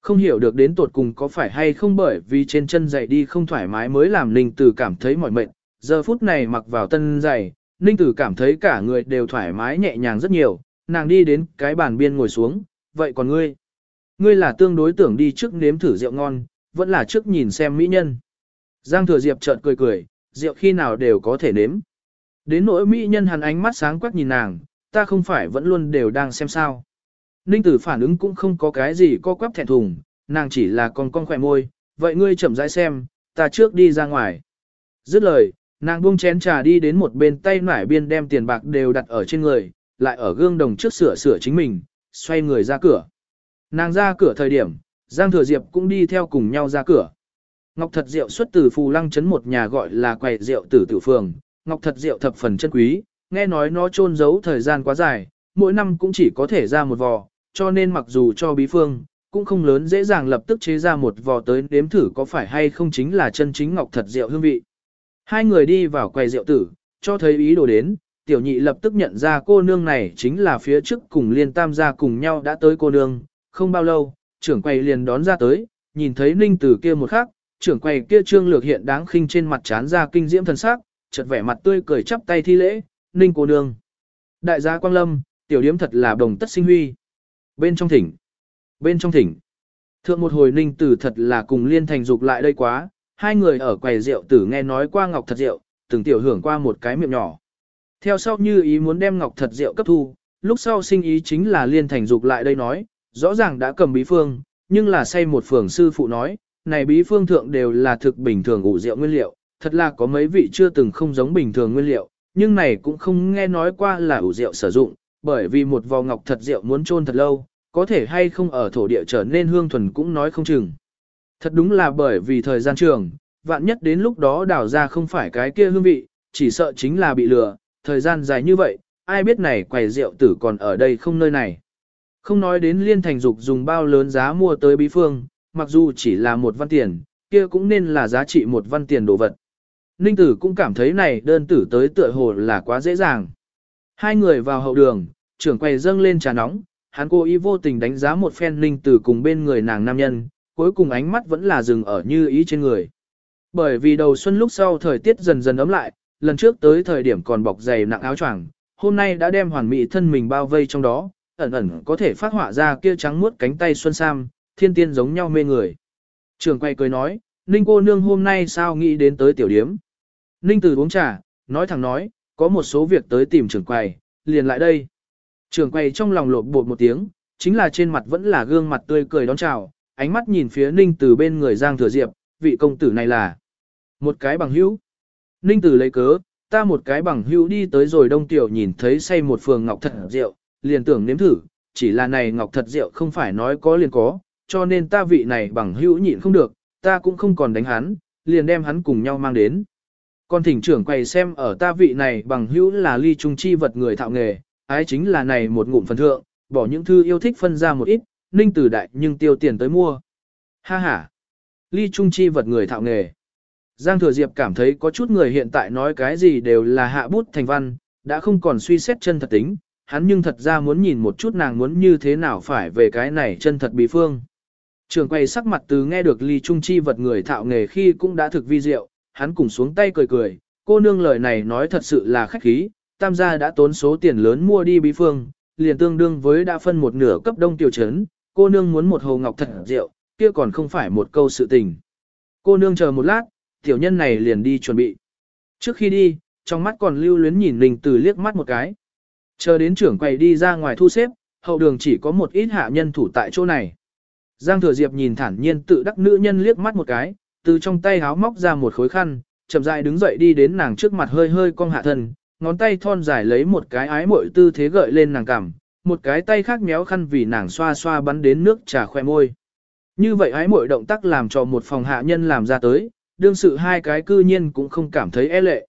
Không hiểu được đến tột cùng có phải hay không bởi vì trên chân giày đi không thoải mái mới làm Ninh Tử cảm thấy mỏi mệt. Giờ phút này mặc vào tân giày, Ninh Tử cảm thấy cả người đều thoải mái nhẹ nhàng rất nhiều, nàng đi đến cái bàn biên ngồi xuống, vậy còn ngươi? Ngươi là tương đối tưởng đi trước nếm thử rượu ngon, vẫn là trước nhìn xem mỹ nhân. Giang Thừa Diệp chợt cười cười, rượu khi nào đều có thể nếm. Đến nỗi mỹ nhân hắn ánh mắt sáng quắc nhìn nàng, ta không phải vẫn luôn đều đang xem sao. Ninh tử phản ứng cũng không có cái gì co quắp thẹn thùng, nàng chỉ là con con khỏe môi, vậy ngươi chậm rãi xem, ta trước đi ra ngoài. Dứt lời, nàng buông chén trà đi đến một bên tay nải biên đem tiền bạc đều đặt ở trên người, lại ở gương đồng trước sửa sửa chính mình, xoay người ra cửa. Nàng ra cửa thời điểm, Giang Thừa Diệp cũng đi theo cùng nhau ra cửa. Ngọc Thật Diệu xuất từ Phù Lăng trấn một nhà gọi là quầy rượu tử tử phường, Ngọc Thật Diệu thập phần chân quý, nghe nói nó trôn giấu thời gian quá dài, mỗi năm cũng chỉ có thể ra một vò, cho nên mặc dù cho bí phương, cũng không lớn dễ dàng lập tức chế ra một vò tới nếm thử có phải hay không chính là chân chính Ngọc Thật Diệu hương vị. Hai người đi vào quầy rượu tử, cho thấy ý đồ đến, tiểu nhị lập tức nhận ra cô nương này chính là phía trước cùng liên tam gia cùng nhau đã tới cô nương, không bao lâu, trưởng quầy liền đón ra tới, nhìn thấy ninh tử kia một khắc, trưởng quầy kia trương lược hiện đáng khinh trên mặt chán ra kinh diễm thần sắc, chợt vẻ mặt tươi cười chắp tay thi lễ, ninh cô nương. Đại gia Quang Lâm, Tiểu điếm thật là đồng tất sinh huy. Bên trong thỉnh. Bên trong thỉnh. Thượng một hồi ninh tử thật là cùng liên thành dục lại đây quá, hai người ở quầy rượu tử nghe nói qua ngọc thật rượu, từng tiểu hưởng qua một cái miệng nhỏ. Theo sau như ý muốn đem ngọc thật rượu cấp thu, lúc sau sinh ý chính là liên thành dục lại đây nói, rõ ràng đã cầm bí phương, nhưng là say một phường sư phụ nói, này bí phương thượng đều là thực bình thường ủ rượu nguyên liệu, thật là có mấy vị chưa từng không giống bình thường nguyên liệu, nhưng này cũng không nghe nói qua là ủ rượu sử dụng, bởi vì một vò ngọc thật rượu muốn chôn thật lâu, có thể hay không ở thổ địa trở nên hương thuần cũng nói không chừng. Thật đúng là bởi vì thời gian trường, vạn nhất đến lúc đó đào ra không phải cái kia hương vị, chỉ sợ chính là bị lừa, thời gian dài như vậy, ai biết này quầy rượu tử còn ở đây không nơi này. Không nói đến liên thành dục dùng bao lớn giá mua tới bí phương, mặc dù chỉ là một văn tiền, kia cũng nên là giá trị một văn tiền đồ vật. Ninh tử cũng cảm thấy này đơn tử tới tựa hồ là quá dễ dàng. Hai người vào hậu đường, trưởng quầy dâng lên trà nóng, hắn cố ý vô tình đánh giá một phen Ninh tử cùng bên người nàng nam nhân, cuối cùng ánh mắt vẫn là dừng ở như ý trên người. Bởi vì đầu xuân lúc sau thời tiết dần dần ấm lại, lần trước tới thời điểm còn bọc dày nặng áo choàng, hôm nay đã đem hoàn mỹ thân mình bao vây trong đó, ẩn ẩn có thể phát họa ra kia trắng muốt cánh tay xuân sam, thiên tiên giống nhau mê người. Trường quay cười nói, Ninh cô nương hôm nay sao nghĩ đến tới tiểu điếm. Ninh từ uống trà, nói thẳng nói, có một số việc tới tìm trưởng quầy, liền lại đây. Trưởng quầy trong lòng lột bột một tiếng, chính là trên mặt vẫn là gương mặt tươi cười đón chào, ánh mắt nhìn phía Ninh từ bên người Giang Thừa Diệp, vị công tử này là một cái bằng hữu. Ninh Tử lấy cớ, ta một cái bằng hữu đi tới rồi đông tiểu nhìn thấy say một phường ngọc thật rượu, liền tưởng nếm thử, chỉ là này ngọc thật rượu không phải nói có liền có, cho nên ta vị này bằng hữu nhịn không được, ta cũng không còn đánh hắn, liền đem hắn cùng nhau mang đến. Con thỉnh trưởng quay xem ở ta vị này bằng hữu là ly trung chi vật người thạo nghề, ái chính là này một ngụm phần thượng, bỏ những thư yêu thích phân ra một ít, ninh tử đại nhưng tiêu tiền tới mua. Ha ha! Ly trung chi vật người thạo nghề. Giang Thừa Diệp cảm thấy có chút người hiện tại nói cái gì đều là hạ bút thành văn, đã không còn suy xét chân thật tính, hắn nhưng thật ra muốn nhìn một chút nàng muốn như thế nào phải về cái này chân thật bí phương. Trường quay sắc mặt từ nghe được ly trung chi vật người thạo nghề khi cũng đã thực vi diệu, hắn cùng xuống tay cười cười, cô nương lời này nói thật sự là khách khí, tam gia đã tốn số tiền lớn mua đi bí phương, liền tương đương với đã phân một nửa cấp đông tiểu trấn, cô nương muốn một hồ ngọc thật rượu, kia còn không phải một câu sự tình. Cô nương chờ một lát, tiểu nhân này liền đi chuẩn bị. Trước khi đi, trong mắt còn lưu luyến nhìn Ninh Từ liếc mắt một cái. Chờ đến trưởng quầy đi ra ngoài thu xếp, hậu đường chỉ có một ít hạ nhân thủ tại chỗ này. Giang Thừa Diệp nhìn thản nhiên tự đắc nữ nhân liếc mắt một cái, từ trong tay háo móc ra một khối khăn, chậm rãi đứng dậy đi đến nàng trước mặt hơi hơi cong hạ thân, ngón tay thon dài lấy một cái ái muội tư thế gợi lên nàng cằm, một cái tay khác méo khăn vì nàng xoa xoa bắn đến nước trà khoe môi. Như vậy ái muội động tác làm cho một phòng hạ nhân làm ra tới, đương sự hai cái cư nhiên cũng không cảm thấy e lệ.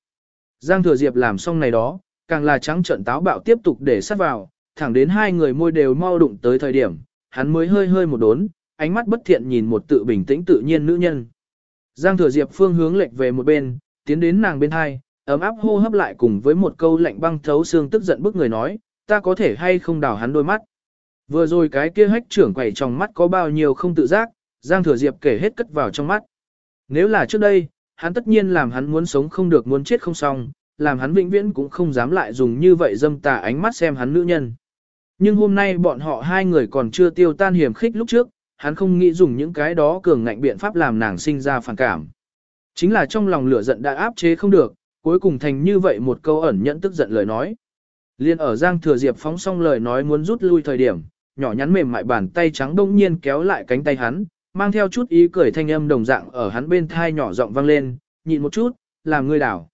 Giang Thừa Diệp làm xong này đó, càng là trắng trận táo bạo tiếp tục để sát vào, thẳng đến hai người môi đều mau đụng tới thời điểm, hắn mới hơi hơi một đốn, ánh mắt bất thiện nhìn một tự bình tĩnh tự nhiên nữ nhân. Giang Thừa Diệp phương hướng lệch về một bên, tiến đến nàng bên hai, ấm áp hô hấp lại cùng với một câu lạnh băng thấu xương tức giận bức người nói, ta có thể hay không đào hắn đôi mắt. Vừa rồi cái kia hách trưởng quẩy trong mắt có bao nhiêu không tự giác, Giang Thừa Diệp kể hết cất vào trong mắt. Nếu là trước đây, hắn tất nhiên làm hắn muốn sống không được muốn chết không xong, làm hắn vĩnh viễn cũng không dám lại dùng như vậy dâm tà ánh mắt xem hắn nữ nhân. Nhưng hôm nay bọn họ hai người còn chưa tiêu tan hiểm khích lúc trước, hắn không nghĩ dùng những cái đó cường ngạnh biện pháp làm nàng sinh ra phản cảm. Chính là trong lòng lửa giận đã áp chế không được, cuối cùng thành như vậy một câu ẩn nhẫn tức giận lời nói. Liên ở Giang Thừa Diệp phóng xong lời nói muốn rút lui thời điểm, nhỏ nhắn mềm mại bàn tay trắng đông nhiên kéo lại cánh tay hắn, mang theo chút ý cười thanh âm đồng dạng ở hắn bên thai nhỏ giọng vang lên, nhịn một chút, làm ngươi đảo.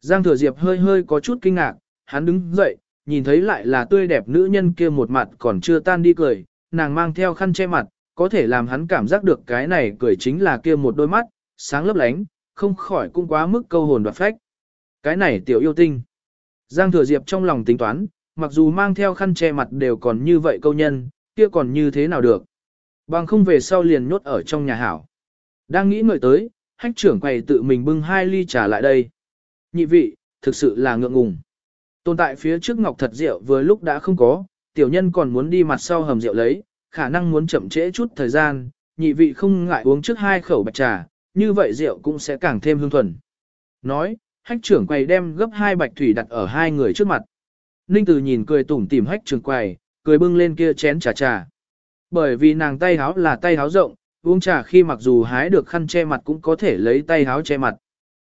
Giang Thừa Diệp hơi hơi có chút kinh ngạc, hắn đứng dậy, nhìn thấy lại là tươi đẹp nữ nhân kia một mặt còn chưa tan đi cười, nàng mang theo khăn che mặt, có thể làm hắn cảm giác được cái này cười chính là kia một đôi mắt, sáng lấp lánh, không khỏi cũng quá mức câu hồn đoạt phách. Cái này tiểu yêu tinh. Giang Thừa Diệp trong lòng tính toán, mặc dù mang theo khăn che mặt đều còn như vậy câu nhân, kia còn như thế nào được. Bằng không về sau liền nhốt ở trong nhà hảo. Đang nghĩ ngợi tới, hách trưởng quầy tự mình bưng hai ly trà lại đây. Nhị vị, thực sự là ngượng ngùng. Tồn tại phía trước ngọc thật rượu vừa lúc đã không có, tiểu nhân còn muốn đi mặt sau hầm rượu lấy, khả năng muốn chậm trễ chút thời gian, nhị vị không ngại uống trước hai khẩu bạch trà, như vậy rượu cũng sẽ càng thêm hương thuần. Nói, hách trưởng quầy đem gấp hai bạch thủy đặt ở hai người trước mặt. Ninh Tử nhìn cười tủm tỉm hách trưởng quầy, cười bưng lên kia chén trà trà. Bởi vì nàng tay háo là tay háo rộng, uống trà khi mặc dù hái được khăn che mặt cũng có thể lấy tay háo che mặt.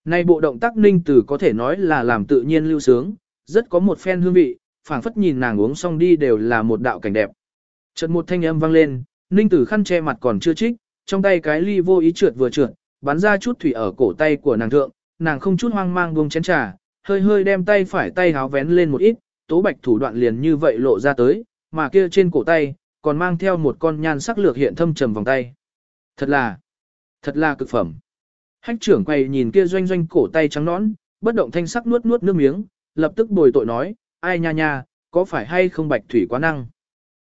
Nay bộ động tác Ninh Tử có thể nói là làm tự nhiên lưu sướng, rất có một phen hương vị, phảng phất nhìn nàng uống xong đi đều là một đạo cảnh đẹp. Chợt một thanh âm vang lên, Ninh Tử khăn che mặt còn chưa trích, trong tay cái ly vô ý trượt vừa trượt, bắn ra chút thủy ở cổ tay của nàng thượng, nàng không chút hoang mang buông chén trà, hơi hơi đem tay phải tay háo vén lên một ít, tố bạch thủ đoạn liền như vậy lộ ra tới, mà kia trên cổ tay, còn mang theo một con nhan sắc lược hiện thâm trầm vòng tay. Thật là, thật là cực phẩm. Hách trưởng quay nhìn kia doanh doanh cổ tay trắng nõn, bất động thanh sắc nuốt nuốt nước miếng, lập tức bồi tội nói, ai nha nha, có phải hay không bạch thủy quá năng.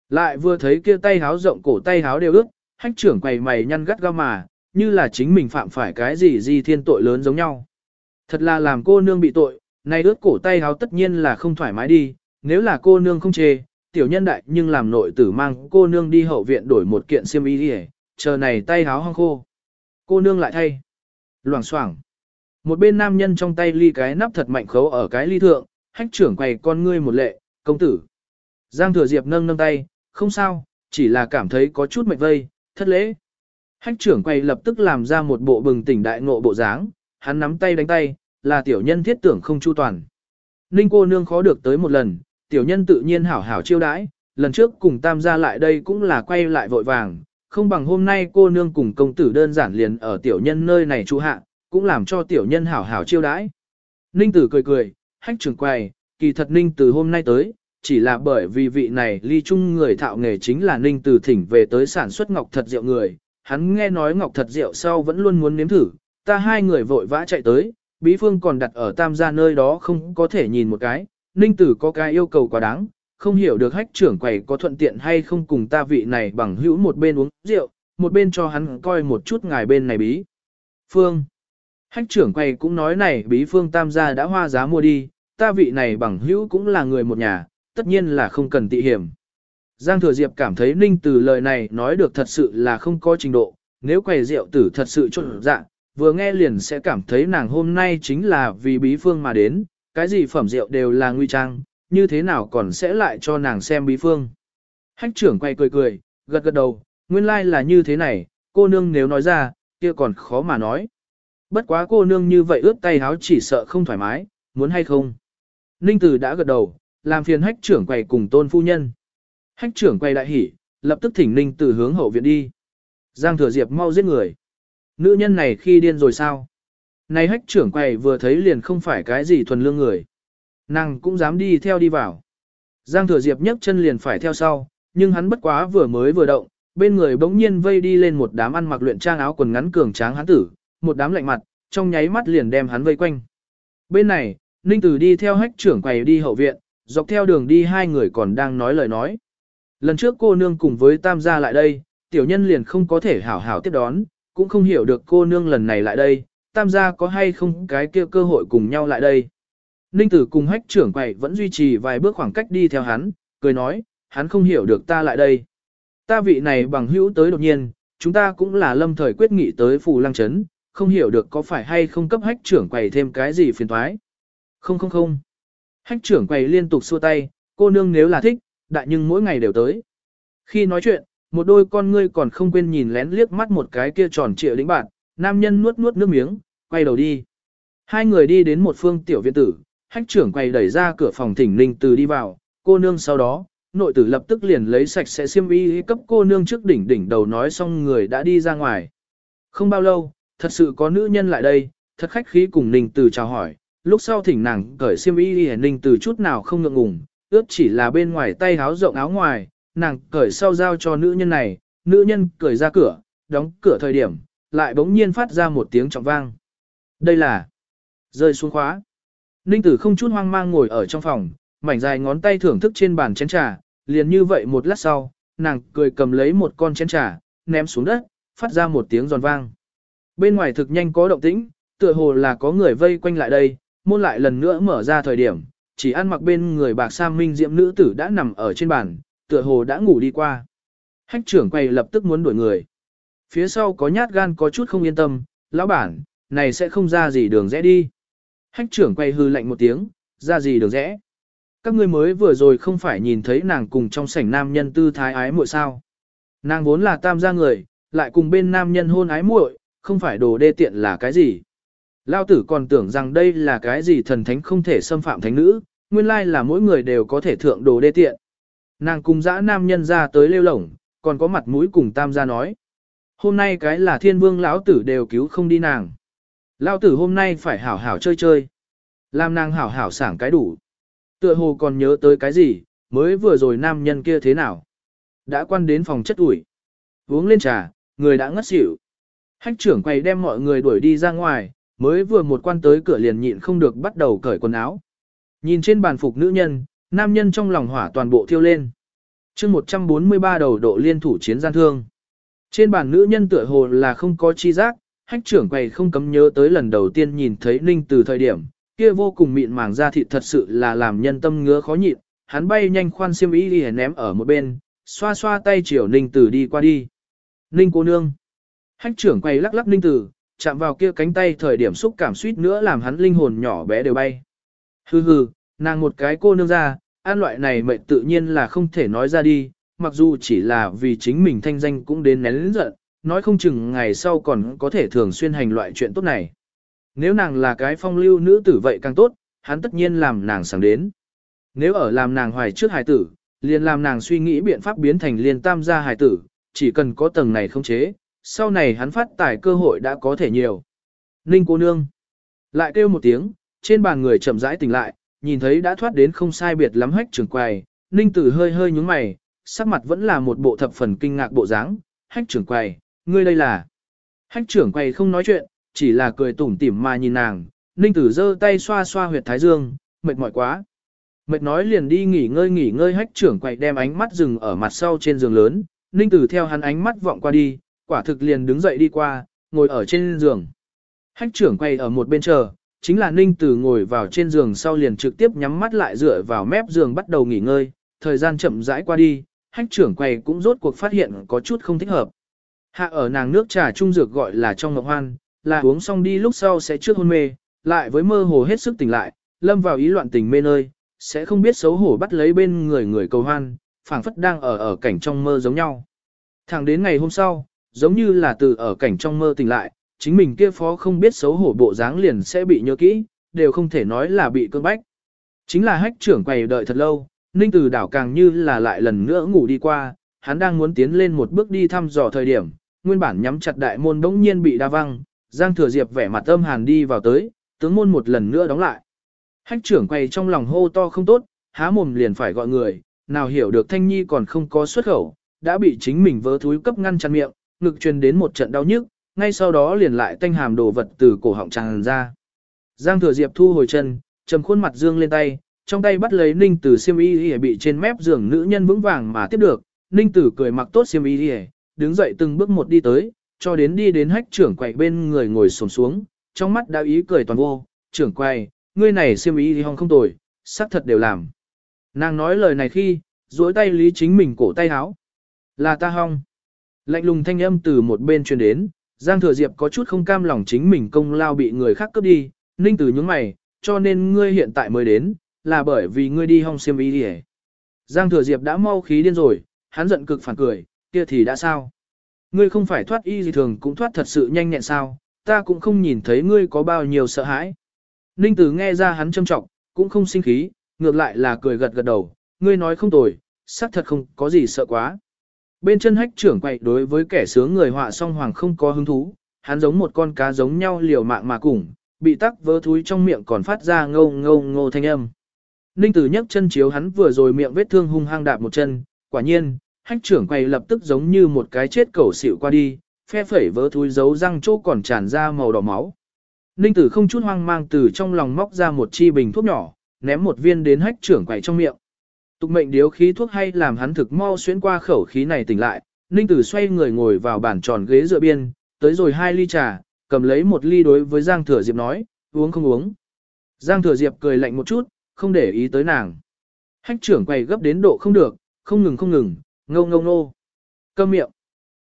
Lại vừa thấy kia tay háo rộng cổ tay háo đều ướt, hách trưởng quầy mày nhăn gắt ga mà, như là chính mình phạm phải cái gì gì thiên tội lớn giống nhau. Thật là làm cô nương bị tội, nay ướt cổ tay háo tất nhiên là không thoải mái đi, nếu là cô nương không chê, tiểu nhân đại nhưng làm nội tử mang cô nương đi hậu viện đổi một kiện xiêm y đi chờ này tay háo hong khô. Cô nương lại thay. Loảng xoảng. Một bên nam nhân trong tay ly cái nắp thật mạnh khấu ở cái ly thượng, hách trưởng quầy con ngươi một lệ, công tử. Giang thừa diệp nâng nâng tay, không sao, chỉ là cảm thấy có chút mệt vây, thất lễ. Hách trưởng quay lập tức làm ra một bộ bừng tỉnh đại ngộ bộ dáng, hắn nắm tay đánh tay, là tiểu nhân thiết tưởng không chu toàn. Ninh cô nương khó được tới một lần, tiểu nhân tự nhiên hảo hảo chiêu đãi, lần trước cùng tam gia lại đây cũng là quay lại vội vàng, không bằng hôm nay cô nương cùng công tử đơn giản liền ở tiểu nhân nơi này trụ hạ, cũng làm cho tiểu nhân hảo hảo chiêu đãi. Ninh tử cười cười, hách trưởng quay, kỳ thật ninh từ hôm nay tới, chỉ là bởi vì vị này ly chung người thạo nghề chính là ninh từ thỉnh về tới sản xuất ngọc thật rượu người, hắn nghe nói ngọc thật rượu sau vẫn luôn muốn nếm thử, ta hai người vội vã chạy tới, bí phương còn đặt ở tam gia nơi đó không có thể nhìn một cái, ninh tử có cái yêu cầu quá đáng, không hiểu được hách trưởng quầy có thuận tiện hay không cùng ta vị này bằng hữu một bên uống rượu, một bên cho hắn coi một chút ngài bên này bí. Phương Hách trưởng quầy cũng nói này bí phương tam gia đã hoa giá mua đi, ta vị này bằng hữu cũng là người một nhà, tất nhiên là không cần tị hiểm. Giang Thừa Diệp cảm thấy Ninh Từ lời này nói được thật sự là không có trình độ, nếu quầy rượu tử thật sự trộn dạng, vừa nghe liền sẽ cảm thấy nàng hôm nay chính là vì bí phương mà đến, cái gì phẩm rượu đều là nguy trang, như thế nào còn sẽ lại cho nàng xem bí phương. Hách trưởng quay cười cười, gật gật đầu, nguyên lai like là như thế này, cô nương nếu nói ra, kia còn khó mà nói. Bất quá cô nương như vậy ướt tay háo chỉ sợ không thoải mái, muốn hay không. Ninh Tử đã gật đầu, làm phiền hách trưởng quầy cùng tôn phu nhân. Hách trưởng quầy đại hỉ, lập tức thỉnh Ninh Tử hướng hậu viện đi. Giang Thừa Diệp mau giết người. Nữ nhân này khi điên rồi sao? Này hách trưởng quầy vừa thấy liền không phải cái gì thuần lương người. Nàng cũng dám đi theo đi vào. Giang Thừa Diệp nhấc chân liền phải theo sau, nhưng hắn bất quá vừa mới vừa động, bên người bỗng nhiên vây đi lên một đám ăn mặc luyện trang áo quần ngắn cường tráng hắn tử, một đám lạnh mặt, trong nháy mắt liền đem hắn vây quanh. Bên này, Ninh Tử đi theo hách trưởng quầy đi hậu viện, dọc theo đường đi hai người còn đang nói lời nói. Lần trước cô nương cùng với tam gia lại đây, tiểu nhân liền không có thể hảo hảo tiếp đón, cũng không hiểu được cô nương lần này lại đây, tam gia có hay không cái kia cơ hội cùng nhau lại đây. Ninh tử cùng hách trưởng quầy vẫn duy trì vài bước khoảng cách đi theo hắn, cười nói, hắn không hiểu được ta lại đây. Ta vị này bằng hữu tới đột nhiên, chúng ta cũng là lâm thời quyết nghị tới phù lăng chấn, không hiểu được có phải hay không cấp hách trưởng quầy thêm cái gì phiền thoái. Không không không. Hách trưởng quầy liên tục xua tay, cô nương nếu là thích, đại nhưng mỗi ngày đều tới. Khi nói chuyện, một đôi con ngươi còn không quên nhìn lén liếc mắt một cái kia tròn trịa lĩnh bạn, nam nhân nuốt nuốt nước miếng, quay đầu đi. Hai người đi đến một phương tiểu viện tử, hách trưởng quay đẩy ra cửa phòng thỉnh ninh từ đi vào, cô nương sau đó, nội tử lập tức liền lấy sạch sẽ xiêm y cấp cô nương trước đỉnh đỉnh đầu nói xong người đã đi ra ngoài. Không bao lâu, thật sự có nữ nhân lại đây, thật khách khí cùng ninh từ chào hỏi, lúc sau thỉnh nàng cởi xiêm y ninh từ chút nào không ngượng ngùng, ước chỉ là bên ngoài tay háo rộng áo ngoài, nàng cởi sau giao cho nữ nhân này, nữ nhân cởi ra cửa, đóng cửa thời điểm, lại bỗng nhiên phát ra một tiếng trọng vang. Đây là rơi xuống khóa. Ninh tử không chút hoang mang ngồi ở trong phòng, mảnh dài ngón tay thưởng thức trên bàn chén trà, liền như vậy một lát sau, nàng cười cầm lấy một con chén trà, ném xuống đất, phát ra một tiếng giòn vang. Bên ngoài thực nhanh có động tĩnh, tựa hồ là có người vây quanh lại đây, môn lại lần nữa mở ra thời điểm, chỉ ăn mặc bên người bạc sam minh diệm nữ tử đã nằm ở trên bàn, tựa hồ đã ngủ đi qua. Hách trưởng quay lập tức muốn đuổi người. Phía sau có nhát gan có chút không yên tâm, lão bản, này sẽ không ra gì đường rẽ đi. Hách trưởng quay hư lạnh một tiếng, ra gì đường rẽ. Các ngươi mới vừa rồi không phải nhìn thấy nàng cùng trong sảnh nam nhân tư thái ái muội sao. Nàng vốn là tam gia người, lại cùng bên nam nhân hôn ái muội, không phải đồ đê tiện là cái gì. Lao tử còn tưởng rằng đây là cái gì thần thánh không thể xâm phạm thánh nữ, nguyên lai là mỗi người đều có thể thượng đồ đê tiện. Nàng cùng dã nam nhân ra tới lêu lổng, còn có mặt mũi cùng tam gia nói. Hôm nay cái là thiên vương lão tử đều cứu không đi nàng. Lão tử hôm nay phải hảo hảo chơi chơi. Làm nàng hảo hảo sảng cái đủ. Tựa hồ còn nhớ tới cái gì, mới vừa rồi nam nhân kia thế nào. Đã quan đến phòng chất ủi. Uống lên trà, người đã ngất xỉu. Hách trưởng quay đem mọi người đuổi đi ra ngoài, mới vừa một quan tới cửa liền nhịn không được bắt đầu cởi quần áo. Nhìn trên bàn phục nữ nhân, nam nhân trong lòng hỏa toàn bộ thiêu lên. chương 143 đầu độ liên thủ chiến gian thương. Trên bàn nữ nhân tựa hồ là không có chi giác, hách trưởng quầy không cấm nhớ tới lần đầu tiên nhìn thấy Ninh từ thời điểm, kia vô cùng mịn màng da thịt thật sự là làm nhân tâm ngứa khó nhịn, hắn bay nhanh khoan xiêm y đi ném ở một bên, xoa xoa tay chiều Ninh Tử đi qua đi. Ninh cô nương. Hách trưởng quay lắc lắc Ninh Tử, chạm vào kia cánh tay thời điểm xúc cảm suýt nữa làm hắn linh hồn nhỏ bé đều bay. Hừ hừ, nàng một cái cô nương ra, an loại này mệnh tự nhiên là không thể nói ra đi, mặc dù chỉ là vì chính mình thanh danh cũng đến nén lĩnh giận, nói không chừng ngày sau còn có thể thường xuyên hành loại chuyện tốt này. Nếu nàng là cái phong lưu nữ tử vậy càng tốt, hắn tất nhiên làm nàng sáng đến. Nếu ở làm nàng hoài trước hài tử, liền làm nàng suy nghĩ biện pháp biến thành liền tam gia hài tử, chỉ cần có tầng này không chế, sau này hắn phát tài cơ hội đã có thể nhiều. Ninh cô nương. Lại kêu một tiếng, trên bàn người chậm rãi tỉnh lại, nhìn thấy đã thoát đến không sai biệt lắm hách trường quầy, Ninh tử hơi hơi nhúng mày, sắc mặt vẫn là một bộ thập phần kinh ngạc bộ dáng. hách trưởng quầy, ngươi đây là. Hách trưởng quầy không nói chuyện, chỉ là cười tủm tỉm mà nhìn nàng, Ninh Tử giơ tay xoa xoa huyệt thái dương, mệt mỏi quá. Mệt nói liền đi nghỉ ngơi nghỉ ngơi hách trưởng quay đem ánh mắt dừng ở mặt sau trên giường lớn, Ninh Tử theo hắn ánh mắt vọng qua đi, quả thực liền đứng dậy đi qua, ngồi ở trên giường. Hách trưởng quay ở một bên chờ, chính là Ninh Tử ngồi vào trên giường sau liền trực tiếp nhắm mắt lại dựa vào mép giường bắt đầu nghỉ ngơi, thời gian chậm rãi qua đi, hách trưởng quay cũng rốt cuộc phát hiện có chút không thích hợp. Hạ ở nàng nước trà trung dược gọi là trong ngọc hoan, là uống xong đi lúc sau sẽ trước hôn mê, lại với mơ hồ hết sức tỉnh lại, lâm vào ý loạn tình mê nơi, sẽ không biết xấu hổ bắt lấy bên người người cầu hoan, phảng phất đang ở ở cảnh trong mơ giống nhau. Thẳng đến ngày hôm sau, giống như là từ ở cảnh trong mơ tỉnh lại, chính mình kia phó không biết xấu hổ bộ dáng liền sẽ bị nhớ kỹ, đều không thể nói là bị cơn bách. Chính là hách trưởng quầy đợi thật lâu, ninh từ đảo càng như là lại lần nữa ngủ đi qua, hắn đang muốn tiến lên một bước đi thăm dò thời điểm, nguyên bản nhắm chặt đại môn bỗng nhiên bị đa văng, Giang Thừa Diệp vẻ mặt âm hàn đi vào tới, tướng môn một lần nữa đóng lại. Hách trưởng quay trong lòng hô to không tốt, há mồm liền phải gọi người, nào hiểu được Thanh Nhi còn không có xuất khẩu, đã bị chính mình vớ thúi cấp ngăn chặn miệng, ngực truyền đến một trận đau nhức, ngay sau đó liền lại tanh hàm đồ vật từ cổ họng tràn ra. Giang Thừa Diệp thu hồi chân, trầm khuôn mặt dương lên tay, trong tay bắt lấy Ninh Tử xiêm y y bị trên mép giường nữ nhân vững vàng mà tiếp được, Ninh Tử cười mặc tốt xiêm y y, đứng dậy từng bước một đi tới, cho đến đi đến hách trưởng quầy bên người ngồi xổm xuống, trong mắt đã ý cười toàn vô, trưởng quầy, ngươi này siêm ý thì hong không tồi, xác thật đều làm. Nàng nói lời này khi, duỗi tay lý chính mình cổ tay háo. Là ta hong. Lạnh lùng thanh âm từ một bên truyền đến, Giang Thừa Diệp có chút không cam lòng chính mình công lao bị người khác cướp đi, ninh từ những mày, cho nên ngươi hiện tại mới đến, là bởi vì ngươi đi hong xiêm ý đi Giang Thừa Diệp đã mau khí điên rồi, hắn giận cực phản cười, kia thì đã sao? Ngươi không phải thoát y gì thường cũng thoát thật sự nhanh nhẹn sao, ta cũng không nhìn thấy ngươi có bao nhiêu sợ hãi. Ninh Tử nghe ra hắn châm trọng, cũng không sinh khí, ngược lại là cười gật gật đầu, ngươi nói không tồi, xác thật không có gì sợ quá. Bên chân hách trưởng quậy đối với kẻ sướng người họa song hoàng không có hứng thú, hắn giống một con cá giống nhau liều mạng mà cùng, bị tắc vớ thúi trong miệng còn phát ra ngâu ngâu ngô thanh âm. Ninh Tử nhấc chân chiếu hắn vừa rồi miệng vết thương hung hăng đạp một chân, quả nhiên, hách trưởng quay lập tức giống như một cái chết cẩu xỉu qua đi, phe phẩy vỡ thúi dấu răng chỗ còn tràn ra màu đỏ máu. Ninh tử không chút hoang mang từ trong lòng móc ra một chi bình thuốc nhỏ, ném một viên đến hách trưởng quay trong miệng. Tục mệnh điếu khí thuốc hay làm hắn thực mau xuyên qua khẩu khí này tỉnh lại, Ninh tử xoay người ngồi vào bàn tròn ghế dựa biên, tới rồi hai ly trà, cầm lấy một ly đối với Giang Thừa Diệp nói, uống không uống. Giang Thừa Diệp cười lạnh một chút, không để ý tới nàng. Hách trưởng quay gấp đến độ không được, không ngừng không ngừng, Ngâu ngâu ngô. Cơm miệng.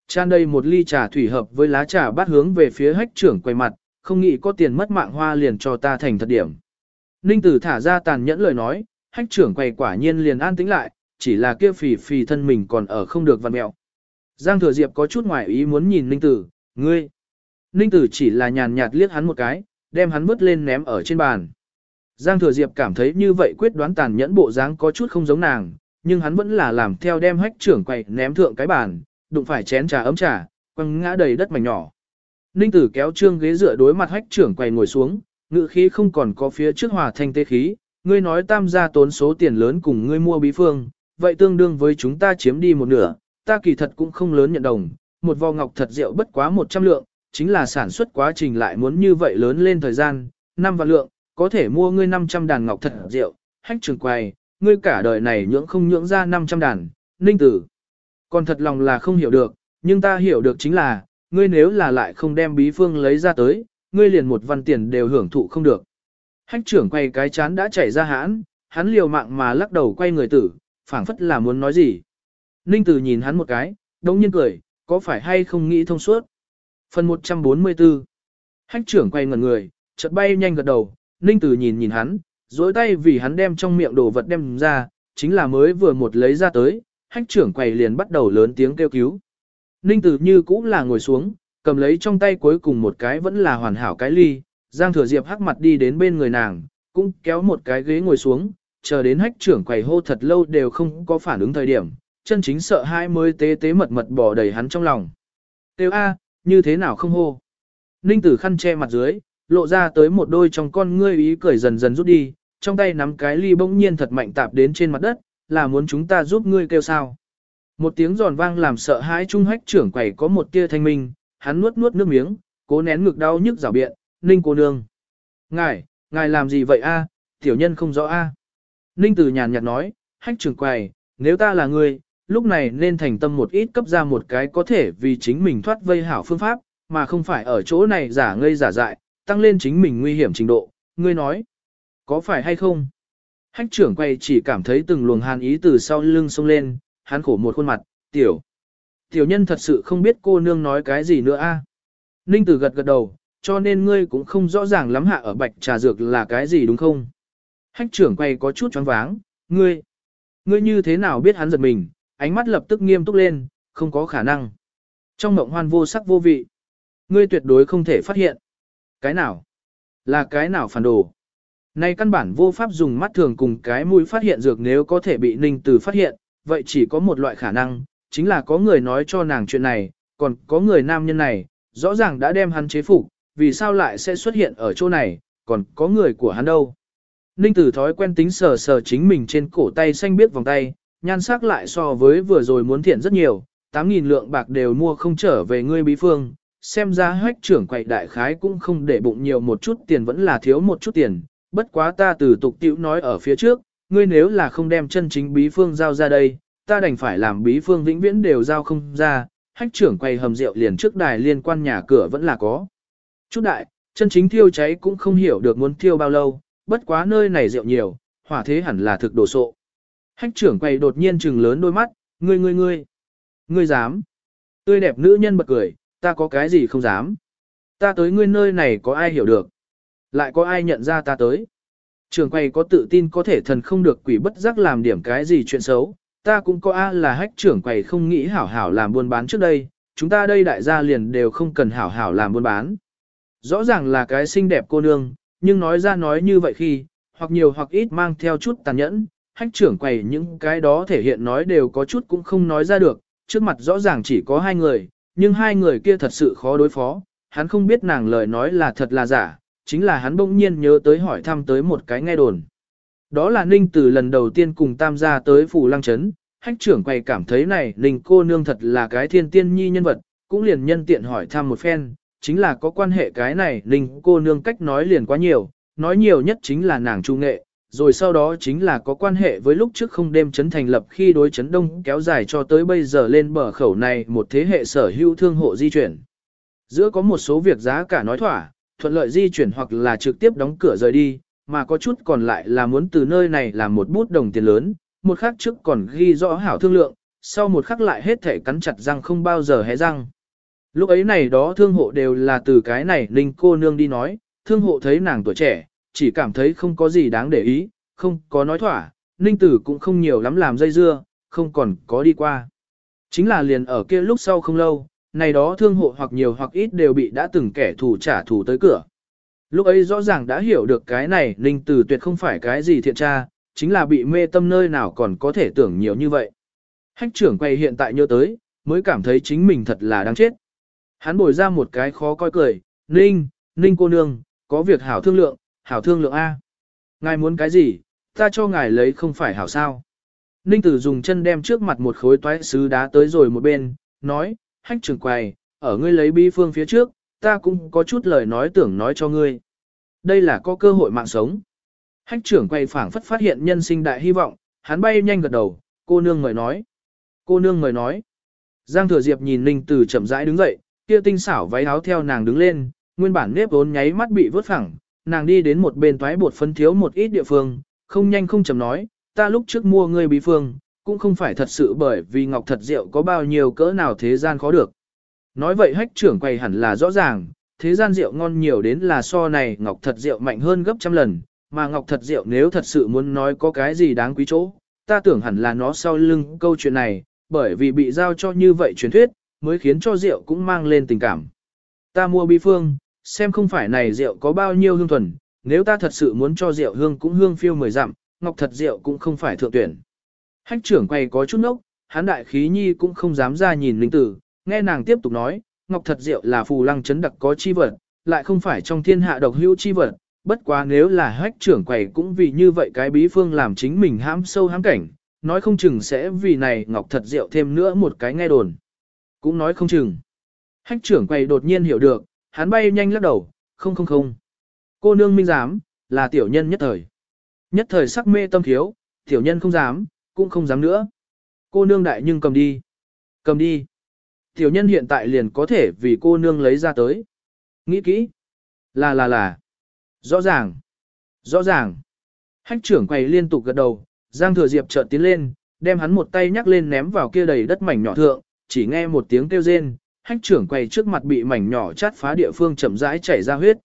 Chan đây một ly trà thủy hợp với lá trà bát hướng về phía hách trưởng quay mặt, không nghĩ có tiền mất mạng hoa liền cho ta thành thật điểm. Ninh tử thả ra tàn nhẫn lời nói, hách trưởng quay quả nhiên liền an tĩnh lại, chỉ là kia phì phì thân mình còn ở không được văn mẹo. Giang Thừa Diệp có chút ngoài ý muốn nhìn Ninh Tử, ngươi. Ninh Tử chỉ là nhàn nhạt liếc hắn một cái, đem hắn vứt lên ném ở trên bàn. Giang Thừa Diệp cảm thấy như vậy quyết đoán tàn nhẫn bộ dáng có chút không giống nàng, nhưng hắn vẫn là làm theo đem hách trưởng quầy ném thượng cái bàn, đụng phải chén trà ấm trà, quăng ngã đầy đất mảnh nhỏ. Ninh Tử kéo trương ghế dựa đối mặt hách trưởng quầy ngồi xuống, ngự khí không còn có phía trước hòa thanh tê khí, ngươi nói tam gia tốn số tiền lớn cùng ngươi mua bí phương, vậy tương đương với chúng ta chiếm đi một nửa, ta kỳ thật cũng không lớn nhận đồng, một vò ngọc thật rượu bất quá 100 lượng, chính là sản xuất quá trình lại muốn như vậy lớn lên thời gian, năm vạn lượng, có thể mua ngươi 500 đàn ngọc thật rượu, hách trưởng quầy ngươi cả đời này nhưỡng không nhưỡng ra 500 đàn, ninh tử. Còn thật lòng là không hiểu được, nhưng ta hiểu được chính là, ngươi nếu là lại không đem bí phương lấy ra tới, ngươi liền một văn tiền đều hưởng thụ không được. Hách trưởng quay cái chán đã chảy ra hãn, hắn liều mạng mà lắc đầu quay người tử, phảng phất là muốn nói gì. Ninh tử nhìn hắn một cái, đống nhiên cười, có phải hay không nghĩ thông suốt. Phần 144 Hách trưởng quay ngẩn người, chợt bay nhanh gật đầu, Ninh tử nhìn nhìn hắn, dối tay vì hắn đem trong miệng đồ vật đem ra, chính là mới vừa một lấy ra tới, hách trưởng quầy liền bắt đầu lớn tiếng kêu cứu. Ninh tử như cũng là ngồi xuống, cầm lấy trong tay cuối cùng một cái vẫn là hoàn hảo cái ly, Giang Thừa Diệp hắc mặt đi đến bên người nàng, cũng kéo một cái ghế ngồi xuống, chờ đến hách trưởng quầy hô thật lâu đều không có phản ứng thời điểm, chân chính sợ hai mới tế tế mật mật bỏ đầy hắn trong lòng. Tiêu A, như thế nào không hô? Ninh tử khăn che mặt dưới, lộ ra tới một đôi trong con ngươi ý cười dần dần rút đi, trong tay nắm cái ly bỗng nhiên thật mạnh tạp đến trên mặt đất, là muốn chúng ta giúp ngươi kêu sao. Một tiếng giòn vang làm sợ hãi trung hách trưởng quầy có một tia thanh minh, hắn nuốt nuốt nước miếng, cố nén ngực đau nhức rảo biện, ninh cô nương. Ngài, ngài làm gì vậy a? tiểu nhân không rõ a. Ninh từ nhàn nhạt nói, hách trưởng quầy, nếu ta là ngươi, lúc này nên thành tâm một ít cấp ra một cái có thể vì chính mình thoát vây hảo phương pháp, mà không phải ở chỗ này giả ngây giả dại, tăng lên chính mình nguy hiểm trình độ, ngươi nói, có phải hay không? Hách trưởng quay chỉ cảm thấy từng luồng hàn ý từ sau lưng xông lên, hắn khổ một khuôn mặt, tiểu. Tiểu nhân thật sự không biết cô nương nói cái gì nữa a. Ninh tử gật gật đầu, cho nên ngươi cũng không rõ ràng lắm hạ ở bạch trà dược là cái gì đúng không? Hách trưởng quay có chút choáng váng, ngươi, ngươi như thế nào biết hắn giật mình, ánh mắt lập tức nghiêm túc lên, không có khả năng. Trong mộng hoan vô sắc vô vị, ngươi tuyệt đối không thể phát hiện. Cái nào? Là cái nào phản đồ? Nay căn bản vô pháp dùng mắt thường cùng cái mũi phát hiện dược nếu có thể bị ninh từ phát hiện, vậy chỉ có một loại khả năng, chính là có người nói cho nàng chuyện này, còn có người nam nhân này, rõ ràng đã đem hắn chế phục, vì sao lại sẽ xuất hiện ở chỗ này, còn có người của hắn đâu. Ninh tử thói quen tính sờ sờ chính mình trên cổ tay xanh biết vòng tay, nhan sắc lại so với vừa rồi muốn thiện rất nhiều, 8.000 lượng bạc đều mua không trở về ngươi bí phương, xem ra hách trưởng quậy đại khái cũng không để bụng nhiều một chút tiền vẫn là thiếu một chút tiền, bất quá ta từ tục tiểu nói ở phía trước, ngươi nếu là không đem chân chính bí phương giao ra đây, ta đành phải làm bí phương vĩnh viễn đều giao không ra, hách trưởng quay hầm rượu liền trước đài liên quan nhà cửa vẫn là có. Chút đại, chân chính thiêu cháy cũng không hiểu được muốn thiêu bao lâu, bất quá nơi này rượu nhiều, hỏa thế hẳn là thực đồ sộ. Hách trưởng quay đột nhiên trừng lớn đôi mắt, ngươi ngươi ngươi, ngươi dám. Tươi đẹp nữ nhân bật cười, ta có cái gì không dám. Ta tới ngươi nơi này có ai hiểu được. Lại có ai nhận ra ta tới. Trường quay có tự tin có thể thần không được quỷ bất giác làm điểm cái gì chuyện xấu. Ta cũng có a là hách trưởng quầy không nghĩ hảo hảo làm buôn bán trước đây. Chúng ta đây đại gia liền đều không cần hảo hảo làm buôn bán. Rõ ràng là cái xinh đẹp cô nương, nhưng nói ra nói như vậy khi, hoặc nhiều hoặc ít mang theo chút tàn nhẫn, hách trưởng quầy những cái đó thể hiện nói đều có chút cũng không nói ra được, trước mặt rõ ràng chỉ có hai người, nhưng hai người kia thật sự khó đối phó, hắn không biết nàng lời nói là thật là giả, chính là hắn bỗng nhiên nhớ tới hỏi thăm tới một cái nghe đồn. Đó là Ninh từ lần đầu tiên cùng tam gia tới phủ lăng chấn, hách trưởng quầy cảm thấy này Ninh cô nương thật là cái thiên tiên nhi nhân vật, cũng liền nhân tiện hỏi thăm một phen, chính là có quan hệ cái này Ninh cô nương cách nói liền quá nhiều, nói nhiều nhất chính là nàng trung nghệ, rồi sau đó chính là có quan hệ với lúc trước không đêm chấn thành lập khi đối chấn đông kéo dài cho tới bây giờ lên bờ khẩu này một thế hệ sở hữu thương hộ di chuyển. Giữa có một số việc giá cả nói thỏa, thuận lợi di chuyển hoặc là trực tiếp đóng cửa rời đi, mà có chút còn lại là muốn từ nơi này làm một bút đồng tiền lớn, một khắc trước còn ghi rõ hảo thương lượng, sau một khắc lại hết thể cắn chặt răng không bao giờ hé răng. Lúc ấy này đó thương hộ đều là từ cái này Linh cô nương đi nói, thương hộ thấy nàng tuổi trẻ, chỉ cảm thấy không có gì đáng để ý, không có nói thỏa, Ninh Tử cũng không nhiều lắm làm dây dưa, không còn có đi qua. Chính là liền ở kia lúc sau không lâu, này đó thương hộ hoặc nhiều hoặc ít đều bị đã từng kẻ thù trả thù tới cửa. Lúc ấy rõ ràng đã hiểu được cái này Ninh Tử tuyệt không phải cái gì thiện tra, chính là bị mê tâm nơi nào còn có thể tưởng nhiều như vậy. Hách trưởng quay hiện tại nhớ tới, mới cảm thấy chính mình thật là đáng chết. Hắn bồi ra một cái khó coi cười, Ninh, Ninh cô nương, có việc hảo thương lượng, hảo thương lượng A. Ngài muốn cái gì, ta cho ngài lấy không phải hảo sao. Ninh tử dùng chân đem trước mặt một khối toái sứ đá tới rồi một bên, nói, hách trưởng quầy, ở ngươi lấy bi phương phía trước, ta cũng có chút lời nói tưởng nói cho ngươi. Đây là có cơ hội mạng sống. Hách trưởng quay phảng phất phát hiện nhân sinh đại hy vọng, hắn bay nhanh gật đầu, cô nương người nói. Cô nương người nói. Giang thừa diệp nhìn Ninh Tử chậm rãi đứng dậy, kia tinh xảo váy áo theo nàng đứng lên, nguyên bản nếp vốn nháy mắt bị vớt phẳng, nàng đi đến một bên toái bột phấn thiếu một ít địa phương, không nhanh không chậm nói, ta lúc trước mua ngươi bí phương, cũng không phải thật sự bởi vì ngọc thật rượu có bao nhiêu cỡ nào thế gian khó được. Nói vậy hách trưởng quầy hẳn là rõ ràng, thế gian rượu ngon nhiều đến là so này ngọc thật rượu mạnh hơn gấp trăm lần, mà ngọc thật rượu nếu thật sự muốn nói có cái gì đáng quý chỗ, ta tưởng hẳn là nó sau lưng câu chuyện này, bởi vì bị giao cho như vậy truyền thuyết, mới khiến cho rượu cũng mang lên tình cảm. Ta mua bi phương, xem không phải này rượu có bao nhiêu hương thuần, nếu ta thật sự muốn cho rượu hương cũng hương phiêu mười dặm, ngọc thật rượu cũng không phải thượng tuyển. Hách trưởng quay có chút nốc, hán đại khí nhi cũng không dám ra nhìn linh tử, nghe nàng tiếp tục nói, ngọc thật Diệu là phù lăng chấn đặc có chi vật, lại không phải trong thiên hạ độc hữu chi vật, bất quá nếu là hách trưởng quầy cũng vì như vậy cái bí phương làm chính mình hãm sâu hãm cảnh, nói không chừng sẽ vì này ngọc thật Diệu thêm nữa một cái nghe đồn. Cũng nói không chừng. Hách trưởng quầy đột nhiên hiểu được, hắn bay nhanh lắc đầu, không không không. Cô nương minh dám, là tiểu nhân nhất thời. Nhất thời sắc mê tâm thiếu, tiểu nhân không dám, cũng không dám nữa. Cô nương đại nhưng cầm đi. Cầm đi. Tiểu nhân hiện tại liền có thể vì cô nương lấy ra tới. Nghĩ kỹ. Là là là. Rõ ràng. Rõ ràng. Hách trưởng quầy liên tục gật đầu, Giang Thừa Diệp chợt tiến lên, đem hắn một tay nhắc lên ném vào kia đầy đất mảnh nhỏ thượng, chỉ nghe một tiếng kêu rên, hách trưởng quầy trước mặt bị mảnh nhỏ chát phá địa phương chậm rãi chảy ra huyết.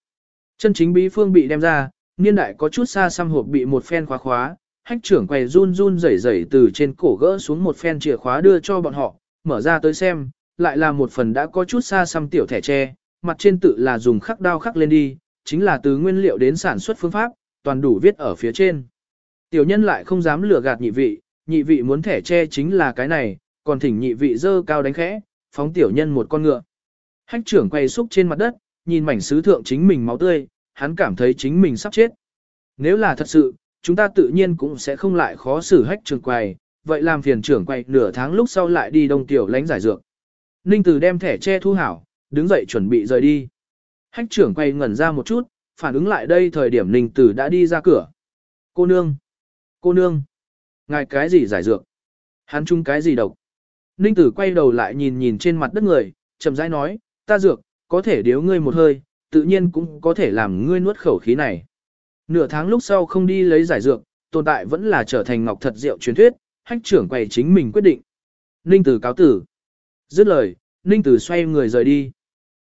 Chân chính bí phương bị đem ra, niên đại có chút xa xăm hộp bị một phen khóa khóa, hách trưởng quầy run run rẩy rẩy từ trên cổ gỡ xuống một phen chìa khóa đưa cho bọn họ, mở ra tới xem, lại là một phần đã có chút xa xăm tiểu thẻ tre, mặt trên tự là dùng khắc đao khắc lên đi, chính là từ nguyên liệu đến sản xuất phương pháp, toàn đủ viết ở phía trên. Tiểu nhân lại không dám lừa gạt nhị vị, nhị vị muốn thẻ tre chính là cái này, còn thỉnh nhị vị dơ cao đánh khẽ, phóng tiểu nhân một con ngựa. Hách trưởng quay xúc trên mặt đất, nhìn mảnh sứ thượng chính mình máu tươi, hắn cảm thấy chính mình sắp chết. Nếu là thật sự, chúng ta tự nhiên cũng sẽ không lại khó xử hách trưởng quay, vậy làm phiền trưởng quay nửa tháng lúc sau lại đi đông tiểu lánh giải dược. Ninh Tử đem thẻ che thu hảo, đứng dậy chuẩn bị rời đi. Hách trưởng quay ngẩn ra một chút, phản ứng lại đây thời điểm Ninh Tử đã đi ra cửa. Cô nương! Cô nương! Ngài cái gì giải dược? Hắn chung cái gì độc? Ninh tử quay đầu lại nhìn nhìn trên mặt đất người, chậm rãi nói, ta dược, có thể điếu ngươi một hơi, tự nhiên cũng có thể làm ngươi nuốt khẩu khí này. Nửa tháng lúc sau không đi lấy giải dược, tồn tại vẫn là trở thành ngọc thật rượu truyền thuyết, hách trưởng quầy chính mình quyết định. Ninh tử cáo tử. Dứt lời, Ninh tử xoay người rời đi.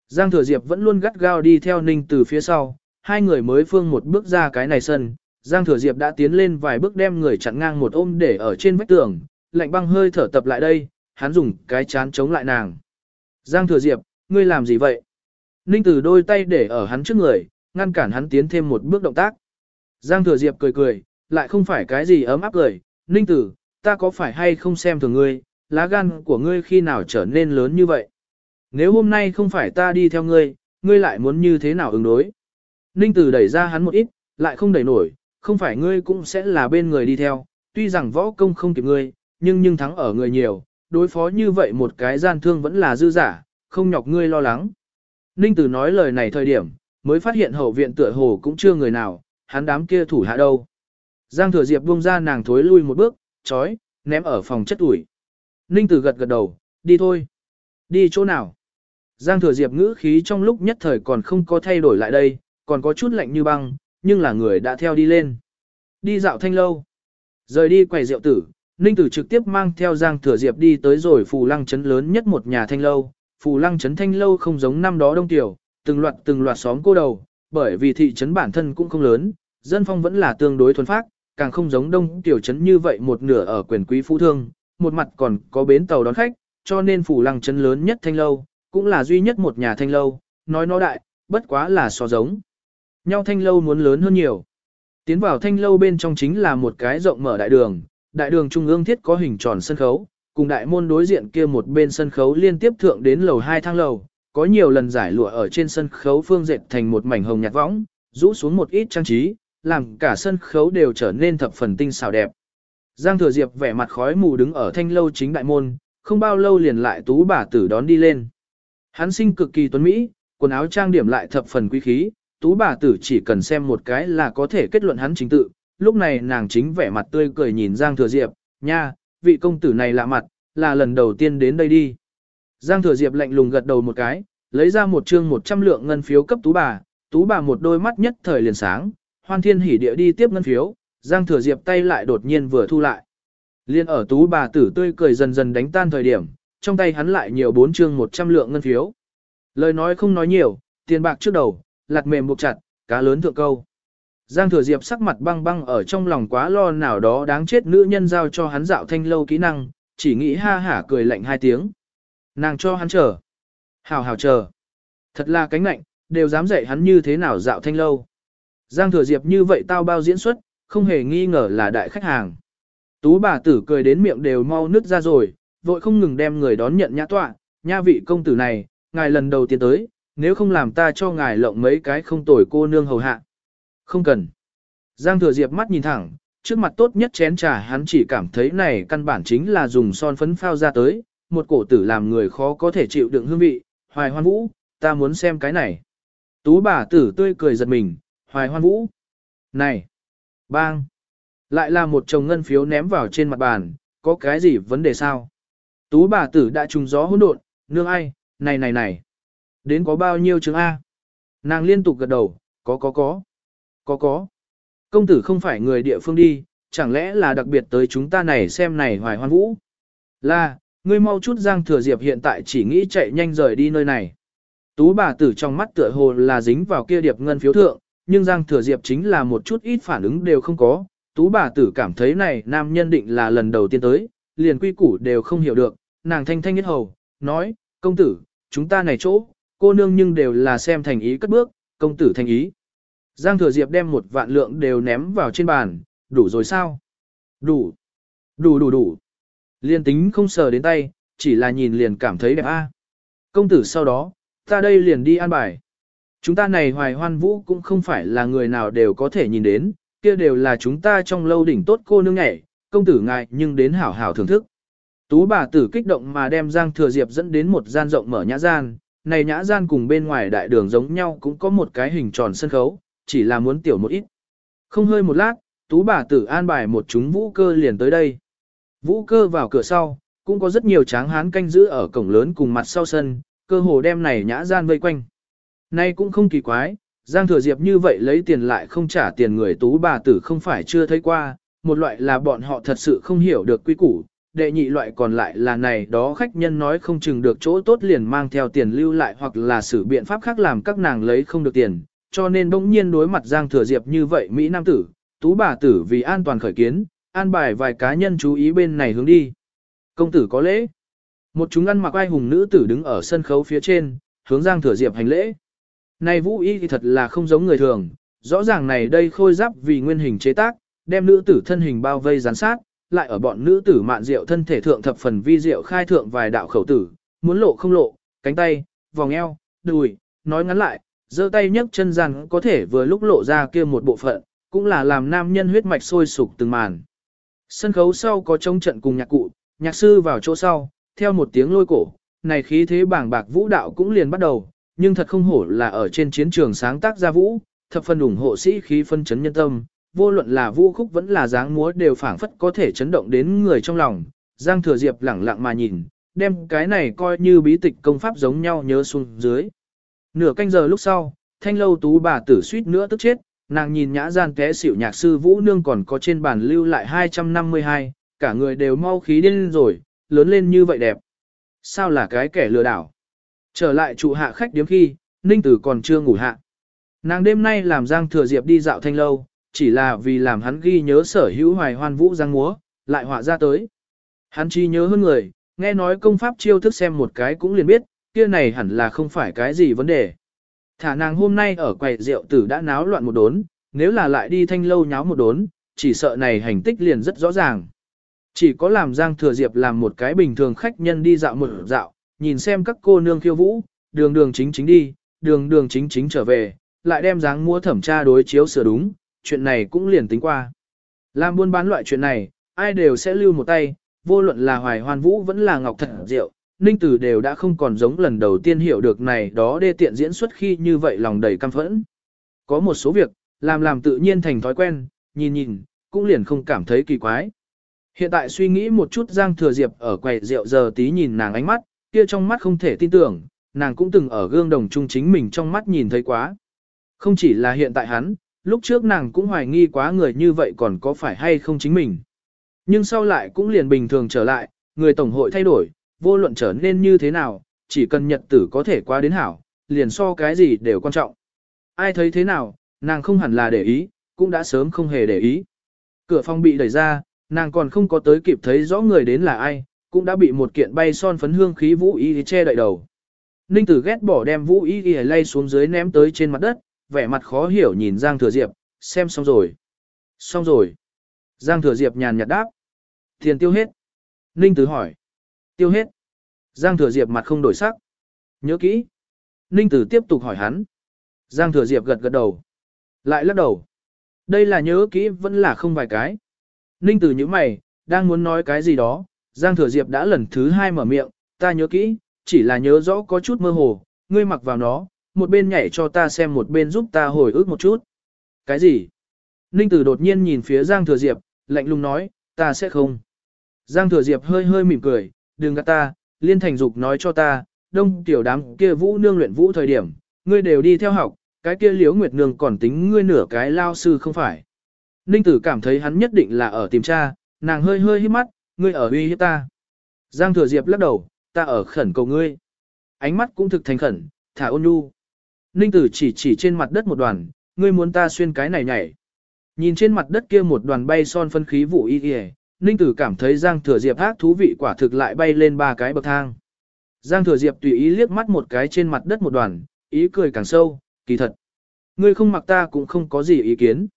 Giang thừa diệp vẫn luôn gắt gao đi theo Ninh tử phía sau, hai người mới phương một bước ra cái này sân. Giang thừa diệp đã tiến lên vài bước đem người chặn ngang một ôm để ở trên vách tường, lạnh băng hơi thở tập lại đây, hắn dùng cái chán chống lại nàng. Giang thừa diệp, ngươi làm gì vậy? Ninh tử đôi tay để ở hắn trước người, ngăn cản hắn tiến thêm một bước động tác. Giang thừa diệp cười cười, lại không phải cái gì ấm áp cười. Ninh tử, ta có phải hay không xem thường ngươi, lá gan của ngươi khi nào trở nên lớn như vậy? Nếu hôm nay không phải ta đi theo ngươi, ngươi lại muốn như thế nào ứng đối? Ninh tử đẩy ra hắn một ít, lại không đẩy nổi, không phải ngươi cũng sẽ là bên người đi theo, tuy rằng võ công không kịp ngươi, nhưng nhưng thắng ở người nhiều, đối phó như vậy một cái gian thương vẫn là dư giả, không nhọc ngươi lo lắng. Ninh Tử nói lời này thời điểm, mới phát hiện hậu viện tựa hồ cũng chưa người nào, hắn đám kia thủ hạ đâu. Giang Thừa Diệp buông ra nàng thối lui một bước, chói, ném ở phòng chất ủi. Ninh Tử gật gật đầu, đi thôi. Đi chỗ nào? Giang Thừa Diệp ngữ khí trong lúc nhất thời còn không có thay đổi lại đây, còn có chút lạnh như băng, nhưng là người đã theo đi lên. Đi dạo thanh lâu. Rời đi quầy rượu tử, Ninh Tử trực tiếp mang theo Giang Thừa Diệp đi tới rồi Phù Lăng Trấn lớn nhất một nhà thanh lâu. Phù Lăng Trấn thanh lâu không giống năm đó đông tiểu, từng loạt từng loạt xóm cô đầu, bởi vì thị trấn bản thân cũng không lớn, dân phong vẫn là tương đối thuần phát, càng không giống đông tiểu trấn như vậy một nửa ở quyền quý phú thương, một mặt còn có bến tàu đón khách, cho nên phủ lăng trấn lớn nhất thanh lâu, cũng là duy nhất một nhà thanh lâu, nói nó đại, bất quá là so giống. Nhau thanh lâu muốn lớn hơn nhiều. Tiến vào thanh lâu bên trong chính là một cái rộng mở đại đường, đại đường trung ương thiết có hình tròn sân khấu, cùng đại môn đối diện kia một bên sân khấu liên tiếp thượng đến lầu hai thang lầu, có nhiều lần giải lụa ở trên sân khấu phương dệt thành một mảnh hồng nhạt võng, rũ xuống một ít trang trí, làm cả sân khấu đều trở nên thập phần tinh xảo đẹp. Giang Thừa Diệp vẻ mặt khói mù đứng ở thanh lâu chính đại môn, không bao lâu liền lại tú bà tử đón đi lên. Hắn sinh cực kỳ tuấn mỹ, quần áo trang điểm lại thập phần quý khí, tú bà tử chỉ cần xem một cái là có thể kết luận hắn chính tự. Lúc này nàng chính vẻ mặt tươi cười nhìn Giang Thừa Diệp, nha, vị công tử này lạ mặt, là lần đầu tiên đến đây đi. Giang Thừa Diệp lạnh lùng gật đầu một cái, lấy ra một chương 100 lượng ngân phiếu cấp tú bà, tú bà một đôi mắt nhất thời liền sáng, hoan thiên hỉ địa đi tiếp ngân phiếu, Giang Thừa Diệp tay lại đột nhiên vừa thu lại. Liên ở tú bà tử tươi cười dần dần đánh tan thời điểm, trong tay hắn lại nhiều bốn chương 100 lượng ngân phiếu. Lời nói không nói nhiều, tiền bạc trước đầu, lặt mềm buộc chặt, cá lớn thượng câu. Giang Thừa Diệp sắc mặt băng băng ở trong lòng quá lo nào đó đáng chết nữ nhân giao cho hắn dạo thanh lâu kỹ năng, chỉ nghĩ ha hả cười lạnh hai tiếng. Nàng cho hắn chờ. Hào hào chờ. Thật là cánh nạnh, đều dám dạy hắn như thế nào dạo thanh lâu. Giang Thừa Diệp như vậy tao bao diễn xuất, không hề nghi ngờ là đại khách hàng. Tú bà tử cười đến miệng đều mau nứt ra rồi, vội không ngừng đem người đón nhận nhã tọa, nha vị công tử này, ngài lần đầu tiên tới, nếu không làm ta cho ngài lộng mấy cái không tồi cô nương hầu hạ. Không cần. Giang thừa diệp mắt nhìn thẳng, trước mặt tốt nhất chén trà hắn chỉ cảm thấy này căn bản chính là dùng son phấn phao ra tới, một cổ tử làm người khó có thể chịu đựng hương vị, hoài hoan vũ, ta muốn xem cái này. Tú bà tử tươi cười giật mình, hoài hoan vũ. Này! Bang! Lại là một chồng ngân phiếu ném vào trên mặt bàn, có cái gì vấn đề sao? Tú bà tử đã trùng gió hỗn độn, nương ai, này này này. Đến có bao nhiêu chứng A? Nàng liên tục gật đầu, có có có. Có có. Công tử không phải người địa phương đi, chẳng lẽ là đặc biệt tới chúng ta này xem này hoài hoan vũ. Là, ngươi mau chút Giang Thừa Diệp hiện tại chỉ nghĩ chạy nhanh rời đi nơi này. Tú bà tử trong mắt tựa hồ là dính vào kia điệp ngân phiếu thượng, nhưng Giang Thừa Diệp chính là một chút ít phản ứng đều không có. Tú bà tử cảm thấy này nam nhân định là lần đầu tiên tới, liền quy củ đều không hiểu được, nàng thanh thanh nhất hầu, nói, công tử, chúng ta này chỗ, cô nương nhưng đều là xem thành ý cất bước, công tử thành ý. Giang Thừa Diệp đem một vạn lượng đều ném vào trên bàn, đủ rồi sao? Đủ. Đủ đủ đủ. Liên tính không sờ đến tay, chỉ là nhìn liền cảm thấy đẹp a. Công tử sau đó, ta đây liền đi an bài. Chúng ta này hoài hoan vũ cũng không phải là người nào đều có thể nhìn đến, kia đều là chúng ta trong lâu đỉnh tốt cô nương nhảy, công tử ngại nhưng đến hảo hảo thưởng thức. Tú bà tử kích động mà đem Giang Thừa Diệp dẫn đến một gian rộng mở nhã gian, này nhã gian cùng bên ngoài đại đường giống nhau cũng có một cái hình tròn sân khấu, chỉ là muốn tiểu một ít. Không hơi một lát, tú bà tử an bài một chúng vũ cơ liền tới đây. Vũ cơ vào cửa sau, cũng có rất nhiều tráng hán canh giữ ở cổng lớn cùng mặt sau sân, cơ hồ đem này nhã gian vây quanh. Nay cũng không kỳ quái, Giang Thừa Diệp như vậy lấy tiền lại không trả tiền người tú bà tử không phải chưa thấy qua, một loại là bọn họ thật sự không hiểu được quy củ, đệ nhị loại còn lại là này đó khách nhân nói không chừng được chỗ tốt liền mang theo tiền lưu lại hoặc là sử biện pháp khác làm các nàng lấy không được tiền, cho nên bỗng nhiên đối mặt Giang Thừa Diệp như vậy Mỹ Nam tử, tú bà tử vì an toàn khởi kiến, an bài vài cá nhân chú ý bên này hướng đi. Công tử có lễ. Một chúng ăn mặc ai hùng nữ tử đứng ở sân khấu phía trên, hướng Giang Thừa Diệp hành lễ. Này vũ y thì thật là không giống người thường, rõ ràng này đây khôi giáp vì nguyên hình chế tác, đem nữ tử thân hình bao vây gián sát, lại ở bọn nữ tử mạn diệu thân thể thượng thập phần vi diệu khai thượng vài đạo khẩu tử, muốn lộ không lộ, cánh tay, vòng eo, đùi, nói ngắn lại, giơ tay nhấc chân rằng có thể vừa lúc lộ ra kia một bộ phận, cũng là làm nam nhân huyết mạch sôi sục từng màn. Sân khấu sau có trông trận cùng nhạc cụ, nhạc sư vào chỗ sau, theo một tiếng lôi cổ, này khí thế bảng bạc vũ đạo cũng liền bắt đầu, nhưng thật không hổ là ở trên chiến trường sáng tác ra vũ, thập phần ủng hộ sĩ khí phân chấn nhân tâm, vô luận là vũ khúc vẫn là dáng múa đều phảng phất có thể chấn động đến người trong lòng. Giang Thừa Diệp lẳng lặng mà nhìn, đem cái này coi như bí tịch công pháp giống nhau nhớ xuống dưới. Nửa canh giờ lúc sau, thanh lâu tú bà tử suýt nữa tức chết, nàng nhìn nhã gian té xỉu nhạc sư Vũ Nương còn có trên bàn lưu lại 252, cả người đều mau khí điên rồi, lớn lên như vậy đẹp. Sao là cái kẻ lừa đảo? Trở lại trụ hạ khách điếm khi, Ninh Tử còn chưa ngủ hạ. Nàng đêm nay làm Giang Thừa Diệp đi dạo thanh lâu, chỉ là vì làm hắn ghi nhớ sở hữu hoài hoan vũ giang múa, lại họa ra tới. Hắn chi nhớ hơn người, nghe nói công pháp chiêu thức xem một cái cũng liền biết, kia này hẳn là không phải cái gì vấn đề. Thả nàng hôm nay ở quầy rượu tử đã náo loạn một đốn, nếu là lại đi thanh lâu nháo một đốn, chỉ sợ này hành tích liền rất rõ ràng. Chỉ có làm Giang Thừa Diệp làm một cái bình thường khách nhân đi dạo một dạo, nhìn xem các cô nương khiêu vũ, đường đường chính chính đi, đường đường chính chính trở về, lại đem dáng mua thẩm tra đối chiếu sửa đúng, chuyện này cũng liền tính qua. Làm buôn bán loại chuyện này, ai đều sẽ lưu một tay, vô luận là hoài hoan vũ vẫn là ngọc thật rượu, ninh tử đều đã không còn giống lần đầu tiên hiểu được này đó đê tiện diễn xuất khi như vậy lòng đầy căm phẫn. Có một số việc, làm làm tự nhiên thành thói quen, nhìn nhìn, cũng liền không cảm thấy kỳ quái. Hiện tại suy nghĩ một chút Giang Thừa Diệp ở quầy rượu giờ tí nhìn nàng ánh mắt, kia trong mắt không thể tin tưởng, nàng cũng từng ở gương đồng trung chính mình trong mắt nhìn thấy quá. Không chỉ là hiện tại hắn, lúc trước nàng cũng hoài nghi quá người như vậy còn có phải hay không chính mình. Nhưng sau lại cũng liền bình thường trở lại, người tổng hội thay đổi, vô luận trở nên như thế nào, chỉ cần nhật tử có thể qua đến hảo, liền so cái gì đều quan trọng. Ai thấy thế nào, nàng không hẳn là để ý, cũng đã sớm không hề để ý. Cửa phòng bị đẩy ra, nàng còn không có tới kịp thấy rõ người đến là ai, cũng đã bị một kiện bay son phấn hương khí vũ y che đậy đầu. Ninh tử ghét bỏ đem vũ y y lay xuống dưới ném tới trên mặt đất, vẻ mặt khó hiểu nhìn Giang Thừa Diệp, xem xong rồi. Xong rồi. Giang Thừa Diệp nhàn nhạt đáp. Tiền tiêu hết. Ninh tử hỏi. Tiêu hết. Giang Thừa Diệp mặt không đổi sắc. Nhớ kỹ. Ninh tử tiếp tục hỏi hắn. Giang Thừa Diệp gật gật đầu. Lại lắc đầu. Đây là nhớ kỹ vẫn là không vài cái. Ninh tử như mày, đang muốn nói cái gì đó, Giang Thừa Diệp đã lần thứ hai mở miệng, ta nhớ kỹ, chỉ là nhớ rõ có chút mơ hồ, ngươi mặc vào nó, một bên nhảy cho ta xem một bên giúp ta hồi ức một chút. Cái gì? Ninh tử đột nhiên nhìn phía Giang Thừa Diệp, lạnh lùng nói, ta sẽ không. Giang Thừa Diệp hơi hơi mỉm cười, đừng gạt ta, liên thành dục nói cho ta, đông tiểu đám kia vũ nương luyện vũ thời điểm, ngươi đều đi theo học, cái kia liễu nguyệt nương còn tính ngươi nửa cái lao sư không phải. Ninh tử cảm thấy hắn nhất định là ở tìm cha, nàng hơi hơi hít mắt, ngươi ở uy hiếp ta. Giang thừa diệp lắc đầu, ta ở khẩn cầu ngươi. Ánh mắt cũng thực thành khẩn, thả ôn nhu. Ninh tử chỉ chỉ trên mặt đất một đoàn, ngươi muốn ta xuyên cái này nhảy. Nhìn trên mặt đất kia một đoàn bay son phân khí vụ y y, Ninh tử cảm thấy Giang thừa diệp ác thú vị quả thực lại bay lên ba cái bậc thang. Giang thừa diệp tùy ý liếc mắt một cái trên mặt đất một đoàn, ý cười càng sâu, kỳ thật. Ngươi không mặc ta cũng không có gì ý kiến.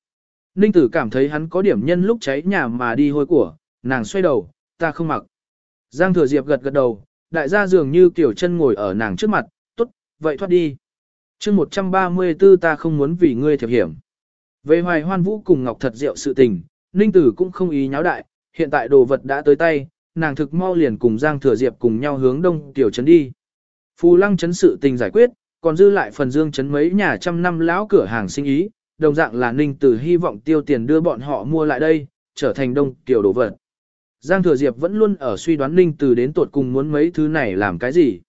Ninh tử cảm thấy hắn có điểm nhân lúc cháy nhà mà đi hôi của, nàng xoay đầu, ta không mặc. Giang thừa diệp gật gật đầu, đại gia dường như kiểu chân ngồi ở nàng trước mặt, tốt, vậy thoát đi. chương 134 ta không muốn vì ngươi thiệp hiểm. Về hoài hoan vũ cùng ngọc thật rượu sự tình, Ninh tử cũng không ý nháo đại, hiện tại đồ vật đã tới tay, nàng thực mau liền cùng Giang thừa diệp cùng nhau hướng đông tiểu trấn đi. Phù lăng Trấn sự tình giải quyết, còn dư lại phần dương Trấn mấy nhà trăm năm lão cửa hàng sinh ý, đồng dạng là Ninh Tử hy vọng tiêu tiền đưa bọn họ mua lại đây, trở thành đông tiểu đồ vật. Giang Thừa Diệp vẫn luôn ở suy đoán Ninh Tử đến tột cùng muốn mấy thứ này làm cái gì.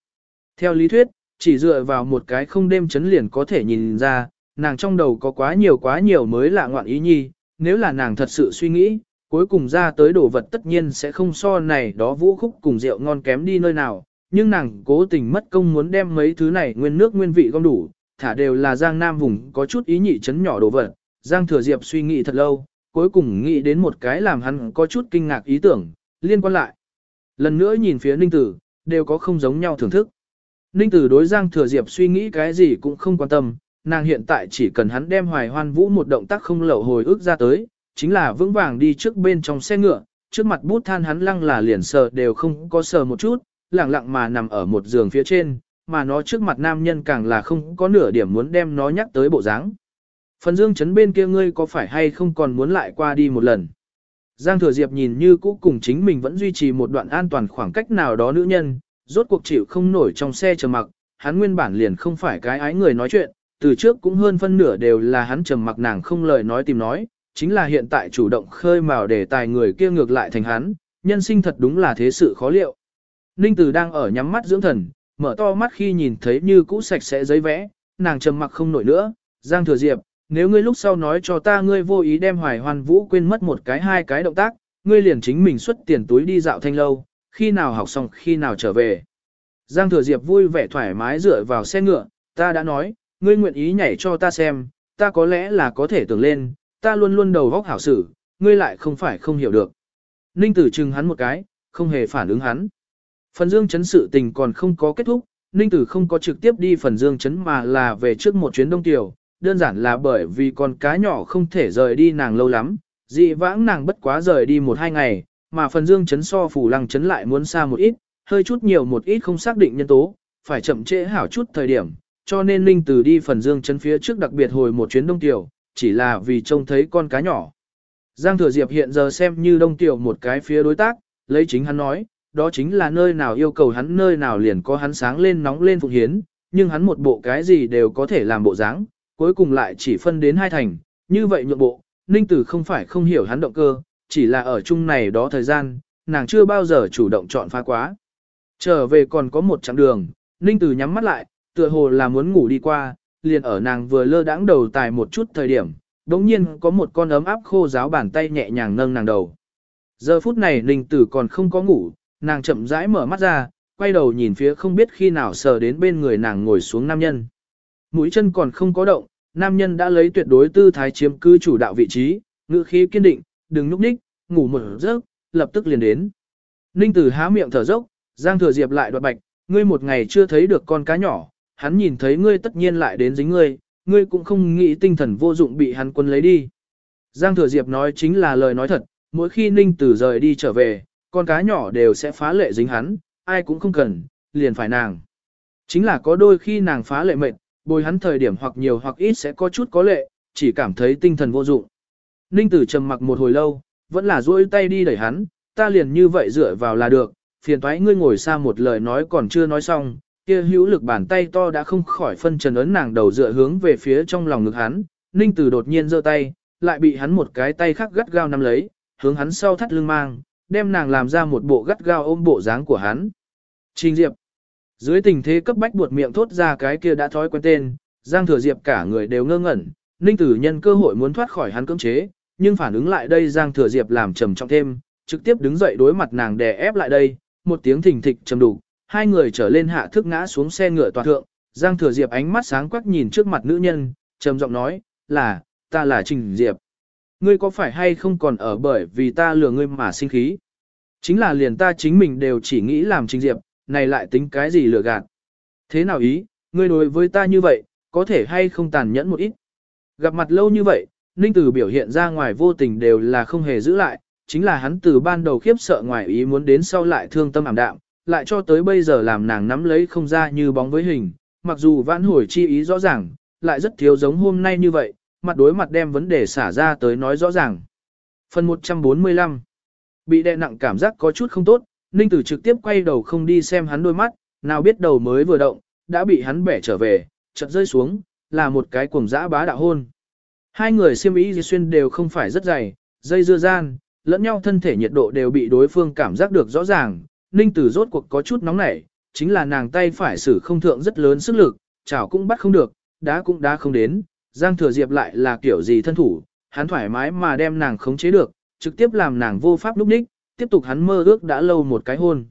Theo lý thuyết, chỉ dựa vào một cái không đêm chấn liền có thể nhìn ra, nàng trong đầu có quá nhiều quá nhiều mới lạ ngoạn ý nhi, nếu là nàng thật sự suy nghĩ, cuối cùng ra tới đồ vật tất nhiên sẽ không so này đó vũ khúc cùng rượu ngon kém đi nơi nào, nhưng nàng cố tình mất công muốn đem mấy thứ này nguyên nước nguyên vị gom đủ, thả đều là Giang Nam vùng có chút ý nhị chấn nhỏ đồ vật. Giang Thừa Diệp suy nghĩ thật lâu, cuối cùng nghĩ đến một cái làm hắn có chút kinh ngạc ý tưởng, liên quan lại. Lần nữa nhìn phía Ninh Tử, đều có không giống nhau thưởng thức. Ninh Tử đối Giang Thừa Diệp suy nghĩ cái gì cũng không quan tâm, nàng hiện tại chỉ cần hắn đem hoài hoan vũ một động tác không lậu hồi ức ra tới, chính là vững vàng đi trước bên trong xe ngựa, trước mặt bút than hắn lăng là liền sờ đều không có sờ một chút, lặng lặng mà nằm ở một giường phía trên, mà nó trước mặt nam nhân càng là không có nửa điểm muốn đem nó nhắc tới bộ dáng. Phần dương chấn bên kia ngươi có phải hay không còn muốn lại qua đi một lần. Giang Thừa Diệp nhìn như cũ cùng chính mình vẫn duy trì một đoạn an toàn khoảng cách nào đó nữ nhân, rốt cuộc chịu không nổi trong xe trầm mặc, hắn nguyên bản liền không phải cái ái người nói chuyện, từ trước cũng hơn phân nửa đều là hắn trầm mặc nàng không lời nói tìm nói, chính là hiện tại chủ động khơi mào để tài người kia ngược lại thành hắn, nhân sinh thật đúng là thế sự khó liệu. Ninh Tử đang ở nhắm mắt dưỡng thần, mở to mắt khi nhìn thấy như cũ sạch sẽ giấy vẽ, nàng trầm mặc không nổi nữa, Giang Thừa Diệp, nếu ngươi lúc sau nói cho ta ngươi vô ý đem Hoài Hoan Vũ quên mất một cái hai cái động tác, ngươi liền chính mình xuất tiền túi đi dạo thanh lâu, khi nào học xong khi nào trở về. Giang Thừa Diệp vui vẻ thoải mái dựa vào xe ngựa, ta đã nói, ngươi nguyện ý nhảy cho ta xem, ta có lẽ là có thể tưởng lên, ta luôn luôn đầu góc hảo xử, ngươi lại không phải không hiểu được. Ninh tử chừng hắn một cái, không hề phản ứng hắn. Phần dương chấn sự tình còn không có kết thúc, Ninh tử không có trực tiếp đi phần dương chấn mà là về trước một chuyến đông tiểu, đơn giản là bởi vì con cá nhỏ không thể rời đi nàng lâu lắm, dị vãng nàng bất quá rời đi một hai ngày, mà phần dương chấn so phủ lăng chấn lại muốn xa một ít, hơi chút nhiều một ít không xác định nhân tố, phải chậm trễ hảo chút thời điểm, cho nên Ninh Tử đi phần dương chấn phía trước đặc biệt hồi một chuyến đông tiểu, chỉ là vì trông thấy con cá nhỏ. Giang Thừa Diệp hiện giờ xem như đông tiểu một cái phía đối tác, lấy chính hắn nói, đó chính là nơi nào yêu cầu hắn nơi nào liền có hắn sáng lên nóng lên phụng hiến, nhưng hắn một bộ cái gì đều có thể làm bộ dáng, cuối cùng lại chỉ phân đến hai thành, như vậy nhượng bộ, Ninh Tử không phải không hiểu hắn động cơ, chỉ là ở chung này đó thời gian, nàng chưa bao giờ chủ động chọn phá quá. Trở về còn có một chặng đường, Ninh Tử nhắm mắt lại, tựa hồ là muốn ngủ đi qua, liền ở nàng vừa lơ đãng đầu tài một chút thời điểm, đống nhiên có một con ấm áp khô giáo bàn tay nhẹ nhàng nâng nàng đầu. Giờ phút này Ninh Tử còn không có ngủ, nàng chậm rãi mở mắt ra, quay đầu nhìn phía không biết khi nào sờ đến bên người nàng ngồi xuống nam nhân. Mũi chân còn không có động, nam nhân đã lấy tuyệt đối tư thái chiếm cứ chủ đạo vị trí, ngữ khí kiên định, đừng núp ních, ngủ một giấc, lập tức liền đến. Ninh Tử há miệng thở dốc, Giang Thừa Diệp lại đoạt bạch, ngươi một ngày chưa thấy được con cá nhỏ, hắn nhìn thấy ngươi tất nhiên lại đến dính ngươi, ngươi cũng không nghĩ tinh thần vô dụng bị hắn quân lấy đi. Giang Thừa Diệp nói chính là lời nói thật, mỗi khi Ninh Tử rời đi trở về, con cá nhỏ đều sẽ phá lệ dính hắn, ai cũng không cần, liền phải nàng. Chính là có đôi khi nàng phá lệ mệt, bồi hắn thời điểm hoặc nhiều hoặc ít sẽ có chút có lệ, chỉ cảm thấy tinh thần vô dụng. Ninh Tử trầm mặc một hồi lâu, vẫn là duỗi tay đi đẩy hắn, ta liền như vậy dựa vào là được, phiền toái ngươi ngồi xa một lời nói còn chưa nói xong, kia hữu lực bàn tay to đã không khỏi phân trần ấn nàng đầu dựa hướng về phía trong lòng ngực hắn, Ninh Tử đột nhiên giơ tay, lại bị hắn một cái tay khác gắt gao nắm lấy, hướng hắn sau thắt lưng mang, đem nàng làm ra một bộ gắt gao ôm bộ dáng của hắn. Trình Diệp Dưới tình thế cấp bách buột miệng thốt ra cái kia đã thói quen tên, Giang Thừa Diệp cả người đều ngơ ngẩn, Ninh Tử nhân cơ hội muốn thoát khỏi hắn cưỡng chế, nhưng phản ứng lại đây Giang Thừa Diệp làm trầm trọng thêm, trực tiếp đứng dậy đối mặt nàng đè ép lại đây, một tiếng thình thịch trầm đủ, hai người trở lên hạ thức ngã xuống xe ngựa toàn thượng, Giang Thừa Diệp ánh mắt sáng quắc nhìn trước mặt nữ nhân, trầm giọng nói, là, ta là Trình Diệp. Ngươi có phải hay không còn ở bởi vì ta lừa ngươi mà sinh khí? Chính là liền ta chính mình đều chỉ nghĩ làm Trình Diệp, này lại tính cái gì lừa gạt? Thế nào ý, ngươi đối với ta như vậy, có thể hay không tàn nhẫn một ít? Gặp mặt lâu như vậy, Ninh Tử biểu hiện ra ngoài vô tình đều là không hề giữ lại, chính là hắn từ ban đầu khiếp sợ ngoài ý muốn đến sau lại thương tâm ảm đạm, lại cho tới bây giờ làm nàng nắm lấy không ra như bóng với hình, mặc dù vãn hồi chi ý rõ ràng, lại rất thiếu giống hôm nay như vậy, mặt đối mặt đem vấn đề xả ra tới nói rõ ràng. Phần 145 Bị đè nặng cảm giác có chút không tốt, Ninh Tử trực tiếp quay đầu không đi xem hắn đôi mắt, nào biết đầu mới vừa động, đã bị hắn bẻ trở về, chợt rơi xuống, là một cái cuồng dã bá đạo hôn. Hai người siêm ý xuyên đều không phải rất dày, dây dưa gian, lẫn nhau thân thể nhiệt độ đều bị đối phương cảm giác được rõ ràng, Ninh Tử rốt cuộc có chút nóng nảy, chính là nàng tay phải sử không thượng rất lớn sức lực, chảo cũng bắt không được, đá cũng đá không đến, Giang Thừa Diệp lại là kiểu gì thân thủ, hắn thoải mái mà đem nàng khống chế được, trực tiếp làm nàng vô pháp lúc ních, tiếp tục hắn mơ ước đã lâu một cái hôn.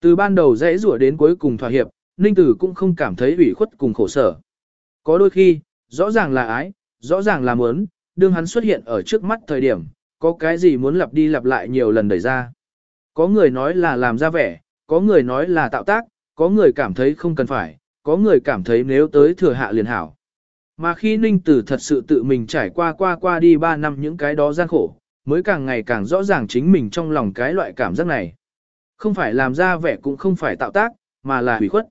Từ ban đầu dễ rủa đến cuối cùng thỏa hiệp, Ninh Tử cũng không cảm thấy ủy khuất cùng khổ sở. Có đôi khi, rõ ràng là ái, rõ ràng là muốn, đương hắn xuất hiện ở trước mắt thời điểm, có cái gì muốn lặp đi lặp lại nhiều lần đẩy ra. Có người nói là làm ra vẻ, có người nói là tạo tác, có người cảm thấy không cần phải, có người cảm thấy nếu tới thừa hạ liền hảo. Mà khi Ninh Tử thật sự tự mình trải qua qua qua đi 3 năm những cái đó gian khổ, mới càng ngày càng rõ ràng chính mình trong lòng cái loại cảm giác này. Không phải làm ra vẻ cũng không phải tạo tác, mà là hủy khuất.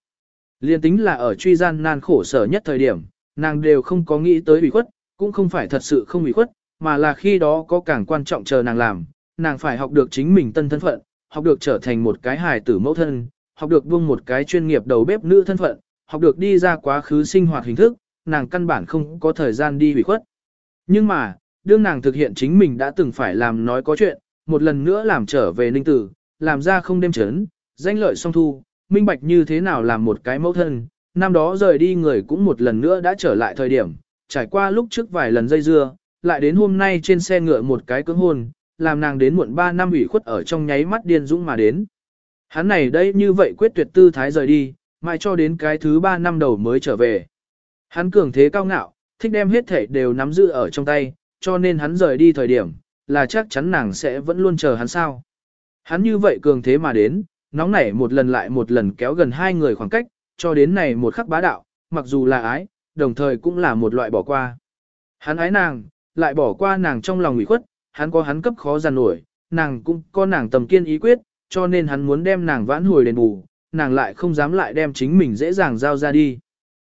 Liên tính là ở truy gian nan khổ sở nhất thời điểm, nàng đều không có nghĩ tới hủy khuất, cũng không phải thật sự không hủy khuất, mà là khi đó có càng quan trọng chờ nàng làm, nàng phải học được chính mình tân thân phận, học được trở thành một cái hài tử mẫu thân, học được buông một cái chuyên nghiệp đầu bếp nữ thân phận, học được đi ra quá khứ sinh hoạt hình thức, nàng căn bản không có thời gian đi hủy khuất. Nhưng mà, đương nàng thực hiện chính mình đã từng phải làm nói có chuyện, một lần nữa làm trở về ninh tử, làm ra không đêm chấn, danh lợi song thu, minh bạch như thế nào làm một cái mẫu thân, năm đó rời đi người cũng một lần nữa đã trở lại thời điểm, trải qua lúc trước vài lần dây dưa, lại đến hôm nay trên xe ngựa một cái cưỡng hôn, làm nàng đến muộn 3 năm ủy khuất ở trong nháy mắt điên dũng mà đến. Hắn này đây như vậy quyết tuyệt tư thái rời đi, mãi cho đến cái thứ 3 năm đầu mới trở về. Hắn cường thế cao ngạo, thích đem hết thể đều nắm giữ ở trong tay, cho nên hắn rời đi thời điểm, là chắc chắn nàng sẽ vẫn luôn chờ hắn sao. Hắn như vậy cường thế mà đến, nóng nảy một lần lại một lần kéo gần hai người khoảng cách, cho đến này một khắc bá đạo, mặc dù là ái, đồng thời cũng là một loại bỏ qua. Hắn ái nàng, lại bỏ qua nàng trong lòng ủy khuất, hắn có hắn cấp khó giàn nổi, nàng cũng có nàng tầm kiên ý quyết, cho nên hắn muốn đem nàng vãn hồi đền bù, nàng lại không dám lại đem chính mình dễ dàng giao ra đi.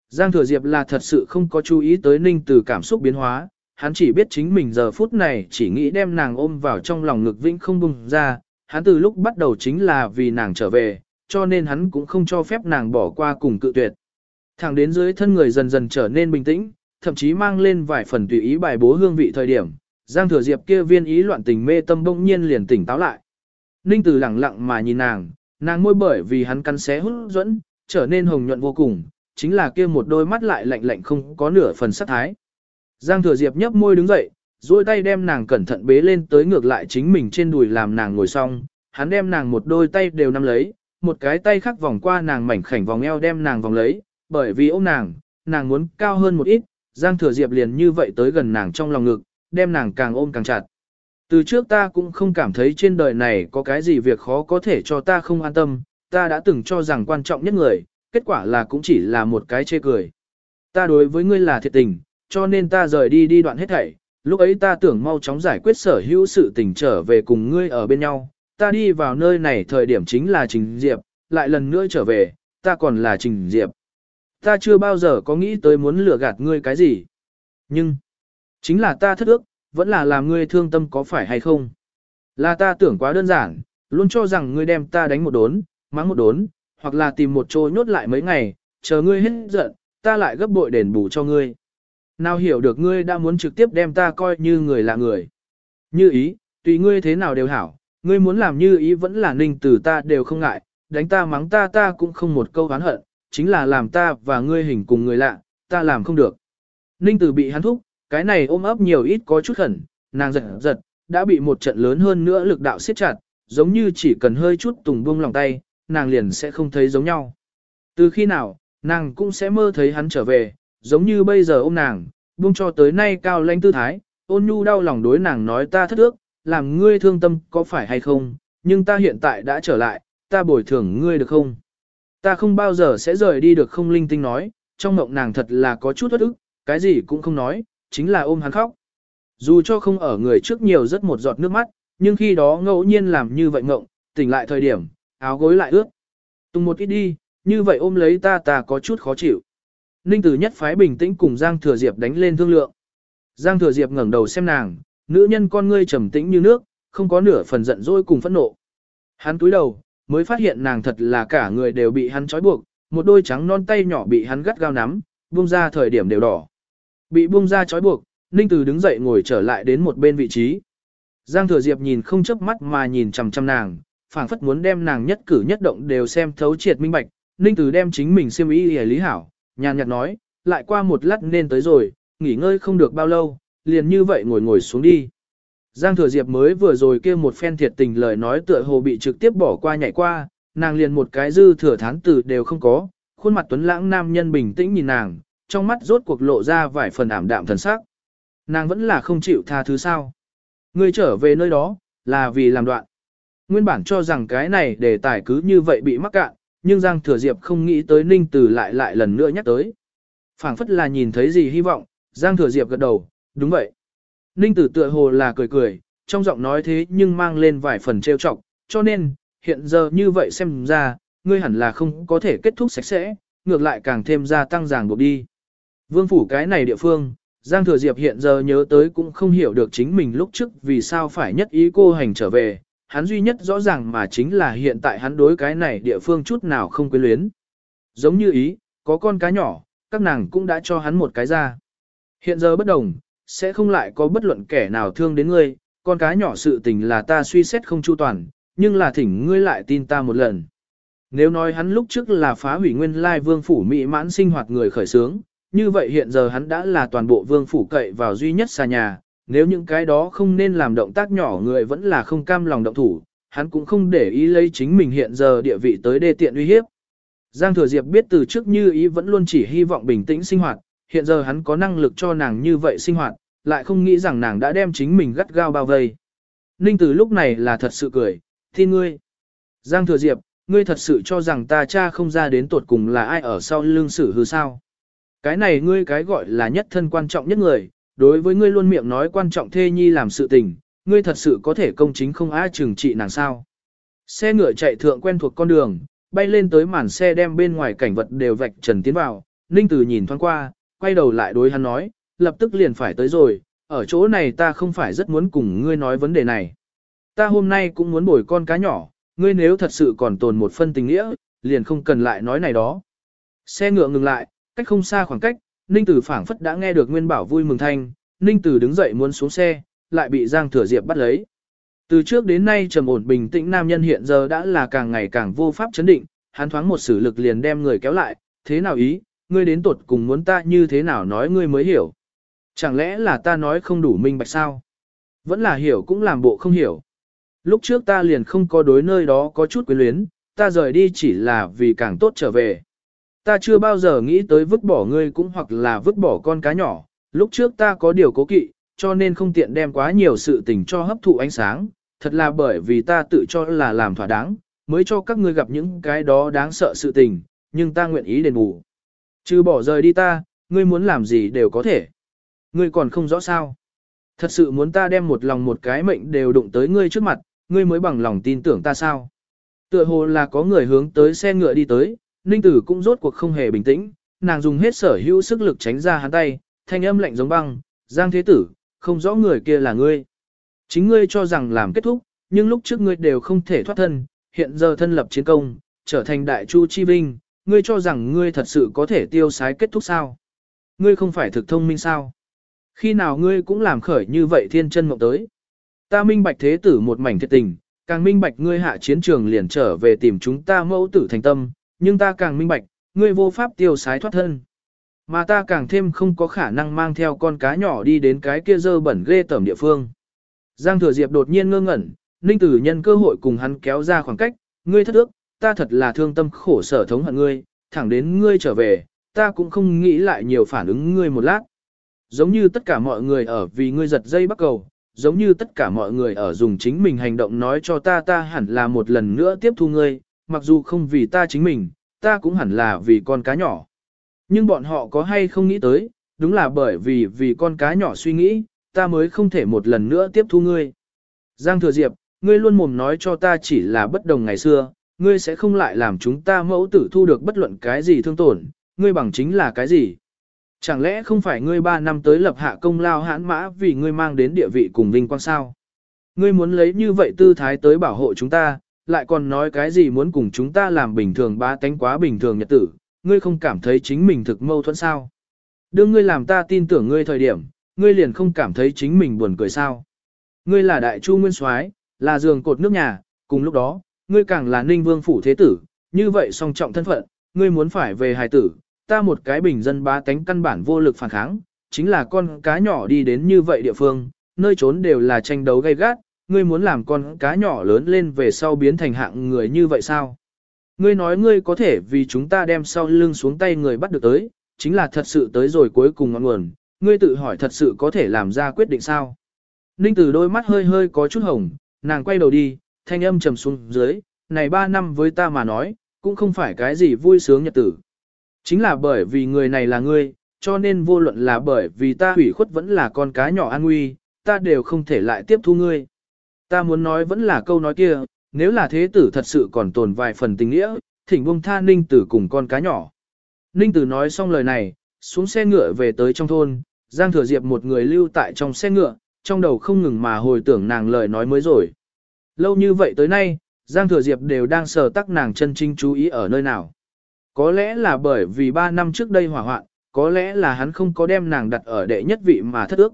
Giang Thừa Diệp là thật sự không có chú ý tới Ninh Từ cảm xúc biến hóa, hắn chỉ biết chính mình giờ phút này chỉ nghĩ đem nàng ôm vào trong lòng ngực vĩnh không bùng ra, hắn từ lúc bắt đầu chính là vì nàng trở về, cho nên hắn cũng không cho phép nàng bỏ qua cùng cự tuyệt. Thẳng đến dưới thân người dần dần trở nên bình tĩnh, thậm chí mang lên vài phần tùy ý bài bố hương vị thời điểm, Giang Thừa Diệp kia viên ý loạn tình mê tâm bỗng nhiên liền tỉnh táo lại. Ninh Tử lặng lặng mà nhìn nàng, nàng môi bởi vì hắn cắn xé hút dẫn, trở nên hồng nhuận vô cùng, chính là kia một đôi mắt lại lạnh lạnh không có nửa phần sắc thái. Giang Thừa Diệp nhấp môi đứng dậy, duỗi tay đem nàng cẩn thận bế lên tới ngược lại chính mình trên đùi làm nàng ngồi xong, hắn đem nàng một đôi tay đều nắm lấy, một cái tay khác vòng qua nàng mảnh khảnh vòng eo đem nàng vòng lấy, bởi vì ôm nàng, nàng muốn cao hơn một ít, Giang Thừa Diệp liền như vậy tới gần nàng trong lòng ngực, đem nàng càng ôm càng chặt. Từ trước ta cũng không cảm thấy trên đời này có cái gì việc khó có thể cho ta không an tâm, ta đã từng cho rằng quan trọng nhất người, kết quả là cũng chỉ là một cái chê cười. Ta đối với ngươi là thiệt tình, cho nên ta rời đi đi đoạn hết thảy, lúc ấy ta tưởng mau chóng giải quyết sở hữu sự tình trở về cùng ngươi ở bên nhau, ta đi vào nơi này thời điểm chính là Trình Diệp, lại lần nữa trở về, ta còn là Trình Diệp. Ta chưa bao giờ có nghĩ tới muốn lừa gạt ngươi cái gì. Nhưng, chính là ta thất ước, vẫn là làm ngươi thương tâm có phải hay không. Là ta tưởng quá đơn giản, luôn cho rằng ngươi đem ta đánh một đốn, mắng một đốn, hoặc là tìm một chỗ nhốt lại mấy ngày, chờ ngươi hết giận, ta lại gấp bội đền bù cho ngươi. Nào hiểu được ngươi đã muốn trực tiếp đem ta coi như người là người. Như ý, tùy ngươi thế nào đều hảo, ngươi muốn làm như ý vẫn là ninh từ ta đều không ngại, đánh ta mắng ta ta cũng không một câu oán hận, chính là làm ta và ngươi hình cùng người lạ, ta làm không được. Ninh từ bị hắn thúc, cái này ôm ấp nhiều ít có chút khẩn, nàng giật giật, đã bị một trận lớn hơn nữa lực đạo siết chặt, giống như chỉ cần hơi chút tùng buông lòng tay, nàng liền sẽ không thấy giống nhau. Từ khi nào, nàng cũng sẽ mơ thấy hắn trở về, giống như bây giờ ôm nàng, buông cho tới nay cao lãnh tư thái, ôn nhu đau lòng đối nàng nói ta thất ước, làm ngươi thương tâm có phải hay không, nhưng ta hiện tại đã trở lại, ta bồi thường ngươi được không? Ta không bao giờ sẽ rời đi được không linh tinh nói, trong mộng nàng thật là có chút thất ức, cái gì cũng không nói, chính là ôm hắn khóc. Dù cho không ở người trước nhiều rất một giọt nước mắt, nhưng khi đó ngẫu nhiên làm như vậy ngộng, tỉnh lại thời điểm, áo gối lại ướt. Tung một ít đi, như vậy ôm lấy ta ta có chút khó chịu. Ninh Tử nhất phái bình tĩnh cùng Giang Thừa Diệp đánh lên thương lượng. Giang Thừa Diệp ngẩng đầu xem nàng, nữ nhân con ngươi trầm tĩnh như nước, không có nửa phần giận dỗi cùng phẫn nộ. Hắn túi đầu, mới phát hiện nàng thật là cả người đều bị hắn trói buộc, một đôi trắng non tay nhỏ bị hắn gắt gao nắm, buông ra thời điểm đều đỏ. Bị buông ra trói buộc, Ninh Từ đứng dậy ngồi trở lại đến một bên vị trí. Giang Thừa Diệp nhìn không chớp mắt mà nhìn chằm chằm nàng, phảng phất muốn đem nàng nhất cử nhất động đều xem thấu triệt minh bạch. Ninh Từ đem chính mình xiêm y hề lý hảo, nhàn nhạt nói, lại qua một lát nên tới rồi, nghỉ ngơi không được bao lâu, liền như vậy ngồi ngồi xuống đi. Giang Thừa Diệp mới vừa rồi kia một phen thiệt tình lời nói tựa hồ bị trực tiếp bỏ qua nhảy qua, nàng liền một cái dư thừa thán tử đều không có, khuôn mặt tuấn lãng nam nhân bình tĩnh nhìn nàng, trong mắt rốt cuộc lộ ra vài phần ảm đạm thần sắc. Nàng vẫn là không chịu tha thứ sao. Ngươi trở về nơi đó, là vì làm đoạn. Nguyên bản cho rằng cái này đề tài cứ như vậy bị mắc cạn, nhưng Giang Thừa Diệp không nghĩ tới Ninh Tử lại lại lần nữa nhắc tới. phảng phất là nhìn thấy gì hy vọng, Giang Thừa Diệp gật đầu, đúng vậy. Ninh Tử tựa hồ là cười cười, trong giọng nói thế nhưng mang lên vài phần trêu chọc, cho nên, hiện giờ như vậy xem ra, ngươi hẳn là không có thể kết thúc sạch sẽ, ngược lại càng thêm gia tăng ràng buộc đi. Vương phủ cái này địa phương, Giang Thừa Diệp hiện giờ nhớ tới cũng không hiểu được chính mình lúc trước vì sao phải nhất ý cô hành trở về, hắn duy nhất rõ ràng mà chính là hiện tại hắn đối cái này địa phương chút nào không quyến luyến. Giống như ý, có con cá nhỏ, các nàng cũng đã cho hắn một cái ra. Hiện giờ bất đồng, sẽ không lại có bất luận kẻ nào thương đến ngươi, con cá nhỏ sự tình là ta suy xét không chu toàn, nhưng là thỉnh ngươi lại tin ta một lần. Nếu nói hắn lúc trước là phá hủy nguyên lai vương phủ mỹ mãn sinh hoạt người khởi sướng, như vậy hiện giờ hắn đã là toàn bộ vương phủ cậy vào duy nhất xa nhà, nếu những cái đó không nên làm động tác nhỏ người vẫn là không cam lòng động thủ, hắn cũng không để ý lấy chính mình hiện giờ địa vị tới đê tiện uy hiếp. Giang Thừa Diệp biết từ trước như ý vẫn luôn chỉ hy vọng bình tĩnh sinh hoạt, hiện giờ hắn có năng lực cho nàng như vậy sinh hoạt, lại không nghĩ rằng nàng đã đem chính mình gắt gao bao vây. Ninh Tử lúc này là thật sự cười, tin ngươi. Giang Thừa Diệp, ngươi thật sự cho rằng ta cha không ra đến tuột cùng là ai ở sau lưng sử hư sao. Cái này ngươi cái gọi là nhất thân quan trọng nhất người, đối với ngươi luôn miệng nói quan trọng thê nhi làm sự tình, ngươi thật sự có thể công chính không ai trừng trị nàng sao. Xe ngựa chạy thượng quen thuộc con đường, bay lên tới màn xe đem bên ngoài cảnh vật đều vạch trần tiến vào, Ninh Tử nhìn thoáng qua, quay đầu lại đối hắn nói, lập tức liền phải tới rồi, ở chỗ này ta không phải rất muốn cùng ngươi nói vấn đề này. Ta hôm nay cũng muốn bồi con cá nhỏ, ngươi nếu thật sự còn tồn một phân tình nghĩa, liền không cần lại nói này đó. Xe ngựa ngừng lại, cách không xa khoảng cách, Ninh Tử phảng phất đã nghe được Nguyên Bảo vui mừng thanh, Ninh Tử đứng dậy muốn xuống xe, lại bị Giang Thừa Diệp bắt lấy. Từ trước đến nay trầm ổn bình tĩnh nam nhân hiện giờ đã là càng ngày càng vô pháp chấn định, hắn thoáng một sử lực liền đem người kéo lại, thế nào ý, ngươi đến tuột cùng muốn ta như thế nào nói ngươi mới hiểu. Chẳng lẽ là ta nói không đủ minh bạch sao? Vẫn là hiểu cũng làm bộ không hiểu. Lúc trước ta liền không có đối nơi đó có chút quyến luyến, ta rời đi chỉ là vì càng tốt trở về. Ta chưa bao giờ nghĩ tới vứt bỏ ngươi cũng hoặc là vứt bỏ con cá nhỏ, lúc trước ta có điều cố kỵ, cho nên không tiện đem quá nhiều sự tình cho hấp thụ ánh sáng, thật là bởi vì ta tự cho là làm thỏa đáng, mới cho các ngươi gặp những cái đó đáng sợ sự tình, nhưng ta nguyện ý đền bù. Chứ bỏ rời đi ta, ngươi muốn làm gì đều có thể. Ngươi còn không rõ sao. Thật sự muốn ta đem một lòng một cái mệnh đều đụng tới ngươi trước mặt, ngươi mới bằng lòng tin tưởng ta sao. Tựa hồ là có người hướng tới xe ngựa đi tới, Ninh Tử cũng rốt cuộc không hề bình tĩnh, nàng dùng hết sở hữu sức lực tránh ra hắn tay, thanh âm lạnh giống băng, Giang Thế Tử, không rõ người kia là ngươi. Chính ngươi cho rằng làm kết thúc, nhưng lúc trước ngươi đều không thể thoát thân, hiện giờ thân lập chiến công, trở thành đại chu chi vinh, ngươi cho rằng ngươi thật sự có thể tiêu sái kết thúc sao? Ngươi không phải thực thông minh sao? Khi nào ngươi cũng làm khởi như vậy thiên chân mộng tới? Ta minh bạch thế tử một mảnh thiệt tình, càng minh bạch ngươi hạ chiến trường liền trở về tìm chúng ta mẫu tử thành tâm, nhưng ta càng minh bạch, ngươi vô pháp tiêu sái thoát thân. Mà ta càng thêm không có khả năng mang theo con cá nhỏ đi đến cái kia dơ bẩn ghê tởm địa phương. Giang Thừa Diệp đột nhiên ngơ ngẩn, Ninh Tử nhân cơ hội cùng hắn kéo ra khoảng cách, ngươi thất ước, ta thật là thương tâm khổ sở thống hận ngươi, thẳng đến ngươi trở về, ta cũng không nghĩ lại nhiều phản ứng ngươi một lát. Giống như tất cả mọi người ở vì ngươi giật dây bắt cầu, giống như tất cả mọi người ở dùng chính mình hành động nói cho ta ta hẳn là một lần nữa tiếp thu ngươi, mặc dù không vì ta chính mình, ta cũng hẳn là vì con cá nhỏ. Nhưng bọn họ có hay không nghĩ tới, đúng là bởi vì vì con cá nhỏ suy nghĩ, ta mới không thể một lần nữa tiếp thu ngươi. Giang Thừa Diệp, ngươi luôn mồm nói cho ta chỉ là bất đồng ngày xưa, ngươi sẽ không lại làm chúng ta mẫu tử thu được bất luận cái gì thương tổn, ngươi bằng chính là cái gì. Chẳng lẽ không phải ngươi ba năm tới lập hạ công lao hãn mã vì ngươi mang đến địa vị cùng vinh quang sao? Ngươi muốn lấy như vậy tư thái tới bảo hộ chúng ta, lại còn nói cái gì muốn cùng chúng ta làm bình thường ba tánh quá bình thường nhật tử, ngươi không cảm thấy chính mình thực mâu thuẫn sao? Đương ngươi làm ta tin tưởng ngươi thời điểm, ngươi liền không cảm thấy chính mình buồn cười sao? Ngươi là đại chu nguyên soái, là giường cột nước nhà, cùng lúc đó, ngươi càng là ninh vương phủ thế tử, như vậy song trọng thân phận, ngươi muốn phải về hài tử, ta một cái bình dân ba tánh căn bản vô lực phản kháng, chính là con cá nhỏ đi đến như vậy địa phương, nơi trốn đều là tranh đấu gay gắt, ngươi muốn làm con cá nhỏ lớn lên về sau biến thành hạng người như vậy sao? Ngươi nói ngươi có thể vì chúng ta đem sau lưng xuống tay người bắt được tới, chính là thật sự tới rồi cuối cùng ngọn nguồn, ngươi tự hỏi thật sự có thể làm ra quyết định sao? Ninh Tử đôi mắt hơi hơi có chút hồng, nàng quay đầu đi, thanh âm trầm xuống dưới, này ba năm với ta mà nói, cũng không phải cái gì vui sướng nhật tử. Chính là bởi vì người này là ngươi, cho nên vô luận là bởi vì ta hủy khuất vẫn là con cá nhỏ an nguy, ta đều không thể lại tiếp thu ngươi. Ta muốn nói vẫn là câu nói kia, nếu là thế tử thật sự còn tồn vài phần tình nghĩa, thỉnh buông tha ninh tử cùng con cá nhỏ. Ninh tử nói xong lời này, xuống xe ngựa về tới trong thôn, Giang Thừa Diệp một người lưu tại trong xe ngựa, trong đầu không ngừng mà hồi tưởng nàng lời nói mới rồi. Lâu như vậy tới nay, Giang Thừa Diệp đều đang sờ tắc nàng chân trinh chú ý ở nơi nào. Có lẽ là bởi vì 3 năm trước đây hỏa hoạn, có lẽ là hắn không có đem nàng đặt ở đệ nhất vị mà thất ước.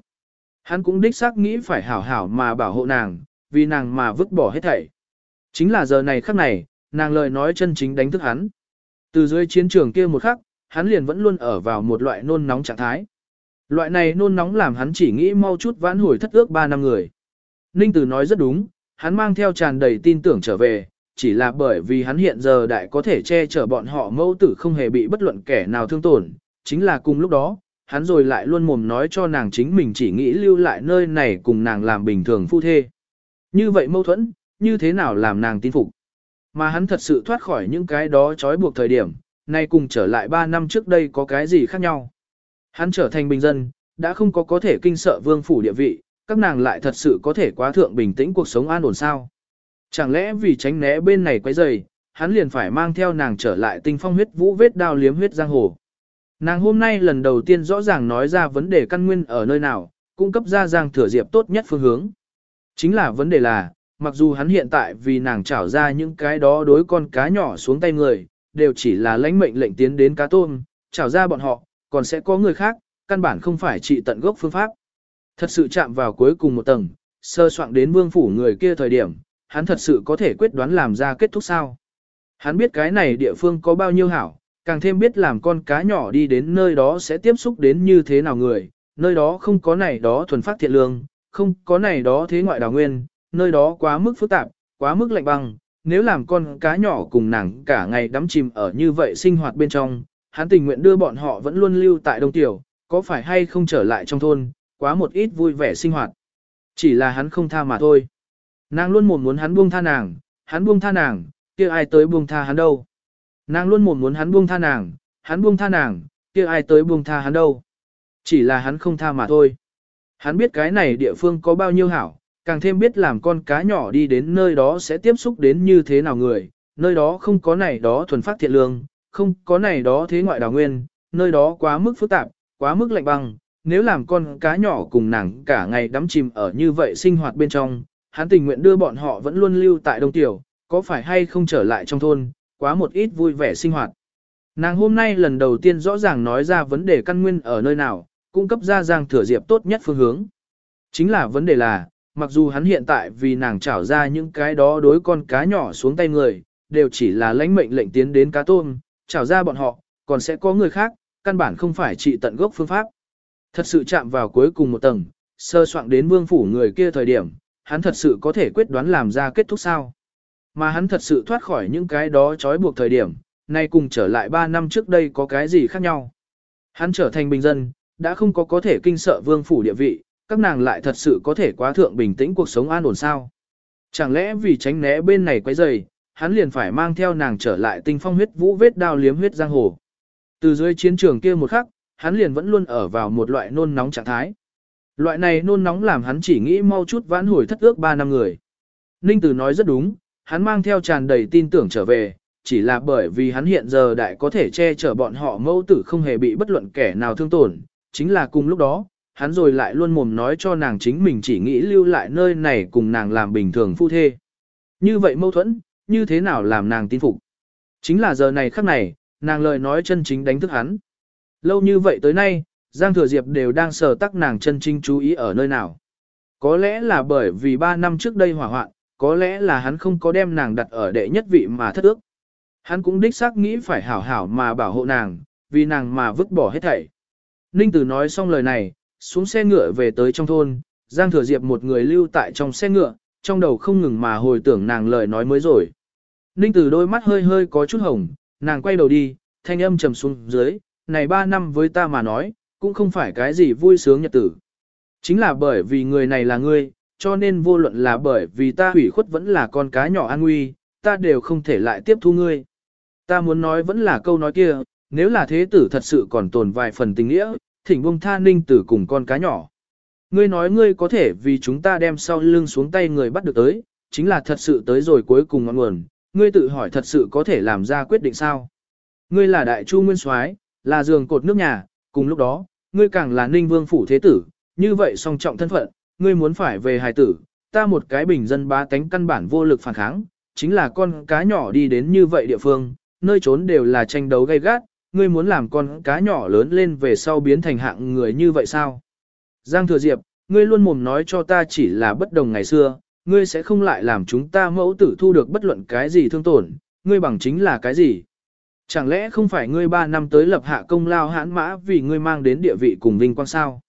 Hắn cũng đích xác nghĩ phải hảo hảo mà bảo hộ nàng, vì nàng mà vứt bỏ hết thảy. Chính là giờ này khắc này, nàng lời nói chân chính đánh thức hắn. Từ dưới chiến trường kia một khắc, hắn liền vẫn luôn ở vào một loại nôn nóng trạng thái. Loại này nôn nóng làm hắn chỉ nghĩ mau chút vãn hồi thất ước ba năm người. Ninh Tử nói rất đúng, hắn mang theo tràn đầy tin tưởng trở về, chỉ là bởi vì hắn hiện giờ đại có thể che chở bọn họ mẫu tử không hề bị bất luận kẻ nào thương tổn, chính là cùng lúc đó, hắn rồi lại luôn mồm nói cho nàng chính mình chỉ nghĩ lưu lại nơi này cùng nàng làm bình thường phu thê. Như vậy mâu thuẫn, như thế nào làm nàng tin phục. Mà hắn thật sự thoát khỏi những cái đó trói buộc thời điểm, nay cùng trở lại 3 năm trước đây có cái gì khác nhau. Hắn trở thành bình dân, đã không có có thể kinh sợ vương phủ địa vị, các nàng lại thật sự có thể quá thượng bình tĩnh cuộc sống an ổn sao. Chẳng lẽ vì tránh né bên này quấy rầy, hắn liền phải mang theo nàng trở lại tinh phong huyết vũ vết đao liếm huyết giang hồ. Nàng hôm nay lần đầu tiên rõ ràng nói ra vấn đề căn nguyên ở nơi nào, cung cấp ra giang thừa diệp tốt nhất phương hướng. Chính là vấn đề là, mặc dù hắn hiện tại vì nàng trảo ra những cái đó đối con cá nhỏ xuống tay người, đều chỉ là lãnh mệnh lệnh tiến đến cá tôm, trảo ra bọn họ, còn sẽ có người khác, căn bản không phải trị tận gốc phương pháp. Thật sự chạm vào cuối cùng một tầng, sơ soạn đến vương phủ người kia thời điểm, hắn thật sự có thể quyết đoán làm ra kết thúc sao. Hắn biết cái này địa phương có bao nhiêu hảo, càng thêm biết làm con cá nhỏ đi đến nơi đó sẽ tiếp xúc đến như thế nào người, nơi đó không có này đó thuần phát thiện lương, không có này đó thế ngoại đào nguyên, nơi đó quá mức phức tạp, quá mức lạnh băng, nếu làm con cá nhỏ cùng nàng cả ngày đắm chìm ở như vậy sinh hoạt bên trong, hắn tình nguyện đưa bọn họ vẫn luôn lưu tại Đông Tiểu, có phải hay không trở lại trong thôn, quá một ít vui vẻ sinh hoạt. Chỉ là hắn không tha mà thôi. Nàng luôn mồm muốn hắn buông tha nàng, hắn buông tha nàng, kia ai tới buông tha hắn đâu. Nàng luôn mồm muốn hắn buông tha nàng, hắn buông tha nàng, kia ai tới buông tha hắn đâu. Chỉ là hắn không tha mà thôi. Hắn biết cái này địa phương có bao nhiêu hảo, càng thêm biết làm con cá nhỏ đi đến nơi đó sẽ tiếp xúc đến như thế nào người, nơi đó không có này đó thuần phát thiện lương, không có này đó thế ngoại đào nguyên, nơi đó quá mức phức tạp, quá mức lạnh băng, nếu làm con cá nhỏ cùng nàng cả ngày đắm chìm ở như vậy sinh hoạt bên trong, hắn tình nguyện đưa bọn họ vẫn luôn lưu tại Đông Tiểu, có phải hay không trở lại trong thôn, quá một ít vui vẻ sinh hoạt. Nàng hôm nay lần đầu tiên rõ ràng nói ra vấn đề căn nguyên ở nơi nào, cung cấp ra Giang Thừa Diệp tốt nhất phương hướng. Chính là vấn đề là, mặc dù hắn hiện tại vì nàng trảo ra những cái đó đối con cá nhỏ xuống tay người, đều chỉ là lãnh mệnh lệnh tiến đến cá tôm, trảo ra bọn họ, còn sẽ có người khác, căn bản không phải trị tận gốc phương pháp. Thật sự chạm vào cuối cùng một tầng, sơ soạn đến vương phủ người kia thời điểm, hắn thật sự có thể quyết đoán làm ra kết thúc sao. Mà hắn thật sự thoát khỏi những cái đó trói buộc thời điểm, nay cùng trở lại 3 năm trước đây có cái gì khác nhau. Hắn trở thành bình dân, đã không có có thể kinh sợ vương phủ địa vị, các nàng lại thật sự có thể quá thượng bình tĩnh cuộc sống an ổn sao. Chẳng lẽ vì tránh né bên này quấy rầy, hắn liền phải mang theo nàng trở lại tinh phong huyết vũ vết đao liếm huyết giang hồ. Từ dưới chiến trường kia một khắc, hắn liền vẫn luôn ở vào một loại nôn nóng trạng thái. Loại này nôn nóng làm hắn chỉ nghĩ mau chút vãn hồi thất ước ba năm người. Ninh Tử nói rất đúng, hắn mang theo tràn đầy tin tưởng trở về, chỉ là bởi vì hắn hiện giờ đại có thể che chở bọn họ mẫu tử không hề bị bất luận kẻ nào thương tổn, chính là cùng lúc đó, hắn rồi lại luôn mồm nói cho nàng chính mình chỉ nghĩ lưu lại nơi này cùng nàng làm bình thường phu thê. Như vậy mâu thuẫn, như thế nào làm nàng tin phục? Chính là giờ này khắc này, nàng lời nói chân chính đánh thức hắn. Lâu như vậy tới nay, Giang Thừa Diệp đều đang sờ tắc nàng chân chính chú ý ở nơi nào. Có lẽ là bởi vì 3 năm trước đây hỏa hoạn, có lẽ là hắn không có đem nàng đặt ở đệ nhất vị mà thất ước. Hắn cũng đích xác nghĩ phải hảo hảo mà bảo hộ nàng, vì nàng mà vứt bỏ hết thảy. Ninh Tử nói xong lời này, xuống xe ngựa về tới trong thôn, Giang Thừa Diệp một người lưu tại trong xe ngựa, trong đầu không ngừng mà hồi tưởng nàng lời nói mới rồi. Ninh Tử đôi mắt hơi hơi có chút hồng, nàng quay đầu đi, thanh âm trầm xuống dưới, này ba năm với ta mà nói, cũng không phải cái gì vui sướng nhật tử. Chính là bởi vì người này là ngươi, cho nên vô luận là bởi vì ta hủy khuất vẫn là con cá nhỏ an nguy, ta đều không thể lại tiếp thu ngươi. Ta muốn nói vẫn là câu nói kia, nếu là thế tử thật sự còn tồn vài phần tình nghĩa, thỉnh buông tha ninh tử cùng con cá nhỏ. Ngươi nói ngươi có thể vì chúng ta đem sau lưng xuống tay người bắt được tới, chính là thật sự tới rồi cuối cùng ngọn nguồn, ngươi tự hỏi thật sự có thể làm ra quyết định sao. Ngươi là đại chu nguyên soái, là giường cột nước nhà, cùng lúc đó, ngươi càng là ninh vương phủ thế tử, như vậy song trọng thân phận, ngươi muốn phải về hài tử, ta một cái bình dân ba tánh căn bản vô lực phản kháng, chính là con cá nhỏ đi đến như vậy địa phương, nơi trốn đều là tranh đấu gay gắt, ngươi muốn làm con cá nhỏ lớn lên về sau biến thành hạng người như vậy sao? Giang Thừa Diệp, ngươi luôn mồm nói cho ta chỉ là bất đồng ngày xưa, ngươi sẽ không lại làm chúng ta mẫu tử thu được bất luận cái gì thương tổn, ngươi bằng chính là cái gì? Chẳng lẽ không phải ngươi ba năm tới lập hạ công lao hãn mã vì ngươi mang đến địa vị cùng vinh quang sao?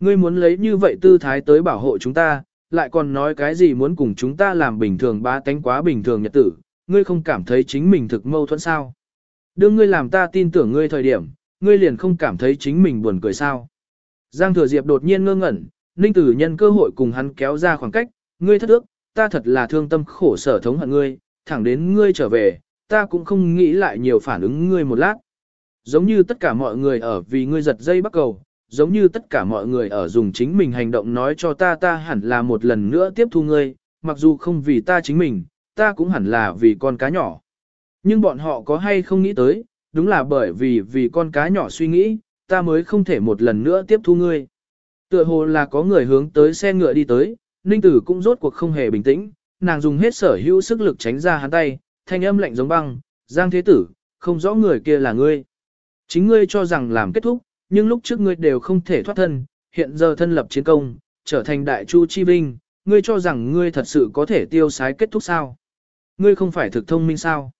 Ngươi muốn lấy như vậy tư thái tới bảo hộ chúng ta, lại còn nói cái gì muốn cùng chúng ta làm bình thường ba tánh quá bình thường nhật tử, ngươi không cảm thấy chính mình thực mâu thuẫn sao? Đương ngươi làm ta tin tưởng ngươi thời điểm, ngươi liền không cảm thấy chính mình buồn cười sao. Giang Thừa Diệp đột nhiên ngơ ngẩn, Ninh Tử nhân cơ hội cùng hắn kéo ra khoảng cách, ngươi thất ước, ta thật là thương tâm khổ sở thống hận ngươi, thẳng đến ngươi trở về, ta cũng không nghĩ lại nhiều phản ứng ngươi một lát. Giống như tất cả mọi người ở vì ngươi giật dây bắt cầu, giống như tất cả mọi người ở dùng chính mình hành động nói cho ta ta hẳn là một lần nữa tiếp thu ngươi, mặc dù không vì ta chính mình, ta cũng hẳn là vì con cá nhỏ. Nhưng bọn họ có hay không nghĩ tới, đúng là bởi vì vì con cá nhỏ suy nghĩ, ta mới không thể một lần nữa tiếp thu ngươi. Tựa hồ là có người hướng tới xe ngựa đi tới, Ninh Tử cũng rốt cuộc không hề bình tĩnh, nàng dùng hết sở hữu sức lực tránh ra hắn tay, thanh âm lạnh giống băng, Giang Thế Tử, không rõ người kia là ngươi. Chính ngươi cho rằng làm kết thúc, nhưng lúc trước ngươi đều không thể thoát thân, hiện giờ thân lập chiến công, trở thành đại chu chi vinh, ngươi cho rằng ngươi thật sự có thể tiêu sái kết thúc sao? Ngươi không phải thực thông minh sao?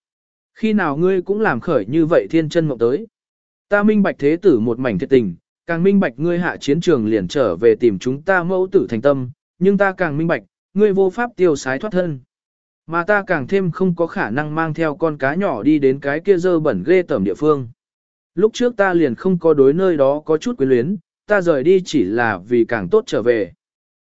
Khi nào ngươi cũng làm khởi như vậy thiên chân mộng tới? Ta minh bạch thế tử một mảnh thiệt tình, càng minh bạch ngươi hạ chiến trường liền trở về tìm chúng ta mẫu tử thành tâm, nhưng ta càng minh bạch, ngươi vô pháp tiêu sái thoát thân. Mà ta càng thêm không có khả năng mang theo con cá nhỏ đi đến cái kia dơ bẩn ghê tởm địa phương. Lúc trước ta liền không có đối nơi đó có chút quyến luyến, ta rời đi chỉ là vì càng tốt trở về.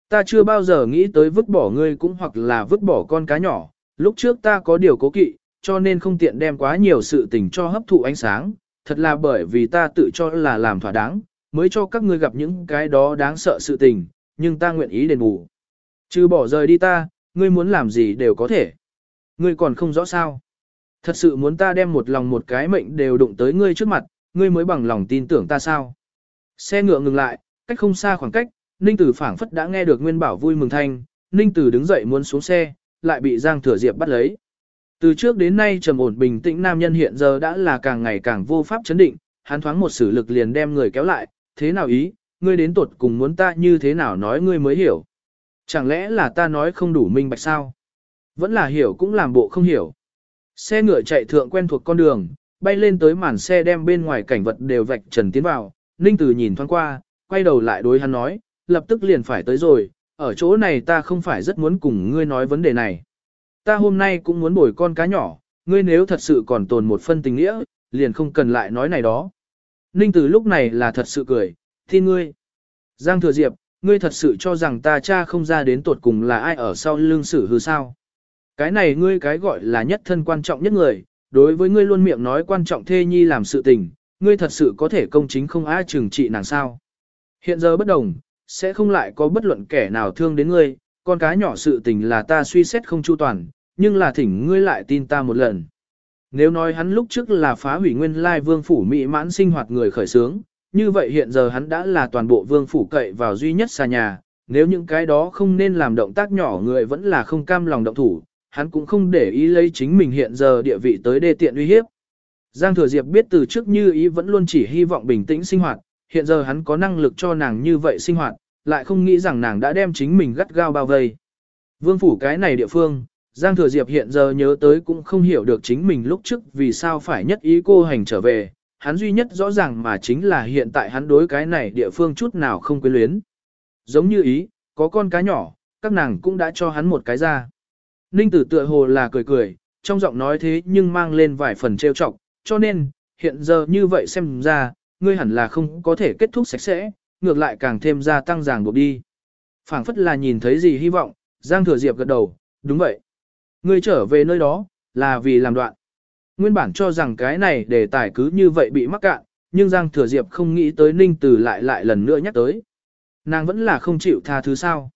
Ta chưa bao giờ nghĩ tới vứt bỏ ngươi cũng hoặc là vứt bỏ con cá nhỏ, lúc trước ta có điều cố kỵ, cho nên không tiện đem quá nhiều sự tình cho hấp thụ ánh sáng, thật là bởi vì ta tự cho là làm thỏa đáng, mới cho các ngươi gặp những cái đó đáng sợ sự tình, nhưng ta nguyện ý đền bù. Trừ bỏ rời đi ta, ngươi muốn làm gì đều có thể. Ngươi còn không rõ sao. Thật sự muốn ta đem một lòng một cái mệnh đều đụng tới ngươi trước mặt, ngươi mới bằng lòng tin tưởng ta sao. Xe ngựa ngừng lại, cách không xa khoảng cách, Ninh Tử phảng phất đã nghe được Nguyên Bảo vui mừng thanh, Ninh Tử đứng dậy muốn xuống xe, lại bị Giang Thừa Diệp bắt lấy. Từ trước đến nay trầm ổn bình tĩnh nam nhân hiện giờ đã là càng ngày càng vô pháp chấn định, hắn thoáng một sử lực liền đem người kéo lại, thế nào ý, ngươi đến tuột cùng muốn ta như thế nào nói ngươi mới hiểu. Chẳng lẽ là ta nói không đủ minh bạch sao? Vẫn là hiểu cũng làm bộ không hiểu. Xe ngựa chạy thượng quen thuộc con đường, bay lên tới màn xe đem bên ngoài cảnh vật đều vạch trần tiến vào, Ninh Tử nhìn thoáng qua, quay đầu lại đối hắn nói, lập tức liền phải tới rồi, ở chỗ này ta không phải rất muốn cùng ngươi nói vấn đề này. Ta hôm nay cũng muốn bồi con cá nhỏ, ngươi nếu thật sự còn tồn một phân tình nghĩa, liền không cần lại nói này đó. Ninh Tử lúc này là thật sự cười, tin ngươi. Giang Thừa Diệp, ngươi thật sự cho rằng ta cha không ra đến tuột cùng là ai ở sau lưng xử hư sao. Cái này ngươi cái gọi là nhất thân quan trọng nhất người, đối với ngươi luôn miệng nói quan trọng thê nhi làm sự tình, ngươi thật sự có thể công chính không ai trừng trị nàng sao. Hiện giờ bất đồng, sẽ không lại có bất luận kẻ nào thương đến ngươi, con cá nhỏ sự tình là ta suy xét không chu toàn, nhưng là thỉnh ngươi lại tin ta một lần. Nếu nói hắn lúc trước là phá hủy nguyên lai vương phủ mỹ mãn sinh hoạt người khởi sướng, như vậy hiện giờ hắn đã là toàn bộ vương phủ cậy vào duy nhất xa nhà, nếu những cái đó không nên làm động tác nhỏ người vẫn là không cam lòng động thủ, hắn cũng không để ý lấy chính mình hiện giờ địa vị tới đê tiện uy hiếp. Giang Thừa Diệp biết từ trước như ý vẫn luôn chỉ hy vọng bình tĩnh sinh hoạt, hiện giờ hắn có năng lực cho nàng như vậy sinh hoạt, lại không nghĩ rằng nàng đã đem chính mình gắt gao bao vây. Vương phủ cái này địa phương, Giang Thừa Diệp hiện giờ nhớ tới cũng không hiểu được chính mình lúc trước vì sao phải nhất ý cô hành trở về, hắn duy nhất rõ ràng mà chính là hiện tại hắn đối cái này địa phương chút nào không quyến luyến. Giống như ý, có con cá nhỏ, các nàng cũng đã cho hắn một cái ra. Ninh tử tựa hồ là cười cười, trong giọng nói thế nhưng mang lên vài phần trêu chọc, cho nên, hiện giờ như vậy xem ra, ngươi hẳn là không có thể kết thúc sạch sẽ, ngược lại càng thêm gia tăng ràng buộc đi. phảng phất là nhìn thấy gì hy vọng, Giang Thừa Diệp gật đầu, đúng vậy. Ngươi trở về nơi đó, là vì làm đoạn. Nguyên bản cho rằng cái này đề tài cứ như vậy bị mắc cạn, nhưng Giang Thừa Diệp không nghĩ tới Ninh Tử lại lại lần nữa nhắc tới. Nàng vẫn là không chịu tha thứ sao.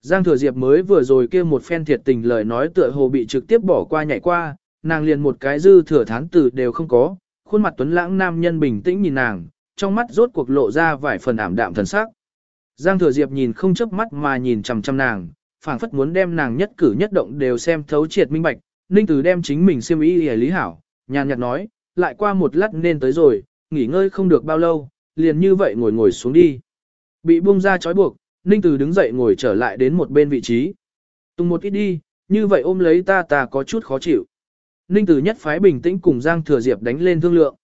Giang Thừa Diệp mới vừa rồi kia một phen thiệt tình lời nói tựa hồ bị trực tiếp bỏ qua nhảy qua, nàng liền một cái dư thừa thán tử đều không có, khuôn mặt tuấn lãng nam nhân bình tĩnh nhìn nàng, trong mắt rốt cuộc lộ ra vài phần ảm đạm thần sắc. Giang Thừa Diệp nhìn không chớp mắt mà nhìn chằm chằm nàng, phảng phất muốn đem nàng nhất cử nhất động đều xem thấu triệt minh bạch, Ninh Tử đem chính mình xiêm y lý hảo, nhàn nhạt nói, lại qua một lát nên tới rồi, nghỉ ngơi không được bao lâu, liền như vậy ngồi ngồi xuống đi. Bị buông ra trói buộc, Ninh Tử đứng dậy ngồi trở lại đến một bên vị trí. Tung một ít đi, như vậy ôm lấy ta ta có chút khó chịu. Ninh Tử nhất phái bình tĩnh cùng Giang Thừa Diệp đánh lên thương lượng.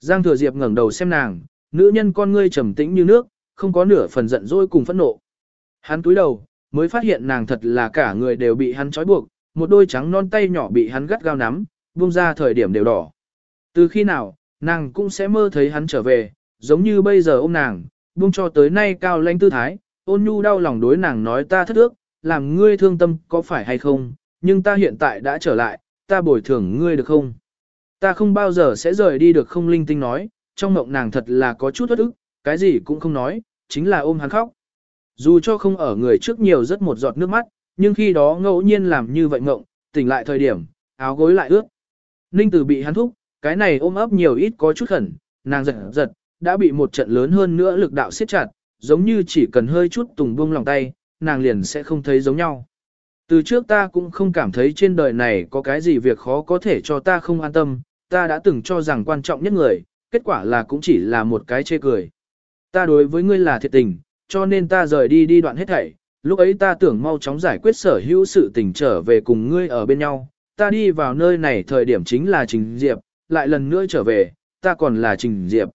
Giang Thừa Diệp ngẩng đầu xem nàng, nữ nhân con ngươi trầm tĩnh như nước, không có nửa phần giận dỗi cùng phẫn nộ. Hắn túi đầu, mới phát hiện nàng thật là cả người đều bị hắn trói buộc, một đôi trắng non tay nhỏ bị hắn gắt gao nắm, buông ra thời điểm đều đỏ. Từ khi nào, Nàng cũng sẽ mơ thấy hắn trở về, giống như bây giờ ôm nàng, buông cho tới nay cao lãnh tư thái, ôn nhu đau lòng đối nàng nói ta thất ước, làm ngươi thương tâm có phải hay không, nhưng ta hiện tại đã trở lại, ta bồi thường ngươi được không? Ta không bao giờ sẽ rời đi được không linh tinh nói, trong mộng nàng thật là có chút thất ức, cái gì cũng không nói, chính là ôm hắn khóc. Dù cho không ở người trước nhiều rất một giọt nước mắt, nhưng khi đó ngẫu nhiên làm như vậy ngộng, tỉnh lại thời điểm, áo gối lại ướt. Ninh Tử bị hắn thúc, cái này ôm ấp nhiều ít có chút khẩn, nàng giật giật, đã bị một trận lớn hơn nữa lực đạo siết chặt, giống như chỉ cần hơi chút tùng buông lòng tay, nàng liền sẽ không thấy giống nhau. Từ trước ta cũng không cảm thấy trên đời này có cái gì việc khó có thể cho ta không an tâm, ta đã từng cho rằng quan trọng nhất người, kết quả là cũng chỉ là một cái chê cười. Ta đối với ngươi là thiệt tình, cho nên ta rời đi đi đoạn hết thảy, lúc ấy ta tưởng mau chóng giải quyết sở hữu sự tình trở về cùng ngươi ở bên nhau, ta đi vào nơi này thời điểm chính là Trình Diệp, lại lần nữa trở về, ta còn là Trình Diệp.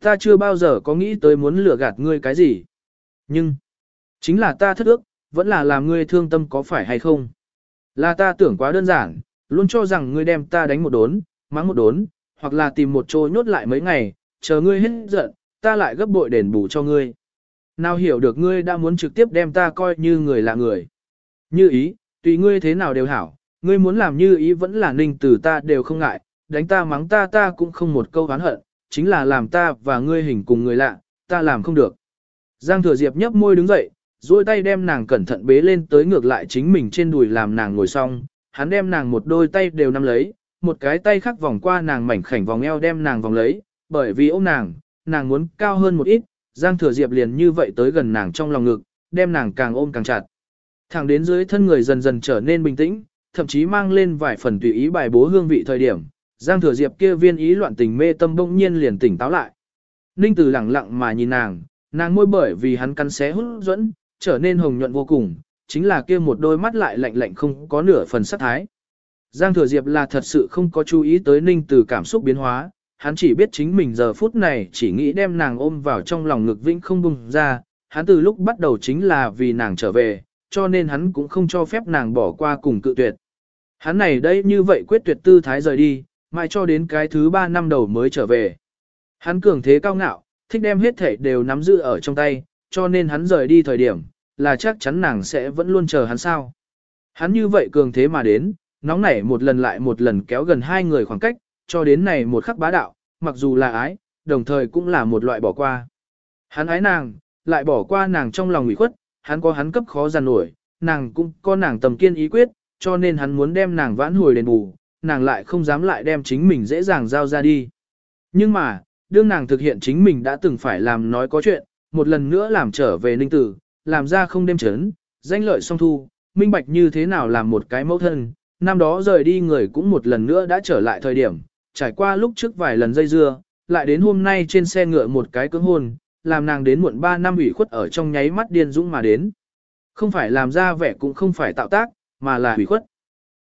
Ta chưa bao giờ có nghĩ tới muốn lừa gạt ngươi cái gì. Nhưng, chính là ta thất ước, vẫn là làm ngươi thương tâm có phải hay không. Là ta tưởng quá đơn giản, luôn cho rằng ngươi đem ta đánh một đốn, mắng một đốn, hoặc là tìm một chỗ nhốt lại mấy ngày, chờ ngươi hết giận, ta lại gấp bội đền bù cho ngươi. Nào hiểu được ngươi đã muốn trực tiếp đem ta coi như người là người. Như ý, tùy ngươi thế nào đều hảo, ngươi muốn làm như ý vẫn là ninh từ ta đều không ngại, đánh ta mắng ta ta cũng không một câu oán hận, chính là làm ta và ngươi hình cùng người lạ, ta làm không được. Giang thừa diệp nhấp môi đứng dậy, duỗi tay đem nàng cẩn thận bế lên tới ngược lại chính mình trên đùi làm nàng ngồi xong, hắn đem nàng một đôi tay đều nắm lấy, một cái tay khác vòng qua nàng mảnh khảnh vòng eo đem nàng vòng lấy, bởi vì ôm nàng, nàng muốn cao hơn một ít, Giang Thừa Diệp liền như vậy tới gần nàng trong lòng ngực, đem nàng càng ôm càng chặt. Thẳng đến dưới thân người dần dần trở nên bình tĩnh, thậm chí mang lên vài phần tùy ý bài bố hương vị thời điểm, Giang Thừa Diệp kia viên ý loạn tình mê tâm bỗng nhiên liền tỉnh táo lại. Ninh Tử lặng lặng mà nhìn nàng, nàng môi bởi vì hắn cắn xé hút dẫn, trở nên hồng nhuận vô cùng, chính là kia một đôi mắt lại lạnh lạnh không có nửa phần sắc thái. Giang Thừa Diệp là thật sự không có chú ý tới Ninh Tử cảm xúc biến hóa, hắn chỉ biết chính mình giờ phút này chỉ nghĩ đem nàng ôm vào trong lòng ngực vĩnh không bùng ra, hắn từ lúc bắt đầu chính là vì nàng trở về, cho nên hắn cũng không cho phép nàng bỏ qua cùng cự tuyệt. Hắn này đây như vậy quyết tuyệt tư thái rời đi, mãi cho đến cái thứ ba năm đầu mới trở về. Hắn cường thế cao ngạo, thích đem hết thể đều nắm giữ ở trong tay, cho nên hắn rời đi thời điểm, là chắc chắn nàng sẽ vẫn luôn chờ hắn sao. Hắn như vậy cường thế mà đến, nóng nảy một lần lại một lần kéo gần hai người khoảng cách, cho đến này một khắc bá đạo, mặc dù là ái, đồng thời cũng là một loại bỏ qua. Hắn ái nàng, lại bỏ qua nàng trong lòng ủy khuất, hắn có hắn cấp khó giàn nổi, nàng cũng có nàng tầm kiên ý quyết, cho nên hắn muốn đem nàng vãn hồi đền bù, nàng lại không dám lại đem chính mình dễ dàng giao ra đi. Nhưng mà, đương nàng thực hiện chính mình đã từng phải làm nói có chuyện, một lần nữa làm trở về ninh tử, làm ra không đêm chấn, danh lợi song thu, minh bạch như thế nào làm một cái mẫu thân, năm đó rời đi người cũng một lần nữa đã trở lại thời điểm, trải qua lúc trước vài lần dây dưa, lại đến hôm nay trên xe ngựa một cái cưỡng hôn, làm nàng đến muộn 3 năm ủy khuất ở trong nháy mắt điên dũng mà đến. Không phải làm ra vẻ cũng không phải tạo tác, mà là ủy khuất.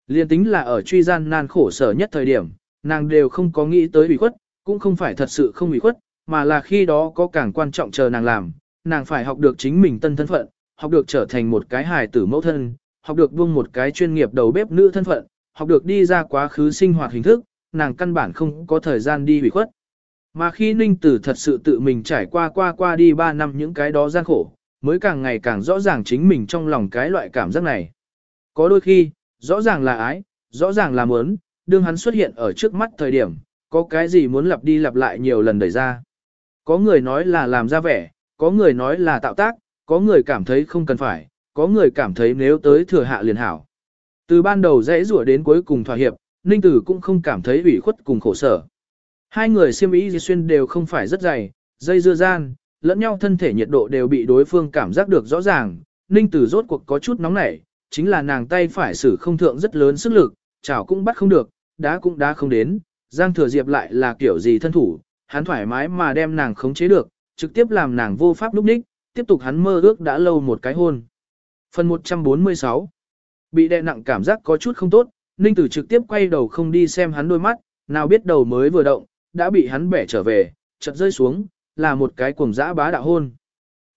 Liên tính là ở truy gian nan khổ sở nhất thời điểm, nàng đều không có nghĩ tới ủy khuất, cũng không phải thật sự không ủy khuất, mà là khi đó có càng quan trọng chờ nàng làm, nàng phải học được chính mình tân thân phận, học được trở thành một cái hài tử mẫu thân, học được buông một cái chuyên nghiệp đầu bếp nữ thân phận, học được đi ra quá khứ sinh hoạt hình thức, nàng căn bản không có thời gian đi ủy khuất. Mà khi Ninh Tử thật sự tự mình trải qua qua qua đi 3 năm những cái đó gian khổ, mới càng ngày càng rõ ràng chính mình trong lòng cái loại cảm giác này. Có đôi khi, rõ ràng là ái, rõ ràng là muốn, đương hắn xuất hiện ở trước mắt thời điểm, có cái gì muốn lặp đi lặp lại nhiều lần đẩy ra. Có người nói là làm ra vẻ, có người nói là tạo tác, có người cảm thấy không cần phải, có người cảm thấy nếu tới thừa hạ liền hảo. Từ ban đầu dễ rủa đến cuối cùng thỏa hiệp, Ninh Tử cũng không cảm thấy ủy khuất cùng khổ sở. Hai người siêm ý xuyên đều không phải rất dày, dây dưa gian, lẫn nhau thân thể nhiệt độ đều bị đối phương cảm giác được rõ ràng. Ninh Tử rốt cuộc có chút nóng nảy, chính là nàng tay phải xử không thượng rất lớn sức lực, chảo cũng bắt không được, đá cũng đá không đến. Giang Thừa Diệp lại là kiểu gì thân thủ, hắn thoải mái mà đem nàng khống chế được, trực tiếp làm nàng vô pháp lúc ních, tiếp tục hắn mơ ước đã lâu một cái hôn. Phần 146 Bị đè nặng cảm giác có chút không tốt, Ninh Tử trực tiếp quay đầu không đi xem hắn đôi mắt, nào biết đầu mới vừa động, đã bị hắn bẻ trở về, chợt rơi xuống, là một cái cuồng dã bá đạo hôn.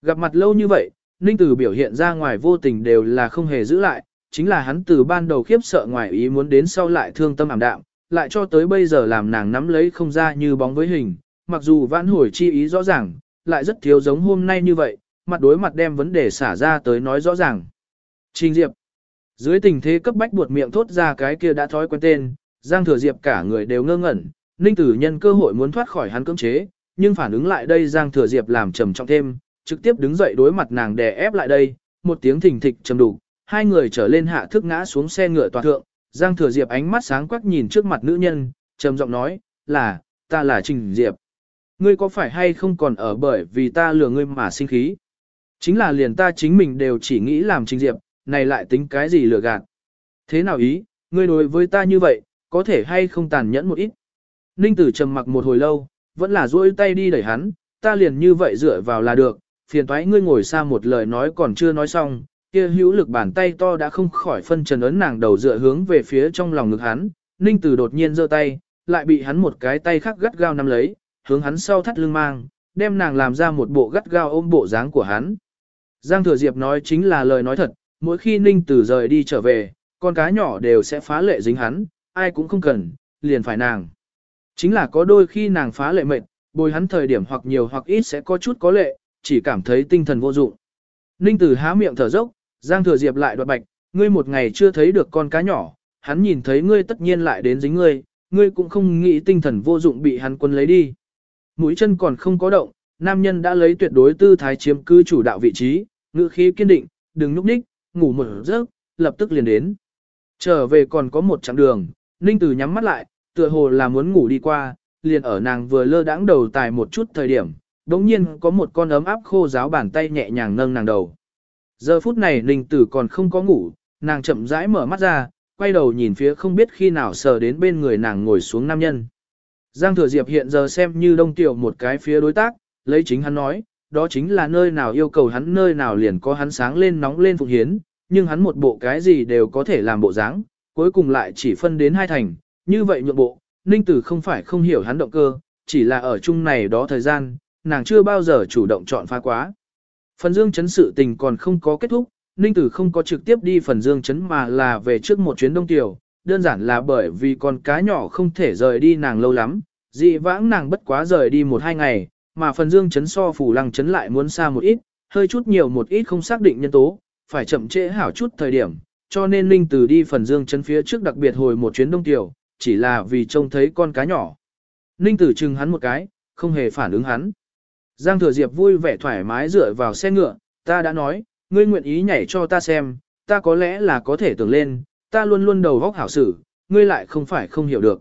Gặp mặt lâu như vậy, Ninh Tử biểu hiện ra ngoài vô tình đều là không hề giữ lại, chính là hắn từ ban đầu khiếp sợ ngoài ý muốn đến sau lại thương tâm ảm đạm, lại cho tới bây giờ làm nàng nắm lấy không ra như bóng với hình, mặc dù vãn hồi chi ý rõ ràng, lại rất thiếu giống hôm nay như vậy, mặt đối mặt đem vấn đề xả ra tới nói rõ ràng. Trình Diệp dưới tình thế cấp bách buột miệng thốt ra cái kia đã thói quen tên, Giang Thừa Diệp cả người đều ngơ ngẩn, Ninh Tử nhân cơ hội muốn thoát khỏi hắn cưỡng chế, nhưng phản ứng lại đây Giang Thừa Diệp làm trầm trọng thêm, trực tiếp đứng dậy đối mặt nàng đè ép lại đây, một tiếng thình thịch trầm đủ, hai người trở lên hạ thức ngã xuống xe ngựa toàn thượng, Giang Thừa Diệp ánh mắt sáng quắc nhìn trước mặt nữ nhân, trầm giọng nói, là, ta là Trình Diệp. Ngươi có phải hay không còn ở bởi vì ta lừa ngươi mà sinh khí? Chính là liền ta chính mình đều chỉ nghĩ làm Trình Diệp, này lại tính cái gì lừa gạt? Thế nào ý, ngươi đối với ta như vậy, có thể hay không tàn nhẫn một ít? Ninh tử trầm mặc một hồi lâu, vẫn là duỗi tay đi đẩy hắn, ta liền như vậy dựa vào là được, phiền toái ngươi ngồi xa một lời nói còn chưa nói xong, kia hữu lực bàn tay to đã không khỏi phân trần ấn nàng đầu dựa hướng về phía trong lòng ngực hắn, Ninh Tử đột nhiên giơ tay, lại bị hắn một cái tay khác gắt gao nắm lấy, hướng hắn sau thắt lưng mang, đem nàng làm ra một bộ gắt gao ôm bộ dáng của hắn. Giang Thừa Diệp nói chính là lời nói thật, mỗi khi Ninh Tử rời đi trở về, con cá nhỏ đều sẽ phá lệ dính hắn, ai cũng không cần, liền phải nàng. Chính là có đôi khi nàng phá lệ mệnh, bồi hắn thời điểm hoặc nhiều hoặc ít sẽ có chút có lệ, chỉ cảm thấy tinh thần vô dụng. Ninh Tử há miệng thở dốc, Giang Thừa Diệp lại đoạt bạch, ngươi một ngày chưa thấy được con cá nhỏ, hắn nhìn thấy ngươi tất nhiên lại đến dính ngươi, ngươi cũng không nghĩ tinh thần vô dụng bị hắn quân lấy đi. Mũi chân còn không có động, nam nhân đã lấy tuyệt đối tư thái chiếm cư chủ đạo vị trí, ngữ khí kiên định, đừng núp đích, ngủ một giấc, lập tức liền đến. Trở về còn có một chặng đường, Ninh Tử nhắm mắt lại, tựa hồ là muốn ngủ đi qua, liền ở nàng vừa lơ đãng đầu tài một chút thời điểm, đống nhiên có một con ấm áp khô giáo bàn tay nhẹ nhàng nâng nàng đầu. Giờ phút này Ninh Tử còn không có ngủ, nàng chậm rãi mở mắt ra, quay đầu nhìn phía không biết khi nào sờ đến bên người nàng ngồi xuống nam nhân. Giang Thừa Diệp hiện giờ xem như đông tiểu một cái phía đối tác, lấy chính hắn nói, đó chính là nơi nào yêu cầu hắn nơi nào liền có hắn sáng lên nóng lên phụng hiến, nhưng hắn một bộ cái gì đều có thể làm bộ dáng, cuối cùng lại chỉ phân đến hai thành, như vậy nhượng bộ, Ninh Tử không phải không hiểu hắn động cơ, chỉ là ở chung này đó thời gian, nàng chưa bao giờ chủ động chọn phá quá. Phần dương chấn sự tình còn không có kết thúc, Ninh Tử không có trực tiếp đi phần dương chấn mà là về trước một chuyến đông tiểu, đơn giản là bởi vì con cá nhỏ không thể rời đi nàng lâu lắm, dị vãng nàng bất quá rời đi một hai ngày, mà phần dương chấn so phủ lăng chấn lại muốn xa một ít, hơi chút nhiều một ít không xác định nhân tố, phải chậm trễ hảo chút thời điểm, cho nên Ninh Tử đi phần dương chấn phía trước đặc biệt hồi một chuyến đông tiểu, chỉ là vì trông thấy con cá nhỏ. Ninh Tử chừng hắn một cái, không hề phản ứng hắn. Giang Thừa Diệp vui vẻ thoải mái dựa vào xe ngựa, ta đã nói, ngươi nguyện ý nhảy cho ta xem, ta có lẽ là có thể tưởng lên, ta luôn luôn đầu góc hảo sử, ngươi lại không phải không hiểu được.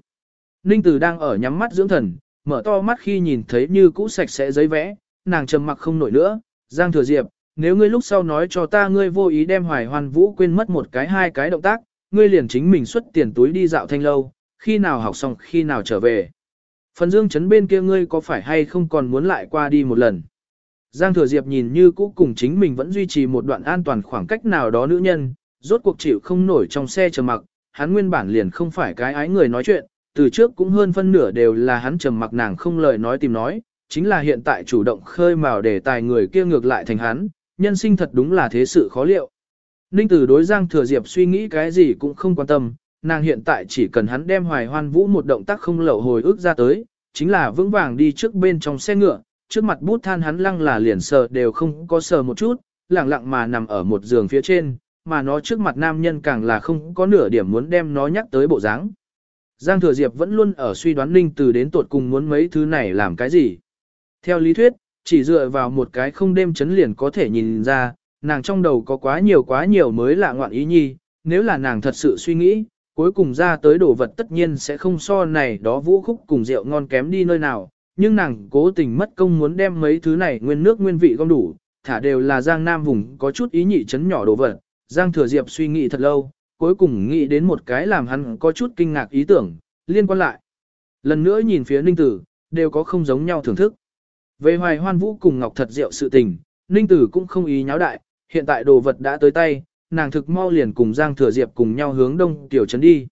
Ninh Tử đang ở nhắm mắt dưỡng thần, mở to mắt khi nhìn thấy như cũ sạch sẽ giấy vẽ, nàng trầm mặc không nổi nữa, Giang Thừa Diệp, nếu ngươi lúc sau nói cho ta ngươi vô ý đem hoài Hoan vũ quên mất một cái hai cái động tác, ngươi liền chính mình xuất tiền túi đi dạo thanh lâu, khi nào học xong khi nào trở về. Phần dương chấn bên kia ngươi có phải hay không còn muốn lại qua đi một lần. Giang Thừa Diệp nhìn như cũ cùng chính mình vẫn duy trì một đoạn an toàn khoảng cách nào đó nữ nhân, rốt cuộc chịu không nổi trong xe trầm mặc, hắn nguyên bản liền không phải cái ái người nói chuyện, từ trước cũng hơn phân nửa đều là hắn trầm mặc nàng không lời nói tìm nói, chính là hiện tại chủ động khơi mào để tài người kia ngược lại thành hắn, nhân sinh thật đúng là thế sự khó liệu. Ninh Tử đối Giang Thừa Diệp suy nghĩ cái gì cũng không quan tâm, nàng hiện tại chỉ cần hắn đem hoài hoan vũ một động tác không lậu hồi ức ra tới, chính là vững vàng đi trước bên trong xe ngựa, trước mặt bút than hắn lăng là liền sờ đều không có sờ một chút, lặng lặng mà nằm ở một giường phía trên, mà nó trước mặt nam nhân càng là không có nửa điểm muốn đem nó nhắc tới bộ dáng. Giang Thừa Diệp vẫn luôn ở suy đoán Ninh Từ đến tột cùng muốn mấy thứ này làm cái gì. Theo lý thuyết, chỉ dựa vào một cái không đêm chấn liền có thể nhìn ra, nàng trong đầu có quá nhiều quá nhiều mới lạ ngoạn ý nhi, nếu là nàng thật sự suy nghĩ, cuối cùng ra tới đồ vật tất nhiên sẽ không so này đó vũ khúc cùng rượu ngon kém đi nơi nào, nhưng nàng cố tình mất công muốn đem mấy thứ này nguyên nước nguyên vị gom đủ, thả đều là Giang Nam vùng có chút ý nhị chấn nhỏ đồ vật. Giang Thừa Diệp suy nghĩ thật lâu, cuối cùng nghĩ đến một cái làm hắn có chút kinh ngạc ý tưởng, liên quan lại. Lần nữa nhìn phía Ninh Tử, đều có không giống nhau thưởng thức. Về hoài hoan vũ cùng Ngọc thật diệu sự tình, Ninh Tử cũng không ý nháo đại, hiện tại đồ vật đã tới tay, nàng thực mau liền cùng Giang Thừa Diệp cùng nhau hướng đông tiểu trấn đi.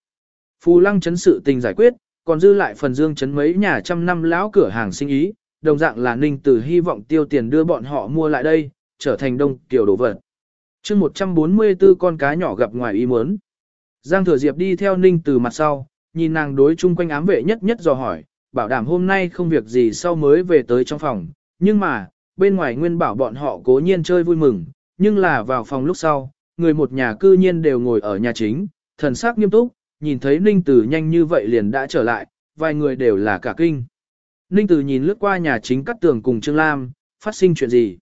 Phù lăng trấn sự tình giải quyết, còn dư lại phần dương trấn mấy nhà trăm năm lão cửa hàng sinh ý, đồng dạng là Ninh Tử hy vọng tiêu tiền đưa bọn họ mua lại đây, trở thành đông tiểu đồ vật chương 144 con cá nhỏ gặp ngoài ý muốn. Giang Thừa Diệp đi theo Ninh Từ mặt sau, nhìn nàng đối chung quanh ám vệ nhất nhất dò hỏi, bảo đảm hôm nay không việc gì sau mới về tới trong phòng, nhưng mà, bên ngoài nguyên bảo bọn họ cố nhiên chơi vui mừng, nhưng là vào phòng lúc sau, người một nhà cư nhiên đều ngồi ở nhà chính, thần sắc nghiêm túc, nhìn thấy Ninh Tử nhanh như vậy liền đã trở lại, vài người đều là cả kinh. Ninh Tử nhìn lướt qua nhà chính cắt tường cùng Trương Lam, phát sinh chuyện gì?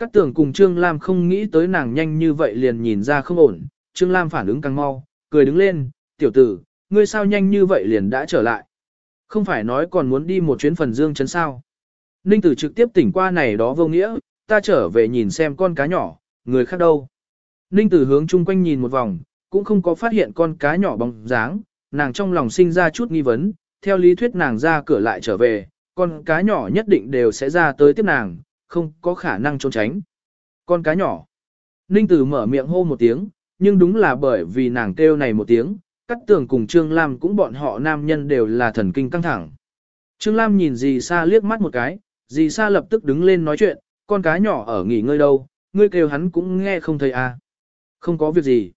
Cắt tường cùng Trương Lam không nghĩ tới nàng nhanh như vậy liền nhìn ra không ổn, Trương Lam phản ứng càng mau, cười đứng lên, tiểu tử, ngươi sao nhanh như vậy liền đã trở lại. Không phải nói còn muốn đi một chuyến phần dương chấn sao. Ninh tử trực tiếp tỉnh qua này đó vô nghĩa, ta trở về nhìn xem con cá nhỏ, người khác đâu. Ninh tử hướng chung quanh nhìn một vòng, cũng không có phát hiện con cá nhỏ bóng dáng, nàng trong lòng sinh ra chút nghi vấn, theo lý thuyết nàng ra cửa lại trở về, con cá nhỏ nhất định đều sẽ ra tới tiếp nàng, không có khả năng trốn tránh. Con cá nhỏ. Ninh tử mở miệng hô một tiếng, nhưng đúng là bởi vì nàng kêu này một tiếng, cắt tường cùng Trương Lam cũng bọn họ nam nhân đều là thần kinh căng thẳng. Trương Lam nhìn dì Sa liếc mắt một cái, dì Sa lập tức đứng lên nói chuyện, con cá nhỏ ở nghỉ ngơi đâu, ngươi kêu hắn cũng nghe không thấy à. Không có việc gì.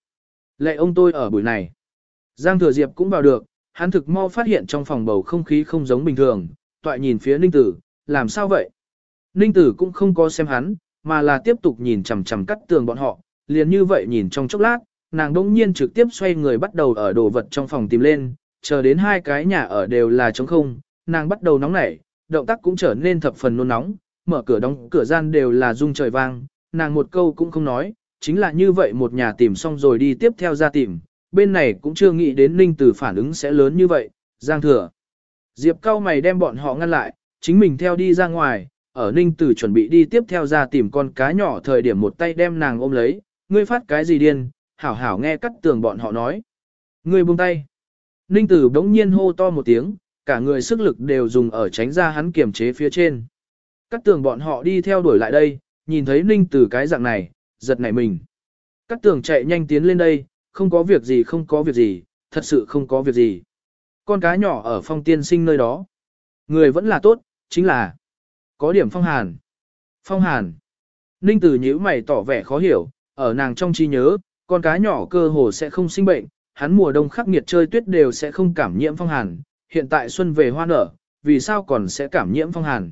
Lệ ông tôi ở buổi này. Giang Thừa Diệp cũng vào được, hắn thực mau phát hiện trong phòng bầu không khí không giống bình thường, toại nhìn phía Ninh Tử, làm sao vậy? Ninh Tử cũng không có xem hắn, mà là tiếp tục nhìn chằm chằm cắt tường bọn họ, liền như vậy nhìn trong chốc lát, nàng đông nhiên trực tiếp xoay người bắt đầu ở đồ vật trong phòng tìm lên, chờ đến hai cái nhà ở đều là trống không, nàng bắt đầu nóng nảy, động tác cũng trở nên thập phần nôn nóng, mở cửa đóng cửa gian đều là rung trời vang, nàng một câu cũng không nói, chính là như vậy một nhà tìm xong rồi đi tiếp theo ra tìm, bên này cũng chưa nghĩ đến Ninh Tử phản ứng sẽ lớn như vậy, Giang Thừa. Diệp cao mày đem bọn họ ngăn lại, chính mình theo đi ra ngoài, ở Ninh Tử chuẩn bị đi tiếp theo ra tìm con cá nhỏ thời điểm một tay đem nàng ôm lấy, ngươi phát cái gì điên, hảo hảo nghe cắt tường bọn họ nói. Ngươi buông tay. Ninh tử đống nhiên hô to một tiếng, cả người sức lực đều dùng ở tránh ra hắn kiềm chế phía trên. Cắt tường bọn họ đi theo đuổi lại đây, nhìn thấy Ninh tử cái dạng này, giật nảy mình. Cắt tường chạy nhanh tiến lên đây, không có việc gì không có việc gì, thật sự không có việc gì. Con cá nhỏ ở phong tiên sinh nơi đó. Người vẫn là tốt, chính là có điểm phong hàn. Phong hàn. Ninh tử nhíu mày tỏ vẻ khó hiểu, ở nàng trong trí nhớ, con cá nhỏ cơ hồ sẽ không sinh bệnh, hắn mùa đông khắc nghiệt chơi tuyết đều sẽ không cảm nhiễm phong hàn, hiện tại xuân về hoa nở, vì sao còn sẽ cảm nhiễm phong hàn.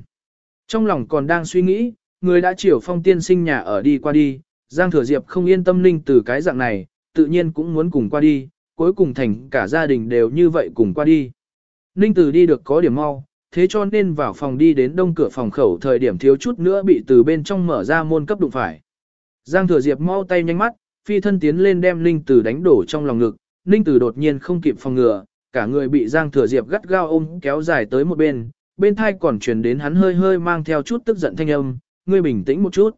Trong lòng còn đang suy nghĩ, người đã chiều phong tiên sinh nhà ở đi qua đi, Giang Thừa Diệp không yên tâm ninh từ cái dạng này, tự nhiên cũng muốn cùng qua đi, cuối cùng thành cả gia đình đều như vậy cùng qua đi. Ninh Tử đi được có điểm mau, thế cho nên vào phòng đi đến đông cửa phòng khẩu thời điểm thiếu chút nữa bị từ bên trong mở ra môn cấp đụng phải. Giang Thừa Diệp mau tay nhanh mắt, phi thân tiến lên đem Ninh Tử đánh đổ trong lòng ngực, Ninh Tử đột nhiên không kịp phòng ngừa, cả người bị Giang Thừa Diệp gắt gao ôm kéo dài tới một bên, bên thai còn truyền đến hắn hơi hơi mang theo chút tức giận thanh âm, ngươi bình tĩnh một chút.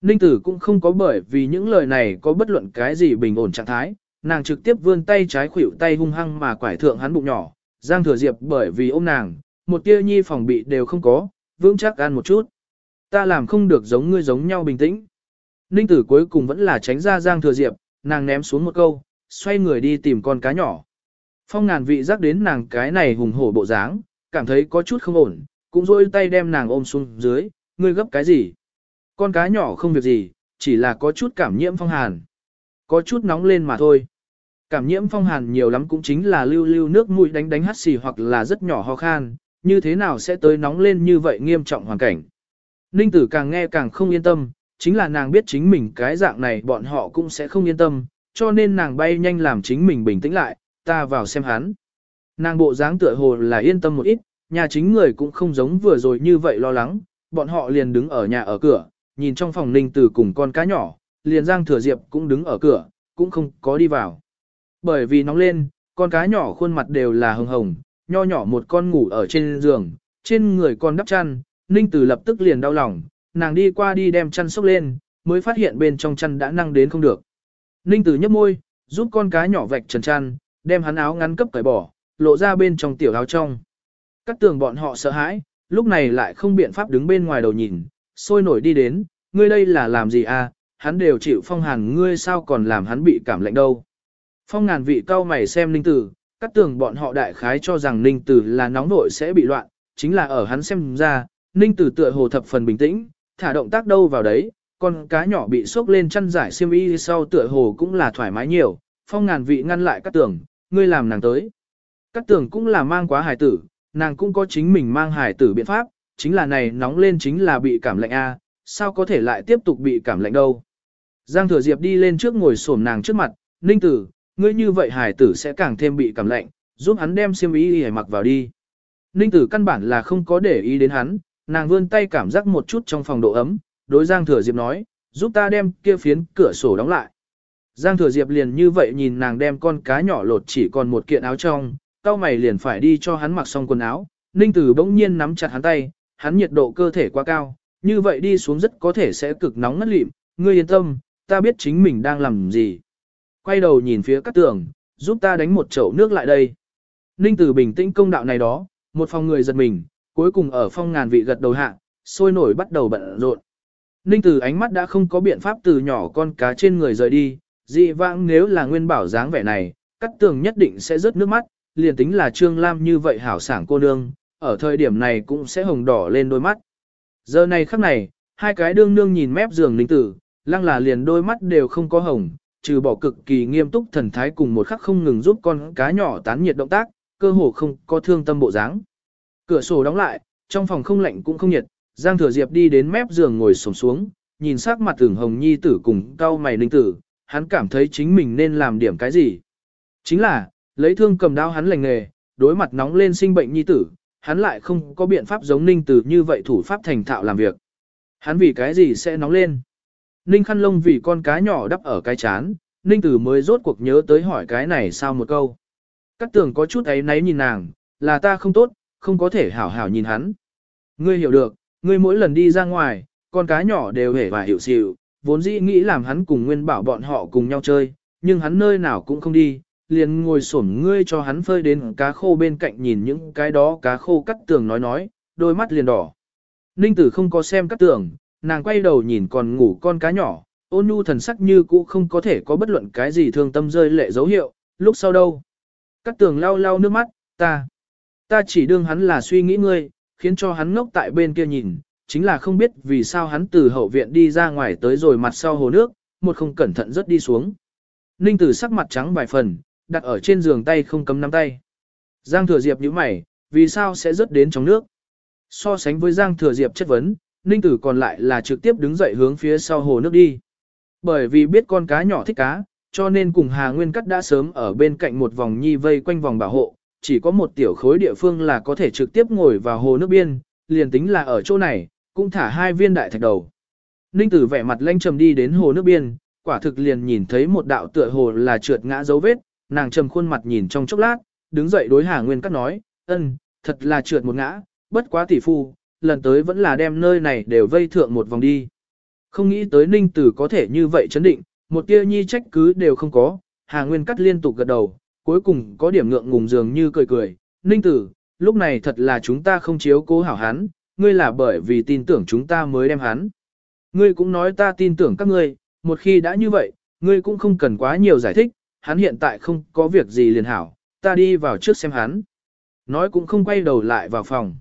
Ninh Tử cũng không có bởi vì những lời này có bất luận cái gì bình ổn trạng thái, nàng trực tiếp vươn tay trái khuỷu tay hung hăng mà quải thượng hắn bụng nhỏ, Giang Thừa Diệp bởi vì ôm nàng, một tia nhi phòng bị đều không có, vững chắc ăn một chút. Ta làm không được giống ngươi giống nhau bình tĩnh. Ninh tử cuối cùng vẫn là tránh ra Giang Thừa Diệp, nàng ném xuống một câu, xoay người đi tìm con cá nhỏ. Phong ngàn vị giác đến nàng cái này hùng hổ bộ dáng, cảm thấy có chút không ổn, cũng rôi tay đem nàng ôm xuống dưới, ngươi gấp cái gì? Con cá nhỏ không việc gì, chỉ là có chút cảm nhiễm phong hàn. Có chút nóng lên mà thôi. Cảm nhiễm phong hàn nhiều lắm cũng chính là lưu lưu nước mũi đánh đánh hắt xì hoặc là rất nhỏ ho khan, như thế nào sẽ tới nóng lên như vậy nghiêm trọng hoàn cảnh. Ninh tử càng nghe càng không yên tâm, chính là nàng biết chính mình cái dạng này bọn họ cũng sẽ không yên tâm, cho nên nàng bay nhanh làm chính mình bình tĩnh lại, ta vào xem hắn. Nàng bộ dáng tựa hồ là yên tâm một ít, nhà chính người cũng không giống vừa rồi như vậy lo lắng, bọn họ liền đứng ở nhà ở cửa, nhìn trong phòng ninh tử cùng con cá nhỏ, liền giang thừa diệp cũng đứng ở cửa, cũng không có đi vào. Bởi vì nóng lên, con cá nhỏ khuôn mặt đều là hồng hồng, nho nhỏ một con ngủ ở trên giường, trên người con đắp chăn, ninh tử lập tức liền đau lòng, nàng đi qua đi đem chăn sốc lên, mới phát hiện bên trong chăn đã năng đến không được. Ninh tử nhấp môi, giúp con cá nhỏ vạch trần chăn, đem hắn áo ngắn cấp cởi bỏ, lộ ra bên trong tiểu áo trong. Các tường bọn họ sợ hãi, lúc này lại không biện pháp đứng bên ngoài đầu nhìn, sôi nổi đi đến, ngươi đây là làm gì à, hắn đều chịu phong hàn ngươi sao còn làm hắn bị cảm lạnh đâu. Phong ngàn vị cao mày xem ninh tử, các tường bọn họ đại khái cho rằng ninh tử là nóng nội sẽ bị loạn, chính là ở hắn xem ra, ninh tử tựa hồ thập phần bình tĩnh, thả động tác đâu vào đấy, con cá nhỏ bị sốc lên chăn giải xiêm y sau tựa hồ cũng là thoải mái nhiều, phong ngàn vị ngăn lại các tường ngươi làm nàng tới. Cát tường cũng là mang quá hải tử, nàng cũng có chính mình mang hải tử biện pháp, chính là này nóng lên chính là bị cảm lạnh A, sao có thể lại tiếp tục bị cảm lạnh đâu. Giang thừa diệp đi lên trước ngồi xổm nàng trước mặt, ninh tử, ngươi như vậy hải tử sẽ càng thêm bị cảm lạnh, giúp hắn đem xiêm y y mặc vào đi. Ninh tử căn bản là không có để ý đến hắn, nàng vươn tay cảm giác một chút trong phòng độ ấm, đối Giang thừa diệp nói, giúp ta đem kia phiến cửa sổ đóng lại. Giang thừa diệp liền như vậy nhìn nàng đem con cá nhỏ lột chỉ còn một kiện áo trong, cao mày liền phải đi cho hắn mặc xong quần áo, ninh tử bỗng nhiên nắm chặt hắn tay, hắn nhiệt độ cơ thể quá cao, như vậy đi xuống rất có thể sẽ cực nóng ngất lịm, ngươi yên tâm, ta biết chính mình đang làm gì. Quay đầu nhìn phía các tường, giúp ta đánh một chậu nước lại đây. Ninh Tử bình tĩnh công đạo này đó, một phòng người giật mình, cuối cùng ở phong ngàn vị gật đầu hạ, sôi nổi bắt đầu bận rộn. Ninh Tử ánh mắt đã không có biện pháp từ nhỏ con cá trên người rời đi, dị vãng nếu là nguyên bảo dáng vẻ này, cắt tường nhất định sẽ rớt nước mắt, liền tính là Trương Lam như vậy hảo sảng cô nương, ở thời điểm này cũng sẽ hồng đỏ lên đôi mắt. Giờ này khắc này, hai cái đương nương nhìn mép giường Ninh Tử, lăng là liền đôi mắt đều không có hồng, trừ bỏ cực kỳ nghiêm túc thần thái cùng một khắc không ngừng giúp con cá nhỏ tán nhiệt động tác, cơ hồ không có thương tâm bộ dáng. Cửa sổ đóng lại, trong phòng không lạnh cũng không nhiệt, Giang Thừa Diệp đi đến mép giường ngồi xổm xuống, nhìn sắc mặt tưởng hồng nhi tử cùng cao mày ninh tử, hắn cảm thấy chính mình nên làm điểm cái gì. Chính là, lấy thương cầm đao hắn lành nghề, đối mặt nóng lên sinh bệnh nhi tử, hắn lại không có biện pháp giống ninh tử như vậy thủ pháp thành thạo làm việc. Hắn vì cái gì sẽ nóng lên? Ninh khăn lông vì con cá nhỏ đắp ở cái chán, Ninh tử mới rốt cuộc nhớ tới hỏi cái này sao một câu. Cát tường có chút ấy náy nhìn nàng, là ta không tốt, không có thể hảo hảo nhìn hắn. Ngươi hiểu được, ngươi mỗi lần đi ra ngoài, con cá nhỏ đều hể và hiểu xịu, vốn dĩ nghĩ làm hắn cùng nguyên bảo bọn họ cùng nhau chơi, nhưng hắn nơi nào cũng không đi, liền ngồi xổm ngươi cho hắn phơi đến cá khô bên cạnh nhìn những cái đó cá khô cắt tường nói nói, đôi mắt liền đỏ. Ninh tử không có xem cắt tường, nàng quay đầu nhìn còn ngủ con cá nhỏ, ôn nhu thần sắc như cũ không có thể có bất luận cái gì thương tâm rơi lệ dấu hiệu, lúc sau đâu. Cắt tường lau lau nước mắt, ta, ta chỉ đương hắn là suy nghĩ ngươi, khiến cho hắn ngốc tại bên kia nhìn, chính là không biết vì sao hắn từ hậu viện đi ra ngoài tới rồi mặt sau hồ nước, một không cẩn thận rớt đi xuống. Ninh tử sắc mặt trắng vài phần, đặt ở trên giường tay không cấm nắm tay. Giang thừa diệp nhíu mày, vì sao sẽ rớt đến trong nước? So sánh với Giang thừa diệp chất vấn, Ninh tử còn lại là trực tiếp đứng dậy hướng phía sau hồ nước đi. Bởi vì biết con cá nhỏ thích cá, cho nên cùng Hà Nguyên Cắt đã sớm ở bên cạnh một vòng nhi vây quanh vòng bảo hộ, chỉ có một tiểu khối địa phương là có thể trực tiếp ngồi vào hồ nước biên, liền tính là ở chỗ này, cũng thả hai viên đại thạch đầu. Ninh tử vẻ mặt lanh trầm đi đến hồ nước biên, quả thực liền nhìn thấy một đạo tựa hồ là trượt ngã dấu vết, nàng trầm khuôn mặt nhìn trong chốc lát, đứng dậy đối Hà Nguyên Cắt nói, ân, thật là trượt một ngã, bất quá tỷ phu, lần tới vẫn là đem nơi này đều vây thượng một vòng đi. Không nghĩ tới Ninh Tử có thể như vậy chấn định, một tia nhi trách cứ đều không có, Hà Nguyên Cắt liên tục gật đầu, cuối cùng có điểm ngượng ngùng dường như cười cười, Ninh Tử, lúc này thật là chúng ta không chiếu cố hảo hắn, ngươi là bởi vì tin tưởng chúng ta mới đem hắn. Ngươi cũng nói ta tin tưởng các ngươi, một khi đã như vậy, ngươi cũng không cần quá nhiều giải thích, hắn hiện tại không có việc gì liền hảo, ta đi vào trước xem hắn. Nói cũng không quay đầu lại vào phòng.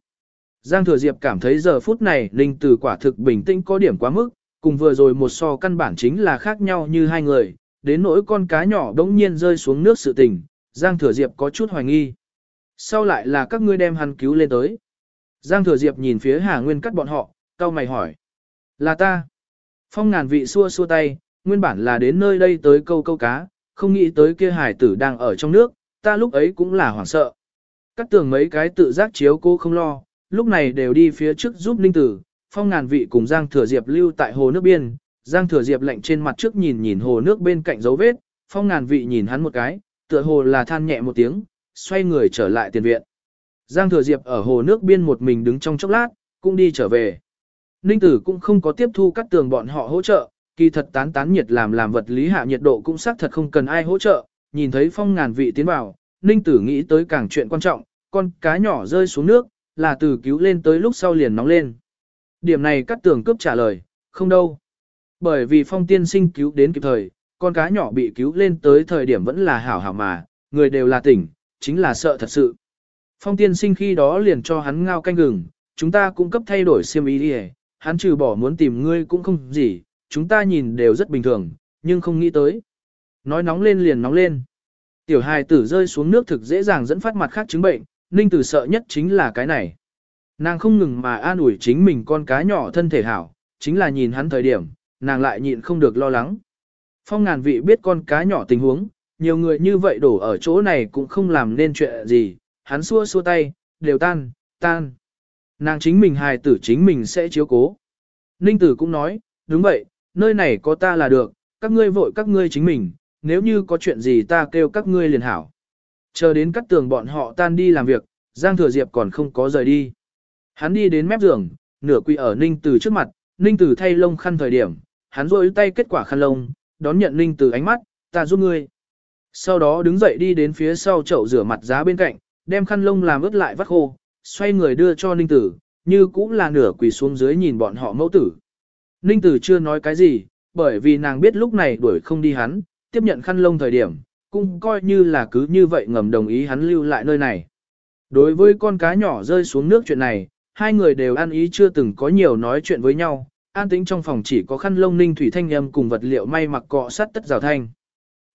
Giang Thừa Diệp cảm thấy giờ phút này Ninh Tử quả thực bình tĩnh có điểm quá mức, cùng vừa rồi một so căn bản chính là khác nhau như hai người, đến nỗi con cá nhỏ đống nhiên rơi xuống nước sự tình, Giang Thừa Diệp có chút hoài nghi. Sau lại là các ngươi đem hắn cứu lên tới. Giang Thừa Diệp nhìn phía Hà Nguyên cắt bọn họ, cau mày hỏi. Là ta. Phong ngàn vị xua xua tay, nguyên bản là đến nơi đây tới câu câu cá, không nghĩ tới kia hải tử đang ở trong nước, ta lúc ấy cũng là hoảng sợ. Cắt tường mấy cái tự giác chiếu cô không lo, lúc này đều đi phía trước giúp Ninh Tử, phong ngàn vị cùng Giang Thừa Diệp lưu tại hồ nước biên, Giang Thừa Diệp lạnh trên mặt trước nhìn nhìn hồ nước bên cạnh dấu vết, phong ngàn vị nhìn hắn một cái, tựa hồ là than nhẹ một tiếng, xoay người trở lại tiền viện. Giang Thừa Diệp ở hồ nước biên một mình đứng trong chốc lát, cũng đi trở về. Ninh Tử cũng không có tiếp thu các tường bọn họ hỗ trợ, kỳ thật tán tán nhiệt làm làm vật lý hạ nhiệt độ cũng xác thật không cần ai hỗ trợ, nhìn thấy phong ngàn vị tiến vào, Ninh Tử nghĩ tới càng chuyện quan trọng, con cá nhỏ rơi xuống nước, là từ cứu lên tới lúc sau liền nóng lên. Điểm này cắt tường cướp trả lời, không đâu. Bởi vì phong tiên sinh cứu đến kịp thời, con cá nhỏ bị cứu lên tới thời điểm vẫn là hảo hảo mà, người đều là tỉnh, chính là sợ thật sự. Phong tiên sinh khi đó liền cho hắn ngao canh gừng, chúng ta cũng cấp thay đổi xiêm ý đi hắn trừ bỏ muốn tìm ngươi cũng không gì, chúng ta nhìn đều rất bình thường, nhưng không nghĩ tới. Nói nóng lên liền nóng lên. Tiểu hài tử rơi xuống nước thực dễ dàng dẫn phát mặt khác chứng bệnh, Ninh Tử sợ nhất chính là cái này. Nàng không ngừng mà an ủi chính mình con cá nhỏ thân thể hảo, chính là nhìn hắn thời điểm, nàng lại nhịn không được lo lắng. Phong ngàn vị biết con cá nhỏ tình huống, nhiều người như vậy đổ ở chỗ này cũng không làm nên chuyện gì, hắn xua xua tay, đều tan, tan. Nàng chính mình hài tử chính mình sẽ chiếu cố. Ninh tử cũng nói, đúng vậy, nơi này có ta là được, các ngươi vội các ngươi chính mình, nếu như có chuyện gì ta kêu các ngươi liền hảo. Chờ đến cắt tường bọn họ tan đi làm việc, Giang Thừa Diệp còn không có rời đi. Hắn đi đến mép giường, nửa quỳ ở Ninh Tử trước mặt, Ninh Tử thay lông khăn thời điểm, hắn rôi tay kết quả khăn lông, đón nhận Ninh Tử ánh mắt, ta giúp ngươi. Sau đó đứng dậy đi đến phía sau chậu rửa mặt giá bên cạnh, đem khăn lông làm ướt lại vắt khô, xoay người đưa cho Ninh Tử, như cũng là nửa quỳ xuống dưới nhìn bọn họ mẫu tử. Ninh Tử chưa nói cái gì, bởi vì nàng biết lúc này đuổi không đi hắn, tiếp nhận khăn lông thời điểm, cũng coi như là cứ như vậy ngầm đồng ý hắn lưu lại nơi này. Đối với con cá nhỏ rơi xuống nước chuyện này, hai người đều ăn ý chưa từng có nhiều nói chuyện với nhau, an tĩnh trong phòng chỉ có khăn lông ninh thủy thanh âm cùng vật liệu may mặc cọ sắt tất rào thanh.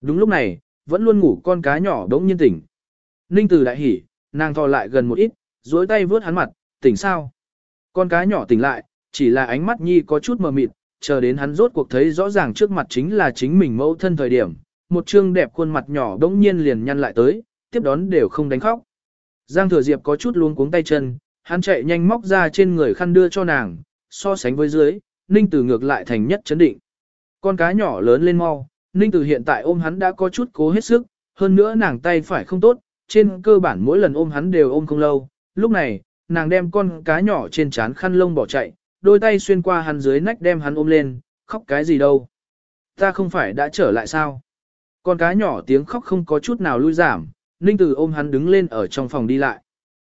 Đúng lúc này, vẫn luôn ngủ con cá nhỏ đống nhiên tỉnh. Ninh từ đại hỉ, nàng thò lại gần một ít, duỗi tay vướt hắn mặt, tỉnh sao? Con cá nhỏ tỉnh lại, chỉ là ánh mắt nhi có chút mờ mịt, chờ đến hắn rốt cuộc thấy rõ ràng trước mặt chính là chính mình mẫu thân thời điểm, một trương đẹp khuôn mặt nhỏ đống nhiên liền nhăn lại tới, tiếp đón đều không đánh khóc. Giang Thừa Diệp có chút luống cuống tay chân, hắn chạy nhanh móc ra trên người khăn đưa cho nàng, so sánh với dưới, Ninh Tử ngược lại thành nhất chấn định. Con cá nhỏ lớn lên mau, Ninh Tử hiện tại ôm hắn đã có chút cố hết sức, hơn nữa nàng tay phải không tốt, trên cơ bản mỗi lần ôm hắn đều ôm không lâu. Lúc này, nàng đem con cá nhỏ trên trán khăn lông bỏ chạy, đôi tay xuyên qua hắn dưới nách đem hắn ôm lên, khóc cái gì đâu. Ta không phải đã trở lại sao? Con cá nhỏ tiếng khóc không có chút nào lui giảm, Ninh Tử ôm hắn đứng lên ở trong phòng đi lại.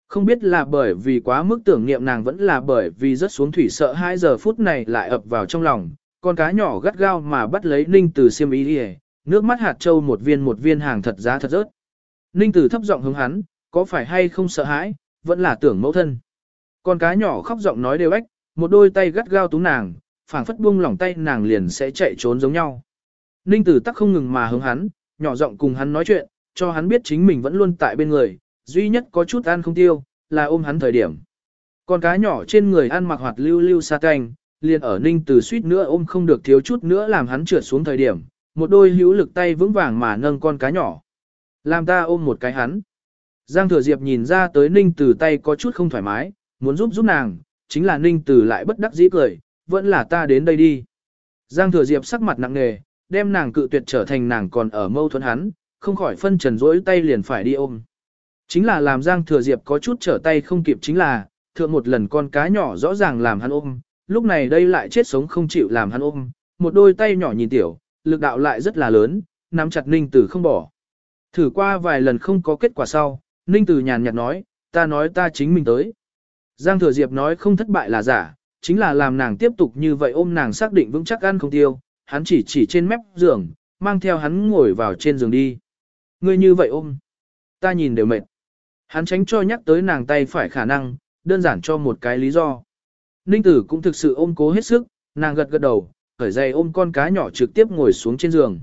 Không biết là bởi vì quá mức tưởng niệm nàng vẫn là bởi vì rất xuống thủy sợ hai giờ phút này lại ập vào trong lòng, con cá nhỏ gắt gao mà bắt lấy Ninh Tử xiêm ý đi nước mắt hạt châu một viên một viên hàng thật giá thật rớt. Ninh Tử thấp giọng hướng hắn, có phải hay không sợ hãi, vẫn là tưởng mẫu thân. Con cá nhỏ khóc giọng nói đều ếch, một đôi tay gắt gao túm nàng, phảng phất buông lỏng tay nàng liền sẽ chạy trốn giống nhau. Ninh Tử tắc không ngừng mà hướng hắn, nhỏ giọng cùng hắn nói chuyện, cho hắn biết chính mình vẫn luôn tại bên người, duy nhất có chút ăn không tiêu, là ôm hắn thời điểm. Con cá nhỏ trên người ăn mặc hoạt lưu lưu xa canh, liền ở ninh từ suýt nữa ôm không được thiếu chút nữa làm hắn trượt xuống thời điểm, một đôi hữu lực tay vững vàng mà nâng con cá nhỏ. Làm ta ôm một cái hắn. Giang thừa diệp nhìn ra tới ninh từ tay có chút không thoải mái, muốn giúp giúp nàng, chính là ninh từ lại bất đắc dĩ cười, vẫn là ta đến đây đi. Giang thừa diệp sắc mặt nặng nề, đem nàng cự tuyệt trở thành nàng còn ở mâu thuẫn hắn, không khỏi phân trần rỗi tay liền phải đi ôm. Chính là làm Giang Thừa Diệp có chút trở tay không kịp chính là, thượng một lần con cá nhỏ rõ ràng làm hắn ôm, lúc này đây lại chết sống không chịu làm hắn ôm, một đôi tay nhỏ nhìn tiểu, lực đạo lại rất là lớn, nắm chặt Ninh Tử không bỏ. Thử qua vài lần không có kết quả sau, Ninh Tử nhàn nhạt nói, ta nói ta chính mình tới. Giang Thừa Diệp nói không thất bại là giả, chính là làm nàng tiếp tục như vậy ôm nàng xác định vững chắc ăn không tiêu, hắn chỉ chỉ trên mép giường, mang theo hắn ngồi vào trên giường đi. Ngươi như vậy ôm, ta nhìn đều mệt. Hắn tránh cho nhắc tới nàng tay phải khả năng, đơn giản cho một cái lý do. Ninh tử cũng thực sự ôm cố hết sức, nàng gật gật đầu, khởi dây ôm con cá nhỏ trực tiếp ngồi xuống trên giường.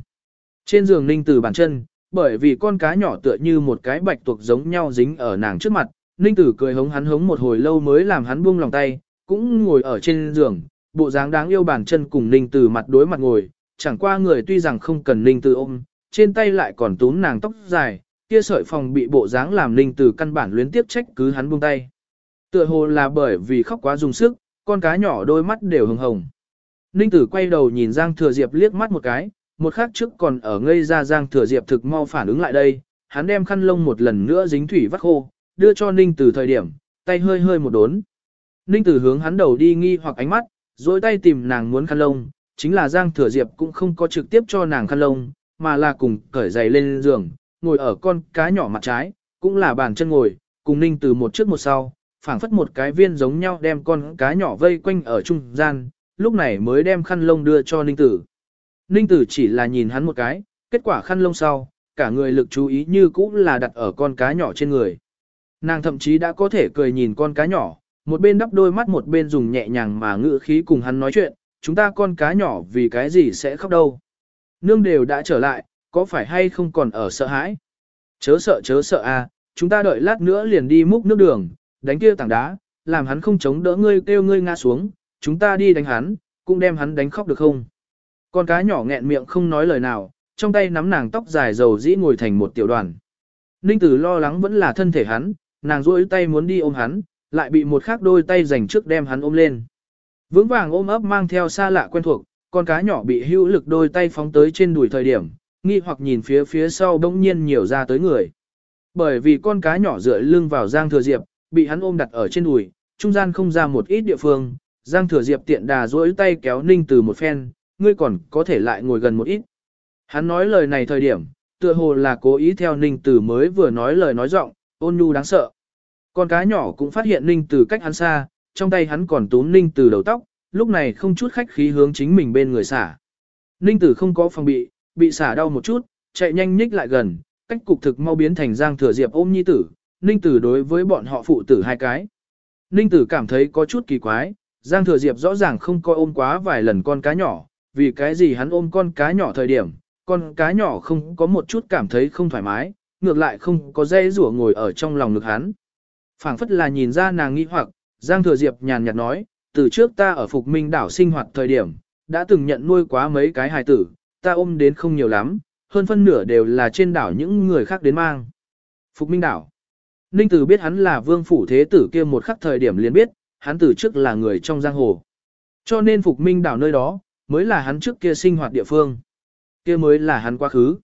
Trên giường ninh tử bàn chân, bởi vì con cá nhỏ tựa như một cái bạch tuộc giống nhau dính ở nàng trước mặt, ninh tử cười hống hắn hống một hồi lâu mới làm hắn buông lòng tay, cũng ngồi ở trên giường, bộ dáng đáng yêu bàn chân cùng ninh tử mặt đối mặt ngồi, chẳng qua người tuy rằng không cần ninh tử ôm, trên tay lại còn túm nàng tóc dài, kia sợi phòng bị bộ dáng làm Ninh Tử căn bản luyến tiếp trách cứ hắn buông tay. Tựa hồ là bởi vì khóc quá dùng sức, con cá nhỏ đôi mắt đều hồng hồng. Ninh Tử quay đầu nhìn Giang Thừa Diệp liếc mắt một cái, một khắc trước còn ở ngây ra Giang Thừa Diệp thực mau phản ứng lại đây, hắn đem khăn lông một lần nữa dính thủy vắt khô, đưa cho Ninh Tử thời điểm, tay hơi hơi một đốn. Ninh Tử hướng hắn đầu đi nghi hoặc ánh mắt, dối tay tìm nàng muốn khăn lông, chính là Giang Thừa Diệp cũng không có trực tiếp cho nàng khăn lông, mà là cùng cởi giày lên giường, ngồi ở con cá nhỏ mặt trái, cũng là bàn chân ngồi, cùng ninh từ một trước một sau, phảng phất một cái viên giống nhau đem con cá nhỏ vây quanh ở trung gian, lúc này mới đem khăn lông đưa cho ninh tử. Ninh tử chỉ là nhìn hắn một cái, kết quả khăn lông sau, cả người lực chú ý như cũng là đặt ở con cá nhỏ trên người. Nàng thậm chí đã có thể cười nhìn con cá nhỏ, một bên đắp đôi mắt một bên dùng nhẹ nhàng mà ngự khí cùng hắn nói chuyện, chúng ta con cá nhỏ vì cái gì sẽ khóc đâu. Nương đều đã trở lại, có phải hay không còn ở sợ hãi? Chớ sợ chớ sợ a, chúng ta đợi lát nữa liền đi múc nước đường, đánh kia tảng đá, làm hắn không chống đỡ ngươi kêu ngươi ngã xuống, chúng ta đi đánh hắn, cũng đem hắn đánh khóc được không? Con cá nhỏ nghẹn miệng không nói lời nào, trong tay nắm nàng tóc dài dầu dĩ ngồi thành một tiểu đoàn. Ninh tử lo lắng vẫn là thân thể hắn, nàng duỗi tay muốn đi ôm hắn, lại bị một khác đôi tay dành trước đem hắn ôm lên. Vững vàng ôm ấp mang theo xa lạ quen thuộc, con cá nhỏ bị hữu lực đôi tay phóng tới trên đùi thời điểm, nghi hoặc nhìn phía phía sau bỗng nhiên nhiều ra tới người. Bởi vì con cá nhỏ dựa lưng vào Giang Thừa Diệp, bị hắn ôm đặt ở trên đùi, trung gian không ra một ít địa phương, Giang Thừa Diệp tiện đà duỗi tay kéo Ninh từ một phen, ngươi còn có thể lại ngồi gần một ít. Hắn nói lời này thời điểm, tựa hồ là cố ý theo Ninh Tử mới vừa nói lời nói giọng, ôn nhu đáng sợ. Con cá nhỏ cũng phát hiện Ninh Tử cách hắn xa, trong tay hắn còn túm Ninh Tử đầu tóc, lúc này không chút khách khí hướng chính mình bên người xả. Ninh Tử không có phòng bị, bị xả đau một chút, chạy nhanh nhích lại gần, cách cục thực mau biến thành Giang Thừa Diệp ôm nhi tử, Ninh Tử đối với bọn họ phụ tử hai cái. Ninh Tử cảm thấy có chút kỳ quái, Giang Thừa Diệp rõ ràng không coi ôm quá vài lần con cá nhỏ, vì cái gì hắn ôm con cá nhỏ thời điểm, con cá nhỏ không có một chút cảm thấy không thoải mái, ngược lại không có dây rủa ngồi ở trong lòng ngực hắn phảng phất là nhìn ra nàng nghi hoặc, Giang Thừa Diệp nhàn nhạt nói, từ trước ta ở Phục Minh đảo sinh hoạt thời điểm, đã từng nhận nuôi quá mấy cái hài tử, ta ôm đến không nhiều lắm, hơn phân nửa đều là trên đảo những người khác đến mang. Phục Minh đảo. Ninh Tử biết hắn là vương phủ thế tử kia một khắc thời điểm liền biết, hắn từ trước là người trong giang hồ. Cho nên Phục Minh đảo nơi đó, mới là hắn trước kia sinh hoạt địa phương. kia mới là hắn quá khứ.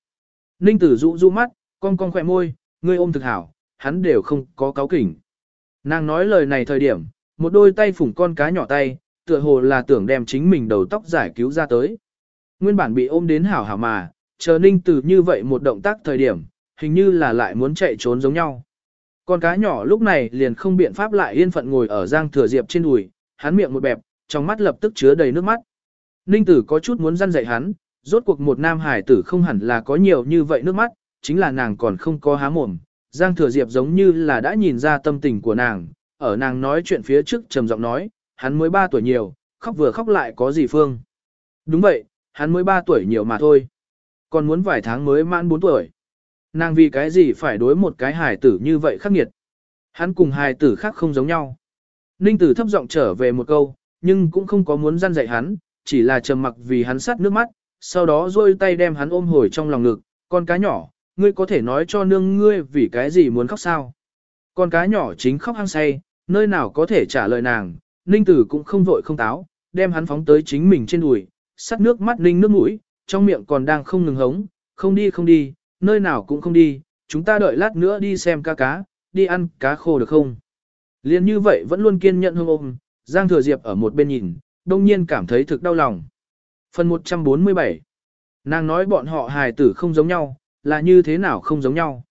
Ninh tử dụ dụ mắt, cong cong khỏe môi, ngươi ôm thực hảo, hắn đều không có cáo kỉnh. Nàng nói lời này thời điểm, một đôi tay phủng con cá nhỏ tay, tựa hồ là tưởng đem chính mình đầu tóc giải cứu ra tới. Nguyên bản bị ôm đến hảo hảo mà, chờ ninh tử như vậy một động tác thời điểm, hình như là lại muốn chạy trốn giống nhau. Con cá nhỏ lúc này liền không biện pháp lại yên phận ngồi ở giang thừa diệp trên đùi, hắn miệng một bẹp, trong mắt lập tức chứa đầy nước mắt. Ninh tử có chút muốn răn dạy hắn, rốt cuộc một nam hải tử không hẳn là có nhiều như vậy nước mắt, chính là nàng còn không có há mồm. Giang thừa diệp giống như là đã nhìn ra tâm tình của nàng, ở nàng nói chuyện phía trước trầm giọng nói, hắn mới 3 tuổi nhiều, khóc vừa khóc lại có gì phương. Đúng vậy, hắn mới 3 tuổi nhiều mà thôi. Còn muốn vài tháng mới mãn 4 tuổi. Nàng vì cái gì phải đối một cái hài tử như vậy khắc nghiệt. Hắn cùng hài tử khác không giống nhau. Ninh tử thấp giọng trở về một câu, nhưng cũng không có muốn gian dạy hắn, chỉ là trầm mặc vì hắn sắt nước mắt, sau đó rôi tay đem hắn ôm hồi trong lòng ngực, con cá nhỏ, ngươi có thể nói cho nương ngươi vì cái gì muốn khóc sao. Con cá nhỏ chính khóc hăng say, nơi nào có thể trả lời nàng, ninh tử cũng không vội không táo, đem hắn phóng tới chính mình trên đùi, sắt nước mắt ninh nước mũi, trong miệng còn đang không ngừng hống, không đi không đi, nơi nào cũng không đi, chúng ta đợi lát nữa đi xem cá cá, đi ăn cá khô được không. Liên như vậy vẫn luôn kiên nhận hương ôm, Giang Thừa Diệp ở một bên nhìn, đông nhiên cảm thấy thực đau lòng. Phần 147 Nàng nói bọn họ hài tử không giống nhau, là như thế nào không giống nhau.